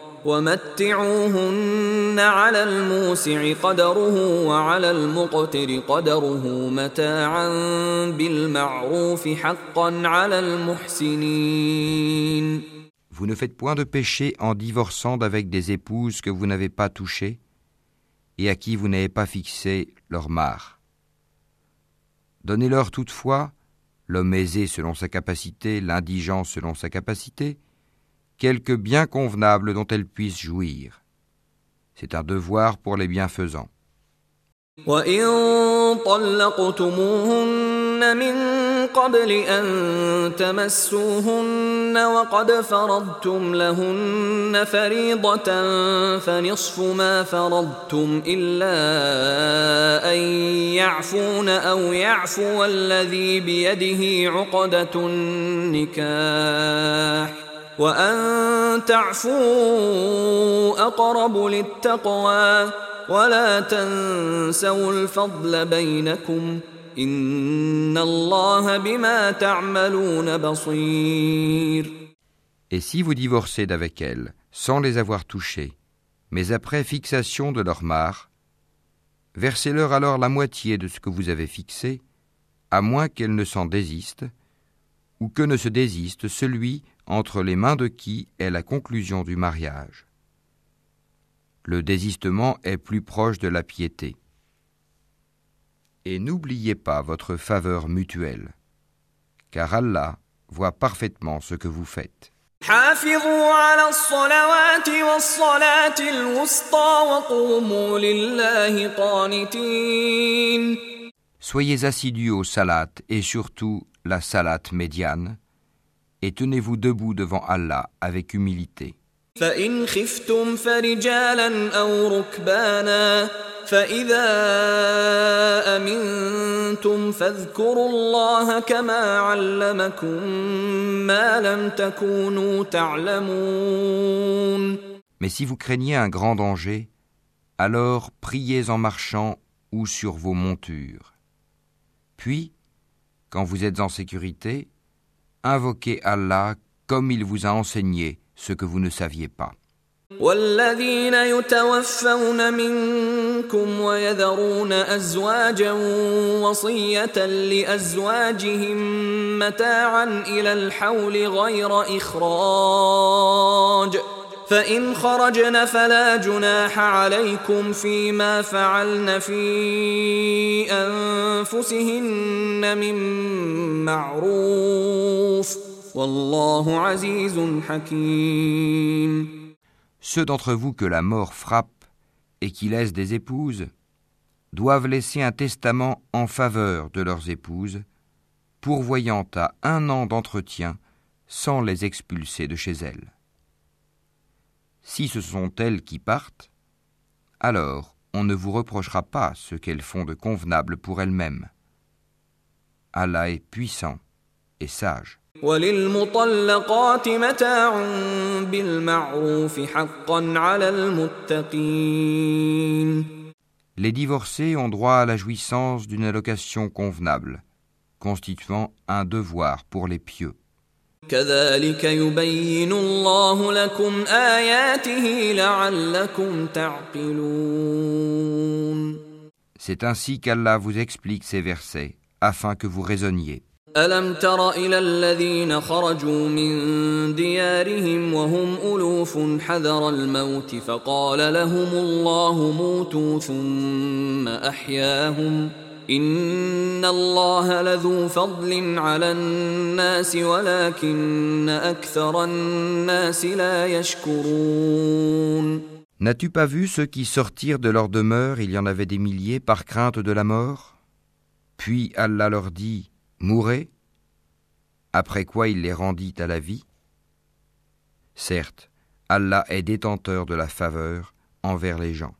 ومتعوهن على الموسع قدره وعلى المقتر قدره متاعا بالمعروف حقا على المحسنين Vous ne faites point de péché en divorçant d'avec des épouses que vous n'avez pas touchées et à qui vous n'avez pas fixé leur mare. Donnez-leur toutefois, l'homme aisé selon sa capacité, l'indigent selon sa capacité, quelque bien convenable dont elles puissent jouir. C'est un devoir pour les bienfaisants. من قبل أن تمسوهن وقد فرضتم لهن فريضة فنصف ما فرضتم إلا أن يعفون أو يعفو الذي بيده عقدة النكاح وأن تعفوا أقرب للتقوى ولا تنسوا الفضل بينكم ۖ Et si vous divorcez d'avec elles, sans les avoir touchées, mais après fixation de leur mare, versez-leur alors la moitié de ce que vous avez fixé, à moins qu'elles ne s'en désistent, ou que ne se désiste celui entre les mains de qui est la conclusion du mariage. Le désistement est plus proche de la piété. Et n'oubliez pas votre faveur mutuelle, car Allah voit parfaitement ce que vous faites. Soyez assidus au salat et surtout la salat médiane, et tenez-vous debout devant Allah avec humilité. فإذا أمنتم فاذكروا الله كما علمكم ما لم تكونوا تعلمون Mais si vous craignez un grand danger, alors priez en marchant ou sur vos montures. Puis, quand vous êtes en sécurité, invoquez Allah comme il vous a enseigné ce que vous ne saviez pas. والذين يتوفون منكم ويذرون ازواجا وصيه لازواجهم متاعا الى الحول غير اخراج فان خرجن فلا جناح عليكم فيما فعلن في انفسهن من معروف والله عزيز حكيم Ceux d'entre vous que la mort frappe et qui laissent des épouses doivent laisser un testament en faveur de leurs épouses, pourvoyant à un an d'entretien sans les expulser de chez elles. Si ce sont elles qui partent, alors on ne vous reprochera pas ce qu'elles font de convenable pour elles-mêmes. Allah est puissant et sage. Les divorcés ont droit à la jouissance d'une allocation convenable, constituant un devoir pour les pieux. C'est ainsi qu'Allah vous explique ces versets, afin que vous raisonniez. ألم تر إلى الذين خرجوا من ديارهم وهم ألوف حذر الموت فقال لهم الله موتوا ثم أحياهم إن الله لذو فضل على الناس ولكن أكثر الناس لا يشكرون N'as-tu pas vu ceux qui sortirent de leur demeure, il y en avait des milliers, par crainte de la mort Puis Allah leur dit, mouraient, après quoi il les rendit à la vie Certes, Allah est détenteur de la faveur envers les gens,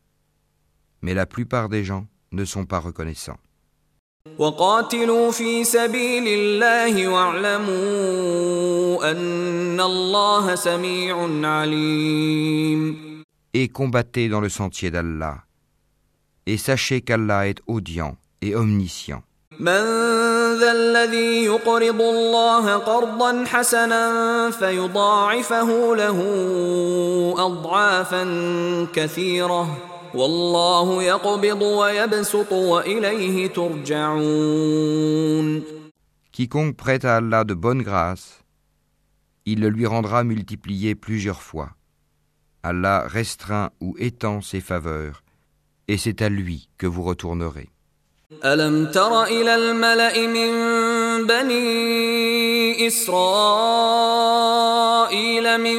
mais la plupart des gens ne sont pas reconnaissants. Et combattez dans le sentier d'Allah, et sachez qu'Allah est audient et omniscient. من ذا الذي يقرض الله قرضا حسنا فيضاعفه له اضعافا كثيره والله يقبض ويبسط واليه ترجعون Quiconque prête à Allah de bonne grâce, il le lui rendra multiplié plusieurs fois. Allah restreint ou étend ses faveurs, et c'est à lui que vous retournerez. ألم تر إلى الملأ من بني إسرائيل من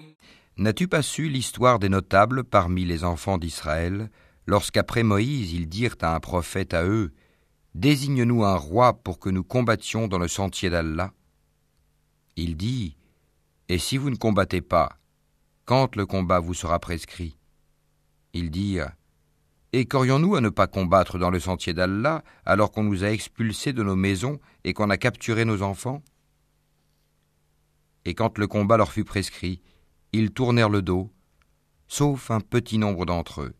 N'as-tu pas su l'histoire des notables parmi les enfants d'Israël, lorsqu'après Moïse ils dirent à un prophète à eux Désigne-nous un roi pour que nous combattions dans le sentier d'Allah Il dit Et si vous ne combattez pas, quand le combat vous sera prescrit Ils dirent Et qu'aurions-nous à ne pas combattre dans le sentier d'Allah alors qu'on nous a expulsés de nos maisons et qu'on a capturé nos enfants Et quand le combat leur fut prescrit, ils tournèrent le dos, sauf un petit nombre d'entre eux.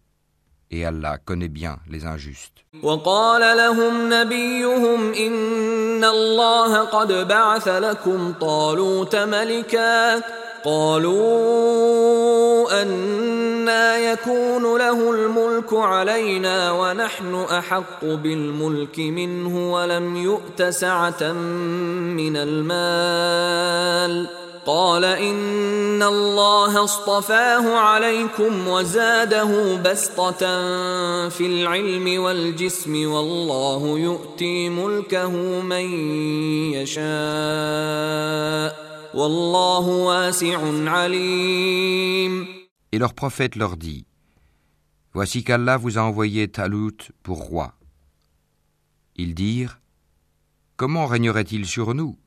Et Allah connaît bien les injustes. وقال لهم نبيهم إن الله قد بعث لكم طالوت ملكا قالوا أنا يكون له الملك علينا ونحن أحق بالملك منه ولم يؤت سعة من المال ۖ قال إن الله اصطفاه عليكم وزاده بسطة في العلم والجسم والله يؤتي ملكه من يشاء والله واسع عليم Et leur prophète leur dit Voici qu'Allah vous a envoyé Talut pour roi. Ils dirent Comment régnerait-il sur nous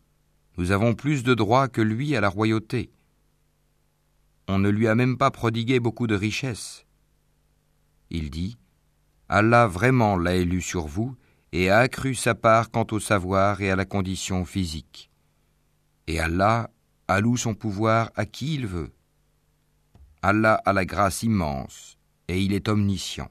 Nous avons plus de droits que lui à la royauté. On ne lui a même pas prodigué beaucoup de richesses. Il dit Allah vraiment l'a élu sur vous et a accru sa part quant au savoir et à la condition physique. Et Allah alloue son pouvoir à qui il veut. Allah a la grâce immense et il est omniscient.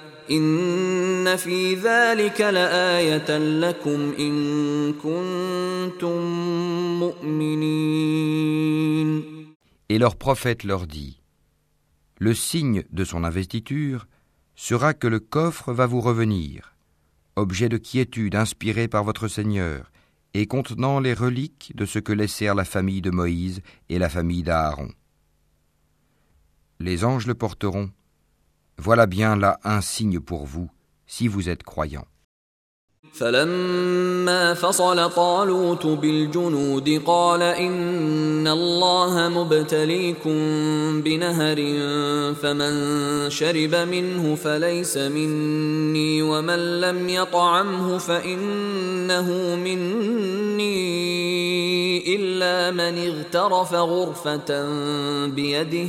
إن في ذلك لآية لكم إن كنتم مؤمنين Et leur prophète leur dit Le signe de son investiture sera que le coffre va vous revenir, objet de quiétude inspiré par votre Seigneur, et contenant les reliques de ce que laissèrent la famille de Moïse et la famille d'Aaron. Les anges le porteront. Voilà bien là un signe pour vous, si vous êtes croyants. فلما فصل طالوت بالجنود قال إن الله مبتليكم بنهر فمن شرب منه فليس مني ومن لم يطعمه فإنه مني إلا من اغترف غرفة بيده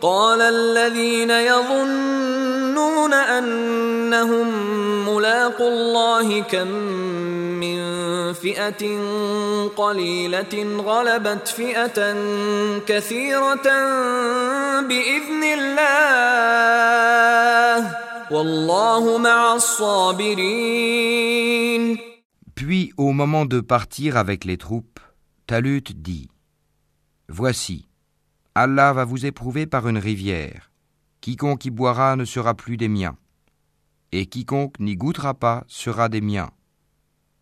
قال الذين يظنون أنهم ملاقوا الله كم من فئة قليلة غلبت فئة كثيرة بإذن الله Puis, au moment de partir avec les troupes, Talut dit Voici, Allah va vous éprouver par une rivière. Quiconque y boira ne sera plus des miens, et quiconque n'y goûtera pas sera des miens.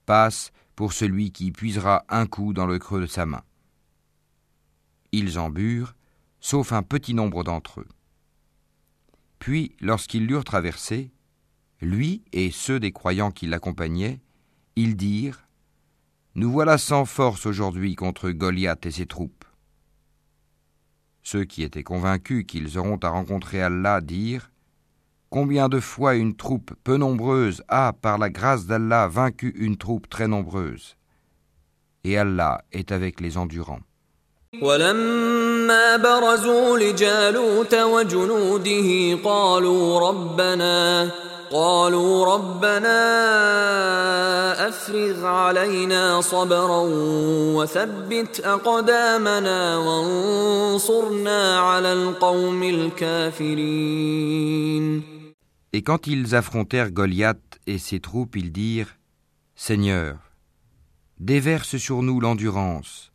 Passe pour celui qui puisera un coup dans le creux de sa main. Ils en burent, sauf un petit nombre d'entre eux. Puis, lorsqu'ils l'eurent traversé, lui et ceux des croyants qui l'accompagnaient, ils dirent Nous voilà sans force aujourd'hui contre Goliath et ses troupes. Ceux qui étaient convaincus qu'ils auront à rencontrer Allah dirent Combien de fois une troupe peu nombreuse a, par la grâce d'Allah, vaincu une troupe très nombreuse Et Allah est avec les endurants. ولما برزوا لجالوت وجنوده قالوا ربنا قالوا ربنا افرغ علينا صبرا وثبت اقدامنا وانصرنا على القوم الكافرين Et quand ils affrontèrent Goliath et ses troupes, ils dirent Seigneur, déverse sur nous l'endurance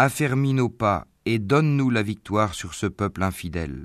affermis nos pas et donne-nous la victoire sur ce peuple infidèle.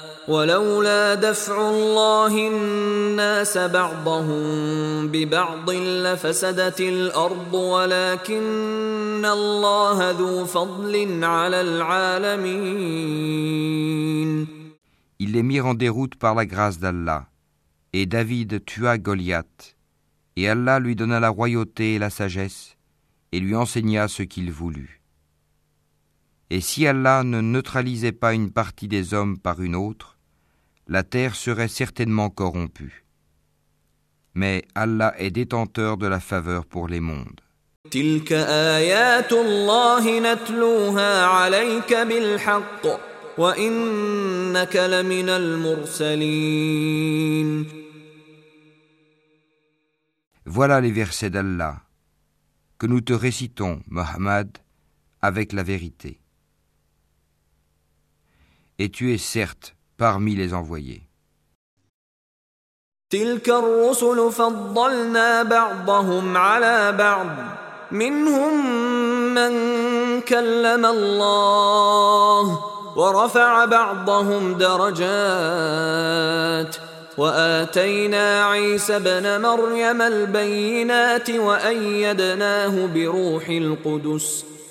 ولولا دفع الله الناس بعضهم ببعض لفسدت الارض ولكن الله ذو فضل على العالمين Ils les mirent en déroute par la grâce d'Allah. Et David tua Goliath. Et Allah lui donna la royauté et la sagesse, et lui enseigna ce qu'il voulut. Et si Allah ne neutralisait pas une partie des hommes par une autre, la terre serait certainement corrompue. Mais Allah est détenteur de la faveur pour les mondes. Voilà les versets d'Allah que nous te récitons, Mohammed, avec la vérité Et tu es certes parmi les envoyés. تلك الرسل فضلنا بعضهم على بعض منهم من كلم الله ورفع بعضهم درجات واتينا عيسى ابن مريم البينات وايدناه بروح القدس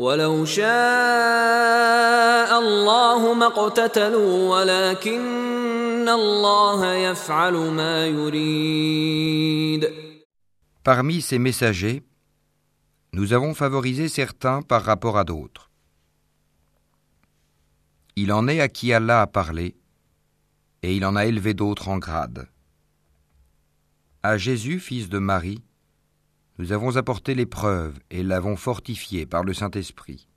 ولو شاء الله ما اقتتلوا ولكن Parmi ces messagers, nous avons favorisé certains par rapport à d'autres. Il en est à qui Allah a parlé, et il en a élevé d'autres en grade. À Jésus, fils de Marie, nous avons apporté l'épreuve et l'avons fortifié par le Saint-Esprit.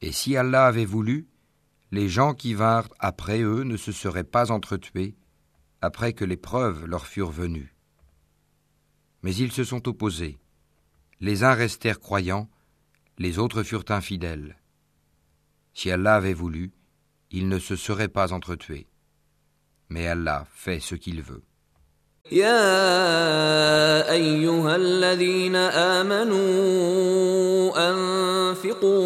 Et si Allah avait voulu, les gens qui vinrent après eux ne se seraient pas entretués après que les preuves leur furent venues. Mais ils se sont opposés. Les uns restèrent croyants, les autres furent infidèles. Si Allah avait voulu, ils ne se seraient pas entretués. Mais Allah fait ce qu'il veut.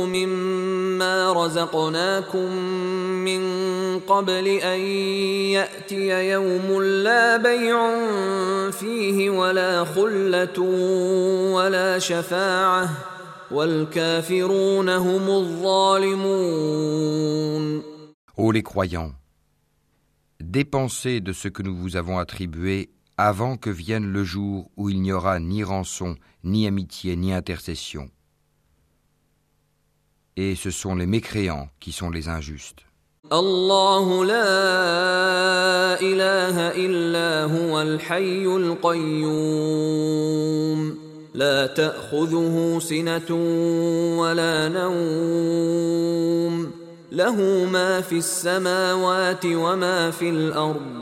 مما رزقناكم من قبل أن يأتي يوم لا بيع فيه ولا خلة ولا شفاعة والكافرون هم الظالمون. Ô les croyants, dépensez de ce que nous vous avons attribué avant que vienne le jour où il n'y aura ni rançon, ni amitié, ni intercession. et ce sont les mécréants qui sont les injustes. الله لا إله إلا هو الحي القيوم لا تأخذه سنة ولا نوم له ما في السماوات وما في الأرض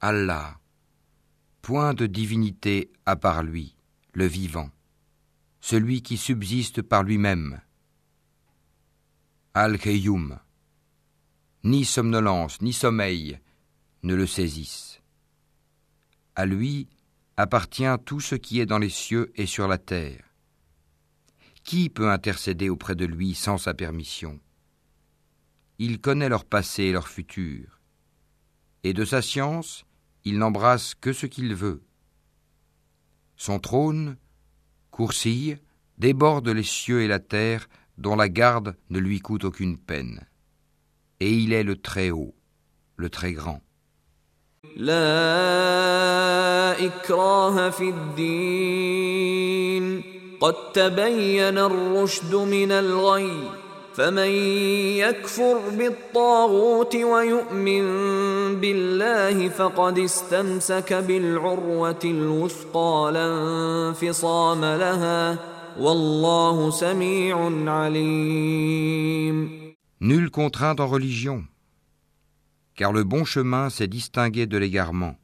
Allah, point de divinité à part lui, le vivant, celui qui subsiste par lui-même. Al-Khayyum, ni somnolence, ni sommeil ne le saisissent. À lui appartient tout ce qui est dans les cieux et sur la terre. Qui peut intercéder auprès de lui sans sa permission? Il connaît leur passé et leur futur. Et de sa science, il n'embrasse que ce qu'il veut. Son trône, courcille, déborde les cieux et la terre, dont la garde ne lui coûte aucune peine. Et il est le très haut, le très grand. فمن يكفر بالطاغوت ويؤمن بالله فقد استمسك بالعروة الوثقى لا انفصام لها والله سميع عليم Nul contraint en religion, car le bon chemin s'est distingué de l'égarement.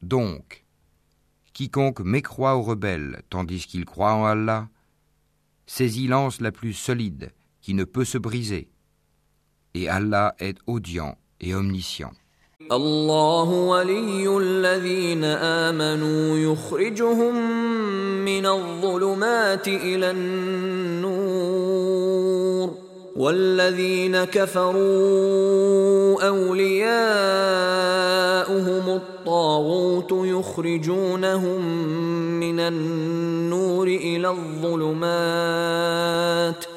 Donc, Quiconque mécroit aux rebelles tandis qu'il croit en Allah, saisit l'anse la plus solide qui ne peut se briser. Et Allah est audient et omniscient. الله ولي الذين آمنوا يخرجهم من الظلمات إلى النور والذين كفروا أولياؤهم الطاغوت يخرجونهم من النور إلى الظلمات ۖ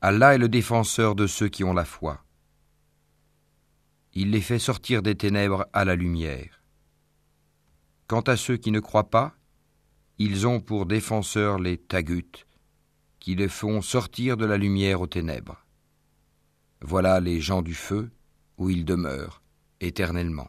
Allah est le défenseur de ceux qui ont la foi. Il les fait sortir des ténèbres à la lumière. Quant à ceux qui ne croient pas, ils ont pour défenseurs les taguts, qui les font sortir de la lumière aux ténèbres. Voilà les gens du feu, où ils demeurent éternellement.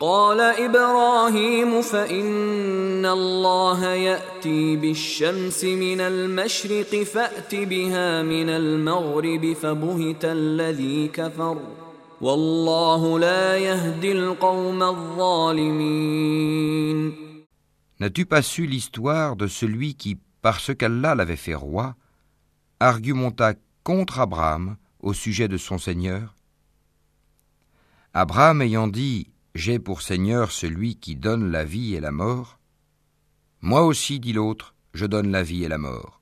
قال إبراهيم فإن الله يأتي بالشمس من المشرق فأت بها من المغرب فبهت الذي كفر والله لا يهدي القوم الظالمين N'as-tu pas su l'histoire de celui qui, parce qu'Allah l'avait fait roi, argumenta contre Abraham au sujet de son Seigneur Abraham ayant dit j'ai pour Seigneur celui qui donne la vie et la mort. Moi aussi, dit l'autre, je donne la vie et la mort.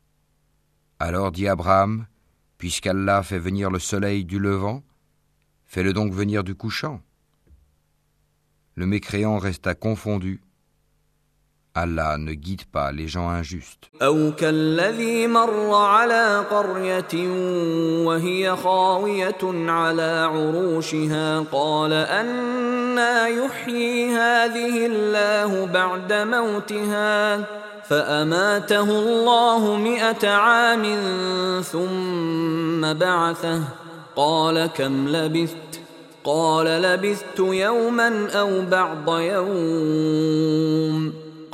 Alors dit Abraham, puisqu'Allah fait venir le soleil du levant, fais-le donc venir du couchant. Le mécréant resta confondu Allah ne guide pas les gens injustes. أو كالذي مر على قرية وهي خاوية على عروشها قال أنا يحيي هذه الله بعد موتها فأماته الله مئة عام ثم بعثه قال كم لبثت قال لبثت يوما أو بعض يوم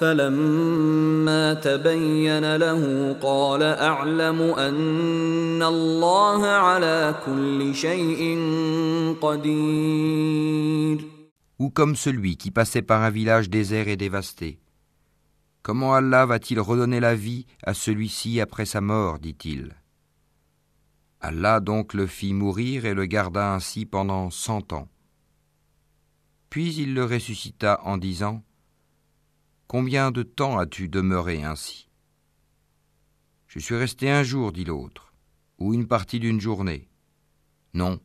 فلما تبين له قال أعلم أن الله على كل شيء قدير Ou comme celui qui passait par un village désert et dévasté. Comment Allah va-t-il redonner la vie à celui-ci après sa mort dit-il. Allah donc le fit mourir et le garda ainsi pendant cent ans. Puis il le ressuscita en disant Combien de temps as-tu demeuré ainsi? Je suis resté un jour, dit l'autre, ou une partie d'une journée. Non,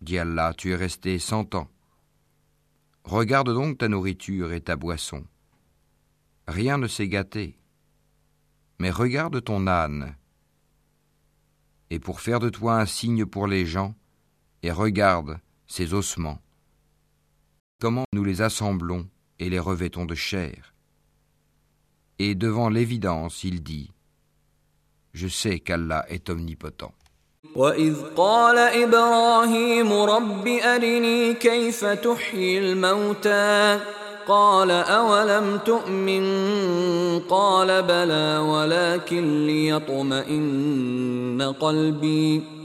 dit Allah, tu es resté cent ans. Regarde donc ta nourriture et ta boisson. Rien ne s'est gâté. Mais regarde ton âne. Et pour faire de toi un signe pour les gens, et regarde ses ossements. Comment nous les assemblons et les revêtons de chair et devant l'évidence, il dit Je sais qu'Allah est omnipotent. وإذ قال إبراهيم رب أرني كيف تحيي الموتى قال أولم تؤمن قال بلى ولكن ليطمئن قلبي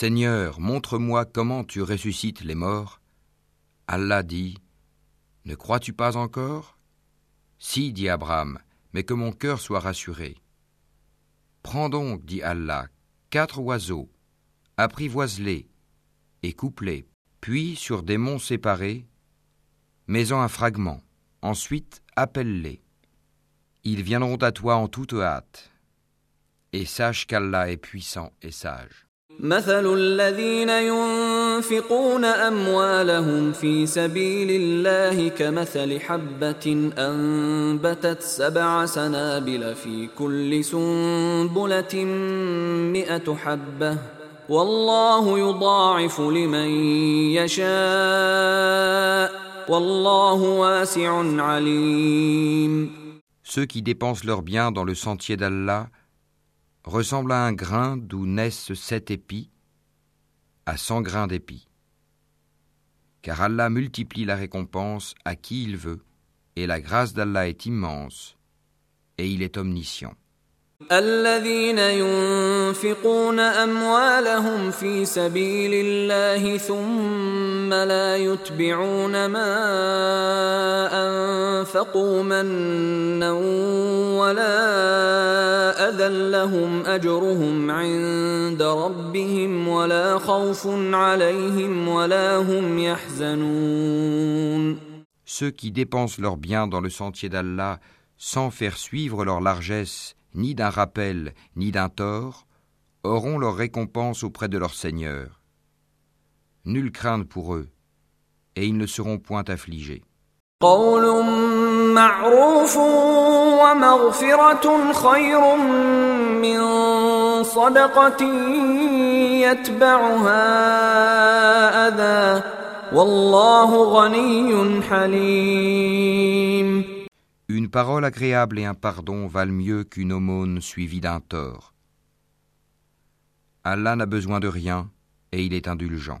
Seigneur, montre-moi comment tu ressuscites les morts, Allah dit Ne crois-tu pas encore? Si, dit Abraham, mais que mon cœur soit rassuré. Prends donc, dit Allah, quatre oiseaux, apprivoise-les et coupe-les, puis sur des monts séparés, mets-en un fragment, ensuite appelle-les. Ils viendront à toi en toute hâte, et sache qu'Allah est puissant et sage. مثل الذين ينفقون أموالهم في سبيل الله كمثل حبة أنبتت سبع سنابل في كل سنبلة مئة حبة. والله يضاعف لمن يشاء. والله واسع عليم. Ceux qui dépensent leurs biens dans le sentier d'Allah ressemble à un grain d'où naissent sept épis, à cent grains d'épis. Car Allah multiplie la récompense à qui il veut, et la grâce d'Allah est immense, et il est omniscient. الذين ينفقون أموالهم في سبيل الله ثم لا يتبعون ما أنفقوا منا ولا أذى لهم أجرهم عند ربهم ولا خوف عليهم ولا هم يحزنون. Ceux qui dépensent leurs biens dans le sentier d'Allah sans faire suivre leur largesse ni d'un rappel, ni d'un tort, auront leur récompense auprès de leur Seigneur. Nulle crainte pour eux, et ils ne seront point affligés. Une parole agréable et un pardon valent mieux qu'une aumône suivie d'un tort. Allah n'a besoin de rien et il est indulgent.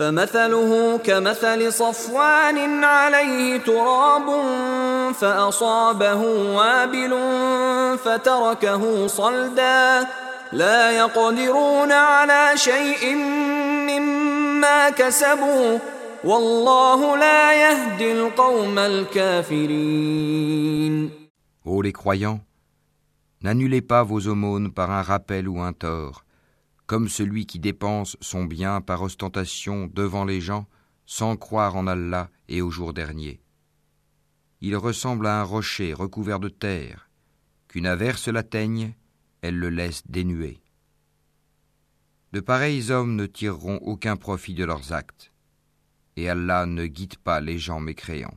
فمثله كمثل صفوان عليه تراب فأصابه وابل فتركه صلدا. لا يقدرون على شيء مما كسبوا. والله لا يهدي القوم الكافرين. Ô les croyants, n'annulez pas vos aumônes par un rappel ou un tort. Comme celui qui dépense son bien par ostentation devant les gens sans croire en Allah et au jour dernier. Il ressemble à un rocher recouvert de terre, qu'une averse l'atteigne, elle le laisse dénué. De pareils hommes ne tireront aucun profit de leurs actes, et Allah ne guide pas les gens mécréants.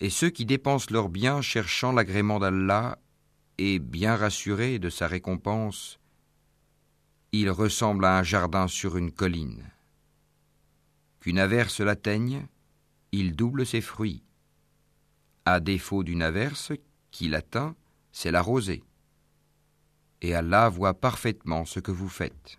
Et ceux qui dépensent leurs biens cherchant l'agrément d'Allah et bien rassurés de sa récompense, ils ressemblent à un jardin sur une colline. Qu'une averse l'atteigne, il double ses fruits. À défaut d'une averse qui l'atteint, c'est la rosée. Et Allah voit parfaitement ce que vous faites.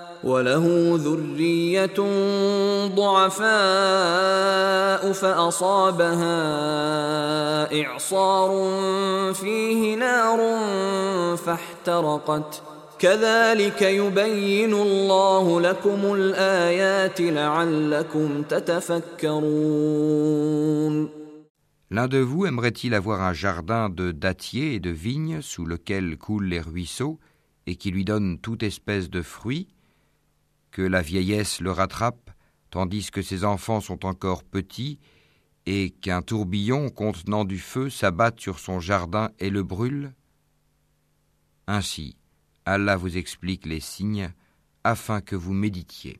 وله ذرية ضعفاء فأصابها إعصار فيه نار فاحترقت كذلك يبين الله لكم الآيات لعلكم تتفكرون L'un de vous aimerait-il avoir un jardin de dattiers et de vignes sous lequel coulent les ruisseaux et qui lui donne toute espèce de fruits Que la vieillesse le rattrape, tandis que ses enfants sont encore petits, et qu'un tourbillon contenant du feu s'abatte sur son jardin et le brûle Ainsi, Allah vous explique les signes afin que vous méditiez.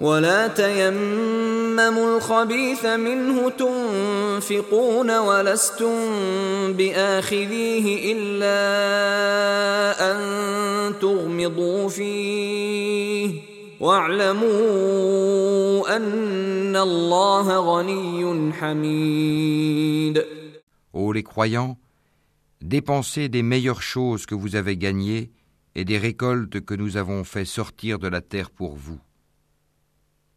ولا تيمموا الخبيث منه تنفقون ولستم بآخذيه إلا أن تغمضوا فيه Ô les croyants, dépensez des meilleures choses que vous avez gagnées et des récoltes que nous avons fait sortir de la terre pour vous.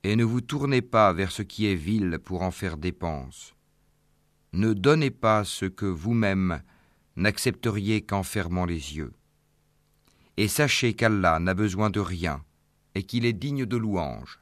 Et ne vous tournez pas vers ce qui est vil pour en faire dépense. Ne donnez pas ce que vous-même n'accepteriez qu'en fermant les yeux. Et sachez qu'Allah n'a besoin de rien et qu'il est digne de louange.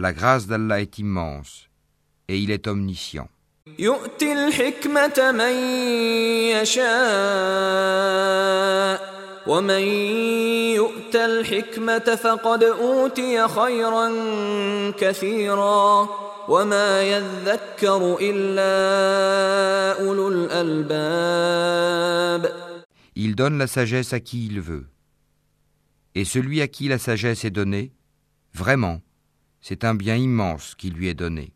La grâce d'Allah est immense et il est omniscient. Il donne la sagesse à qui il veut. Et celui à qui la sagesse est donnée, vraiment, c'est un bien immense qui lui est donné.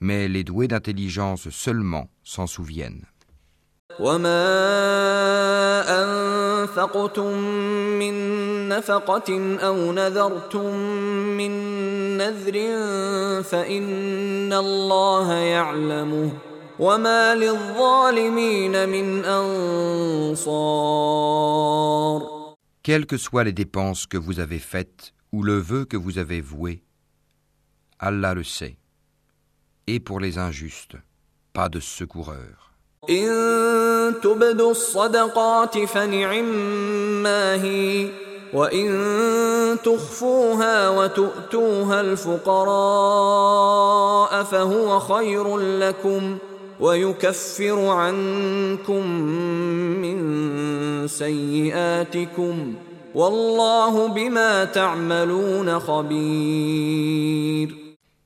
Mais les doués d'intelligence seulement s'en souviennent. Quelles que soient les dépenses que vous avez faites ou le vœu que vous avez voué, Allah le sait. Et pour les injustes, pas de secoureur.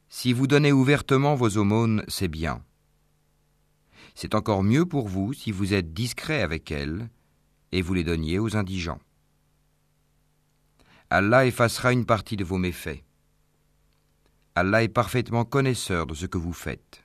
Si vous donnez ouvertement vos aumônes, c'est bien. C'est encore mieux pour vous si vous êtes discret avec elles et vous les donniez aux indigents. Allah effacera une partie de vos méfaits. Allah est parfaitement connaisseur de ce que vous faites.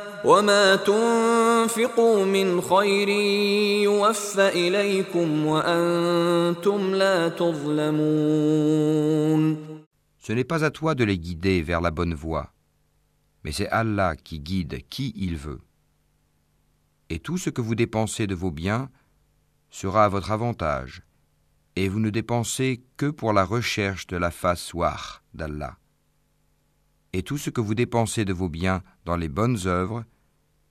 Ce n'est pas à toi de les guider vers la bonne voie, mais c'est Allah qui guide qui il veut. Et tout ce que vous dépensez de vos biens sera à votre avantage, et vous ne dépensez que pour la recherche de la face d'Allah. Et tout ce que vous dépensez de vos biens dans les bonnes œuvres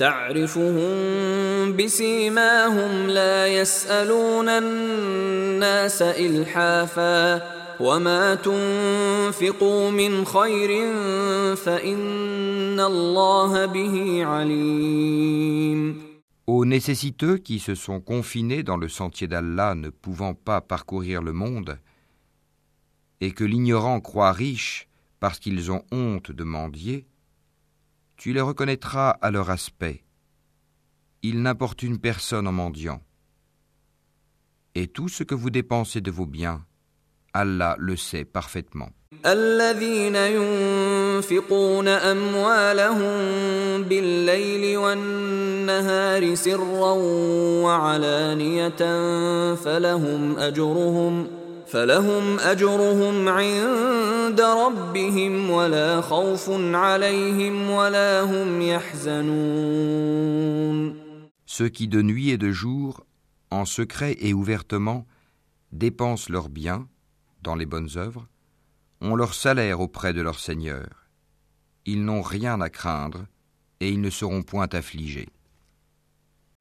تعرفهم بسيماهم لا يسألون الناس إلحافا وما تنفقوا من خير فإن الله به عليم Aux nécessiteux qui se sont confinés dans le sentier d'Allah ne pouvant pas parcourir le monde, et que l'ignorant croit riche parce qu'ils ont honte de mendier, tu les reconnaîtras à leur aspect. Ils n'importunent personne en mendiant. Et tout ce que vous dépensez de vos biens, Allah le sait parfaitement. الذين ينفقون أموالهم بالليل والنهار سرا وعلانية فلهم أجرهم فلهم أجرهم عند ربهم ولا خوف عليهم ولا هم يحزنون Ceux qui de nuit et de jour, en secret et ouvertement, dépensent leurs biens dans les bonnes œuvres, ont leur salaire auprès de leur Seigneur. Ils n'ont rien à craindre et ils ne seront point affligés.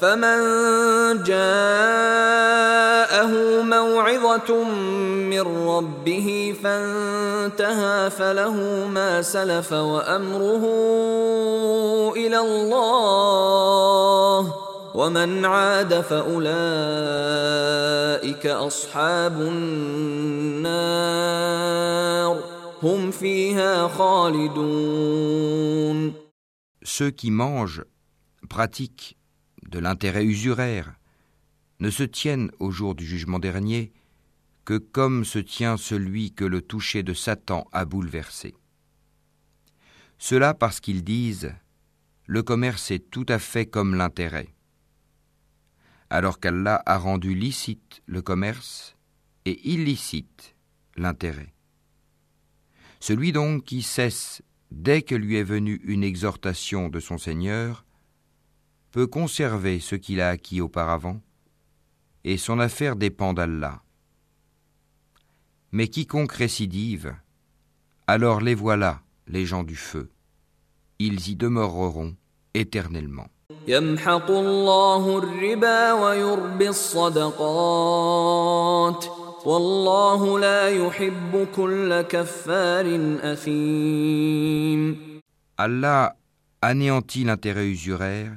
فمن جاءه موعظة من ربه فانتهى فله ما سلف وأمره إلى الله ومن عاد فأولئك أصحاب النار هم فيها خالدون. Ceux qui mangent pratiquent de l'intérêt usuraire ne se tiennent au jour du jugement dernier que comme se tient celui que le toucher de Satan a bouleversé. Cela parce qu'ils disent le commerce est tout à fait comme l'intérêt, alors qu'Allah a rendu licite le commerce et illicite l'intérêt. Celui donc qui cesse dès que lui est venue une exhortation de son Seigneur peut conserver ce qu'il a acquis auparavant, et son affaire dépend d'Allah. Mais quiconque récidive, alors les voilà, les gens du feu. Ils y demeureront éternellement. Allah anéantit l'intérêt usuraire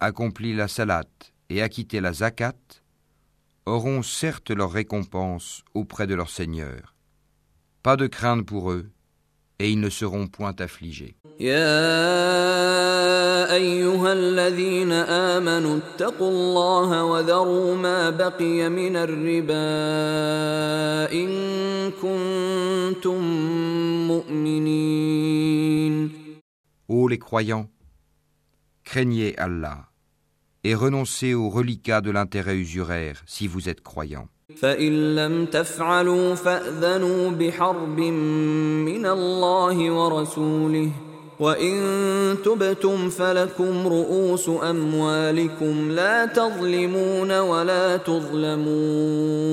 accompli la salat et acquitté la zakat, auront certes leur récompense auprès de leur Seigneur. Pas de crainte pour eux, et ils ne seront point affligés. Ô les croyants, craignez Allah et renoncez aux reliquats de l'intérêt usuraire si vous êtes croyant. وإن تبتم فلكم رؤوس أموالكم لا تظلمون ولا تظلمون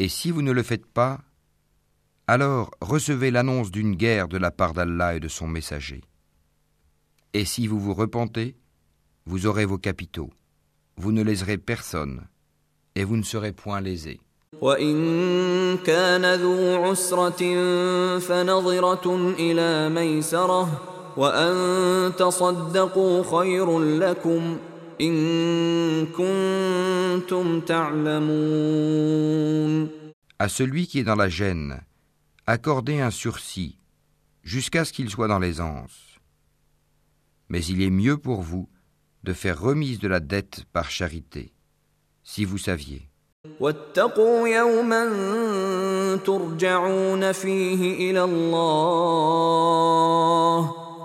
Et si vous ne le faites pas, alors recevez l'annonce d'une guerre de la part d'Allah et de son messager. Et si vous vous repentez, vous aurez vos capitaux, vous ne léserez personne, et vous ne serez point lésés. وإن كان ذو عسرة فنظرة إلى ميسرة وأن تصدقوا خير لكم إن كنتم تعلمون À celui qui est dans la gêne, accordez un sursis jusqu'à ce qu'il soit dans l'aisance. Mais il est mieux pour vous de faire remise de la dette par charité, si vous saviez. واتقوا يوما ترجعون فيه إلى الله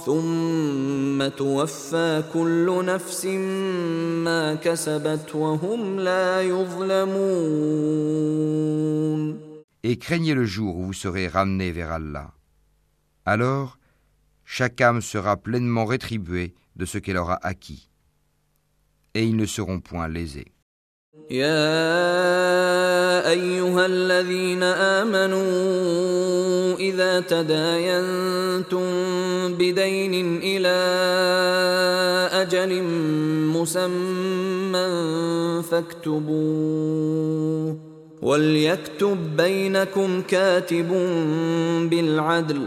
ثم توفى كل نفس ما كسبت وهم لا يظلمون Et craignez le jour où vous serez ramenés vers Allah. Alors, chaque âme sera pleinement rétribuée de ce qu'elle aura acquis. Et ils ne seront point lésés. يا أيها الذين آمنوا إذا تداينتم بدين إلى أجل مسمى فاكتبوه وليكتب بينكم كاتب بالعدل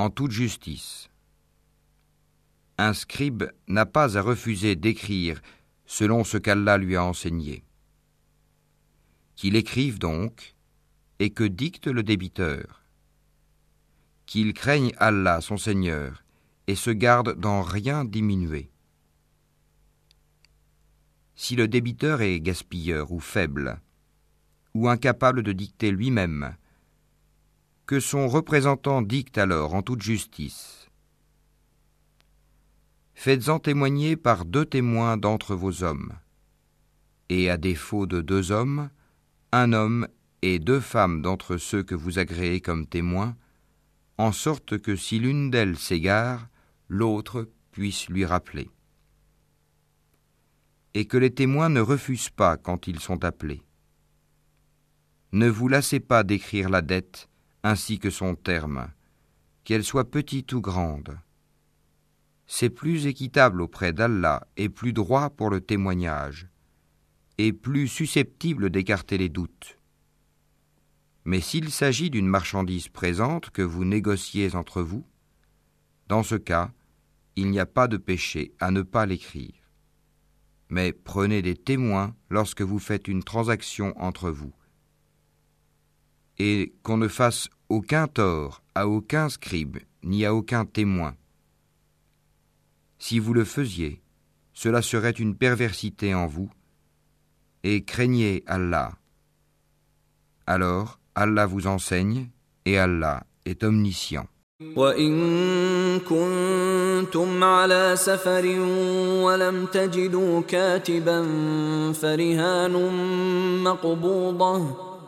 en toute justice. Un scribe n'a pas à refuser d'écrire selon ce qu'Allah lui a enseigné. Qu'il écrive donc et que dicte le débiteur. Qu'il craigne Allah son Seigneur et se garde d'en rien diminuer. Si le débiteur est gaspilleur ou faible, ou incapable de dicter lui-même, que son représentant dicte alors en toute justice. Faites-en témoigner par deux témoins d'entre vos hommes, et à défaut de deux hommes, un homme et deux femmes d'entre ceux que vous agréez comme témoins, en sorte que si l'une d'elles s'égare, l'autre puisse lui rappeler. Et que les témoins ne refusent pas quand ils sont appelés. Ne vous lassez pas d'écrire la dette ainsi que son terme, qu'elle soit petite ou grande, c'est plus équitable auprès d'Allah et plus droit pour le témoignage, et plus susceptible d'écarter les doutes. Mais s'il s'agit d'une marchandise présente que vous négociez entre vous, dans ce cas, il n'y a pas de péché à ne pas l'écrire. Mais prenez des témoins lorsque vous faites une transaction entre vous Et qu'on ne fasse aucun tort à aucun scribe ni à aucun témoin. Si vous le faisiez, cela serait une perversité en vous, et craignez Allah. Alors Allah vous enseigne, et Allah est omniscient. وإن كنتم على سفر ولم تجدوا كاتبا فرهان مقبوضة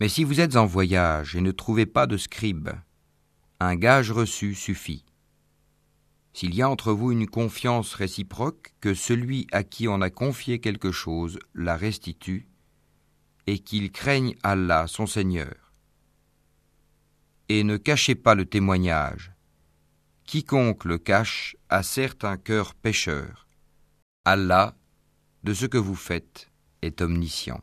Mais si vous êtes en voyage et ne trouvez pas de scribe, un gage reçu suffit. S'il y a entre vous une confiance réciproque, que celui à qui on a confié quelque chose la restitue, et qu'il craigne Allah son Seigneur et ne cachez pas le témoignage. Quiconque le cache a certes un cœur pécheur. Allah, de ce que vous faites, est omniscient.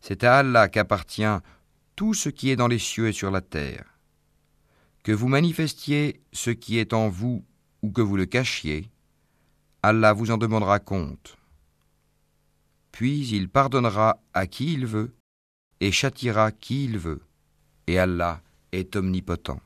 C'est à Allah qu'appartient tout ce qui est dans les cieux et sur la terre. Que vous manifestiez ce qui est en vous ou que vous le cachiez, Allah vous en demandera compte. Puis il pardonnera à qui il veut et châtiera qui il veut. Et Allah est omnipotent.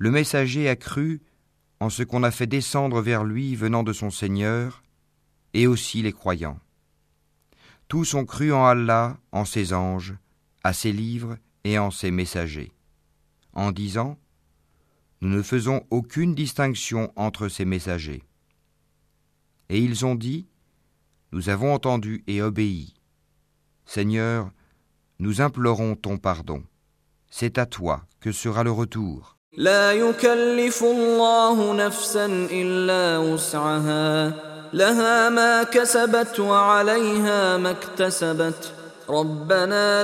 Le messager a cru en ce qu'on a fait descendre vers lui venant de son Seigneur, et aussi les croyants. Tous ont cru en Allah, en ses anges, à ses livres et en ses messagers, en disant Nous ne faisons aucune distinction entre ces messagers. Et ils ont dit, Nous avons entendu et obéi. Seigneur, nous implorons ton pardon. C'est à toi que sera le retour. ربنا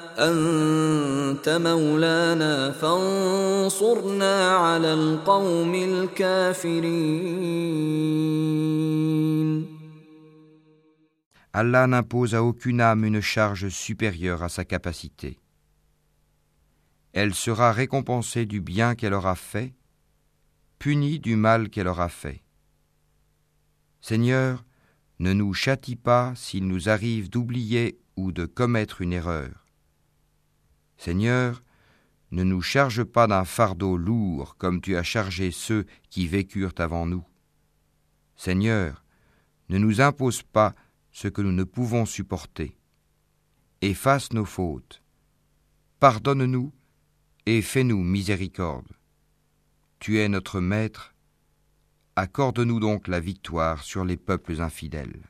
Allah n'impose à aucune âme une charge supérieure à sa capacité. Elle sera récompensée du bien qu'elle aura fait, punie du mal qu'elle aura fait. Seigneur, ne nous châtie pas s'il nous arrive d'oublier ou de commettre une erreur. Seigneur, Ne nous charge pas d'un fardeau lourd comme tu as chargé ceux qui vécurent avant nous. Seigneur, ne nous impose pas ce que nous ne pouvons supporter. Efface nos fautes. Pardonne-nous et fais-nous miséricorde. Tu es notre Maître, accorde-nous donc la victoire sur les peuples infidèles.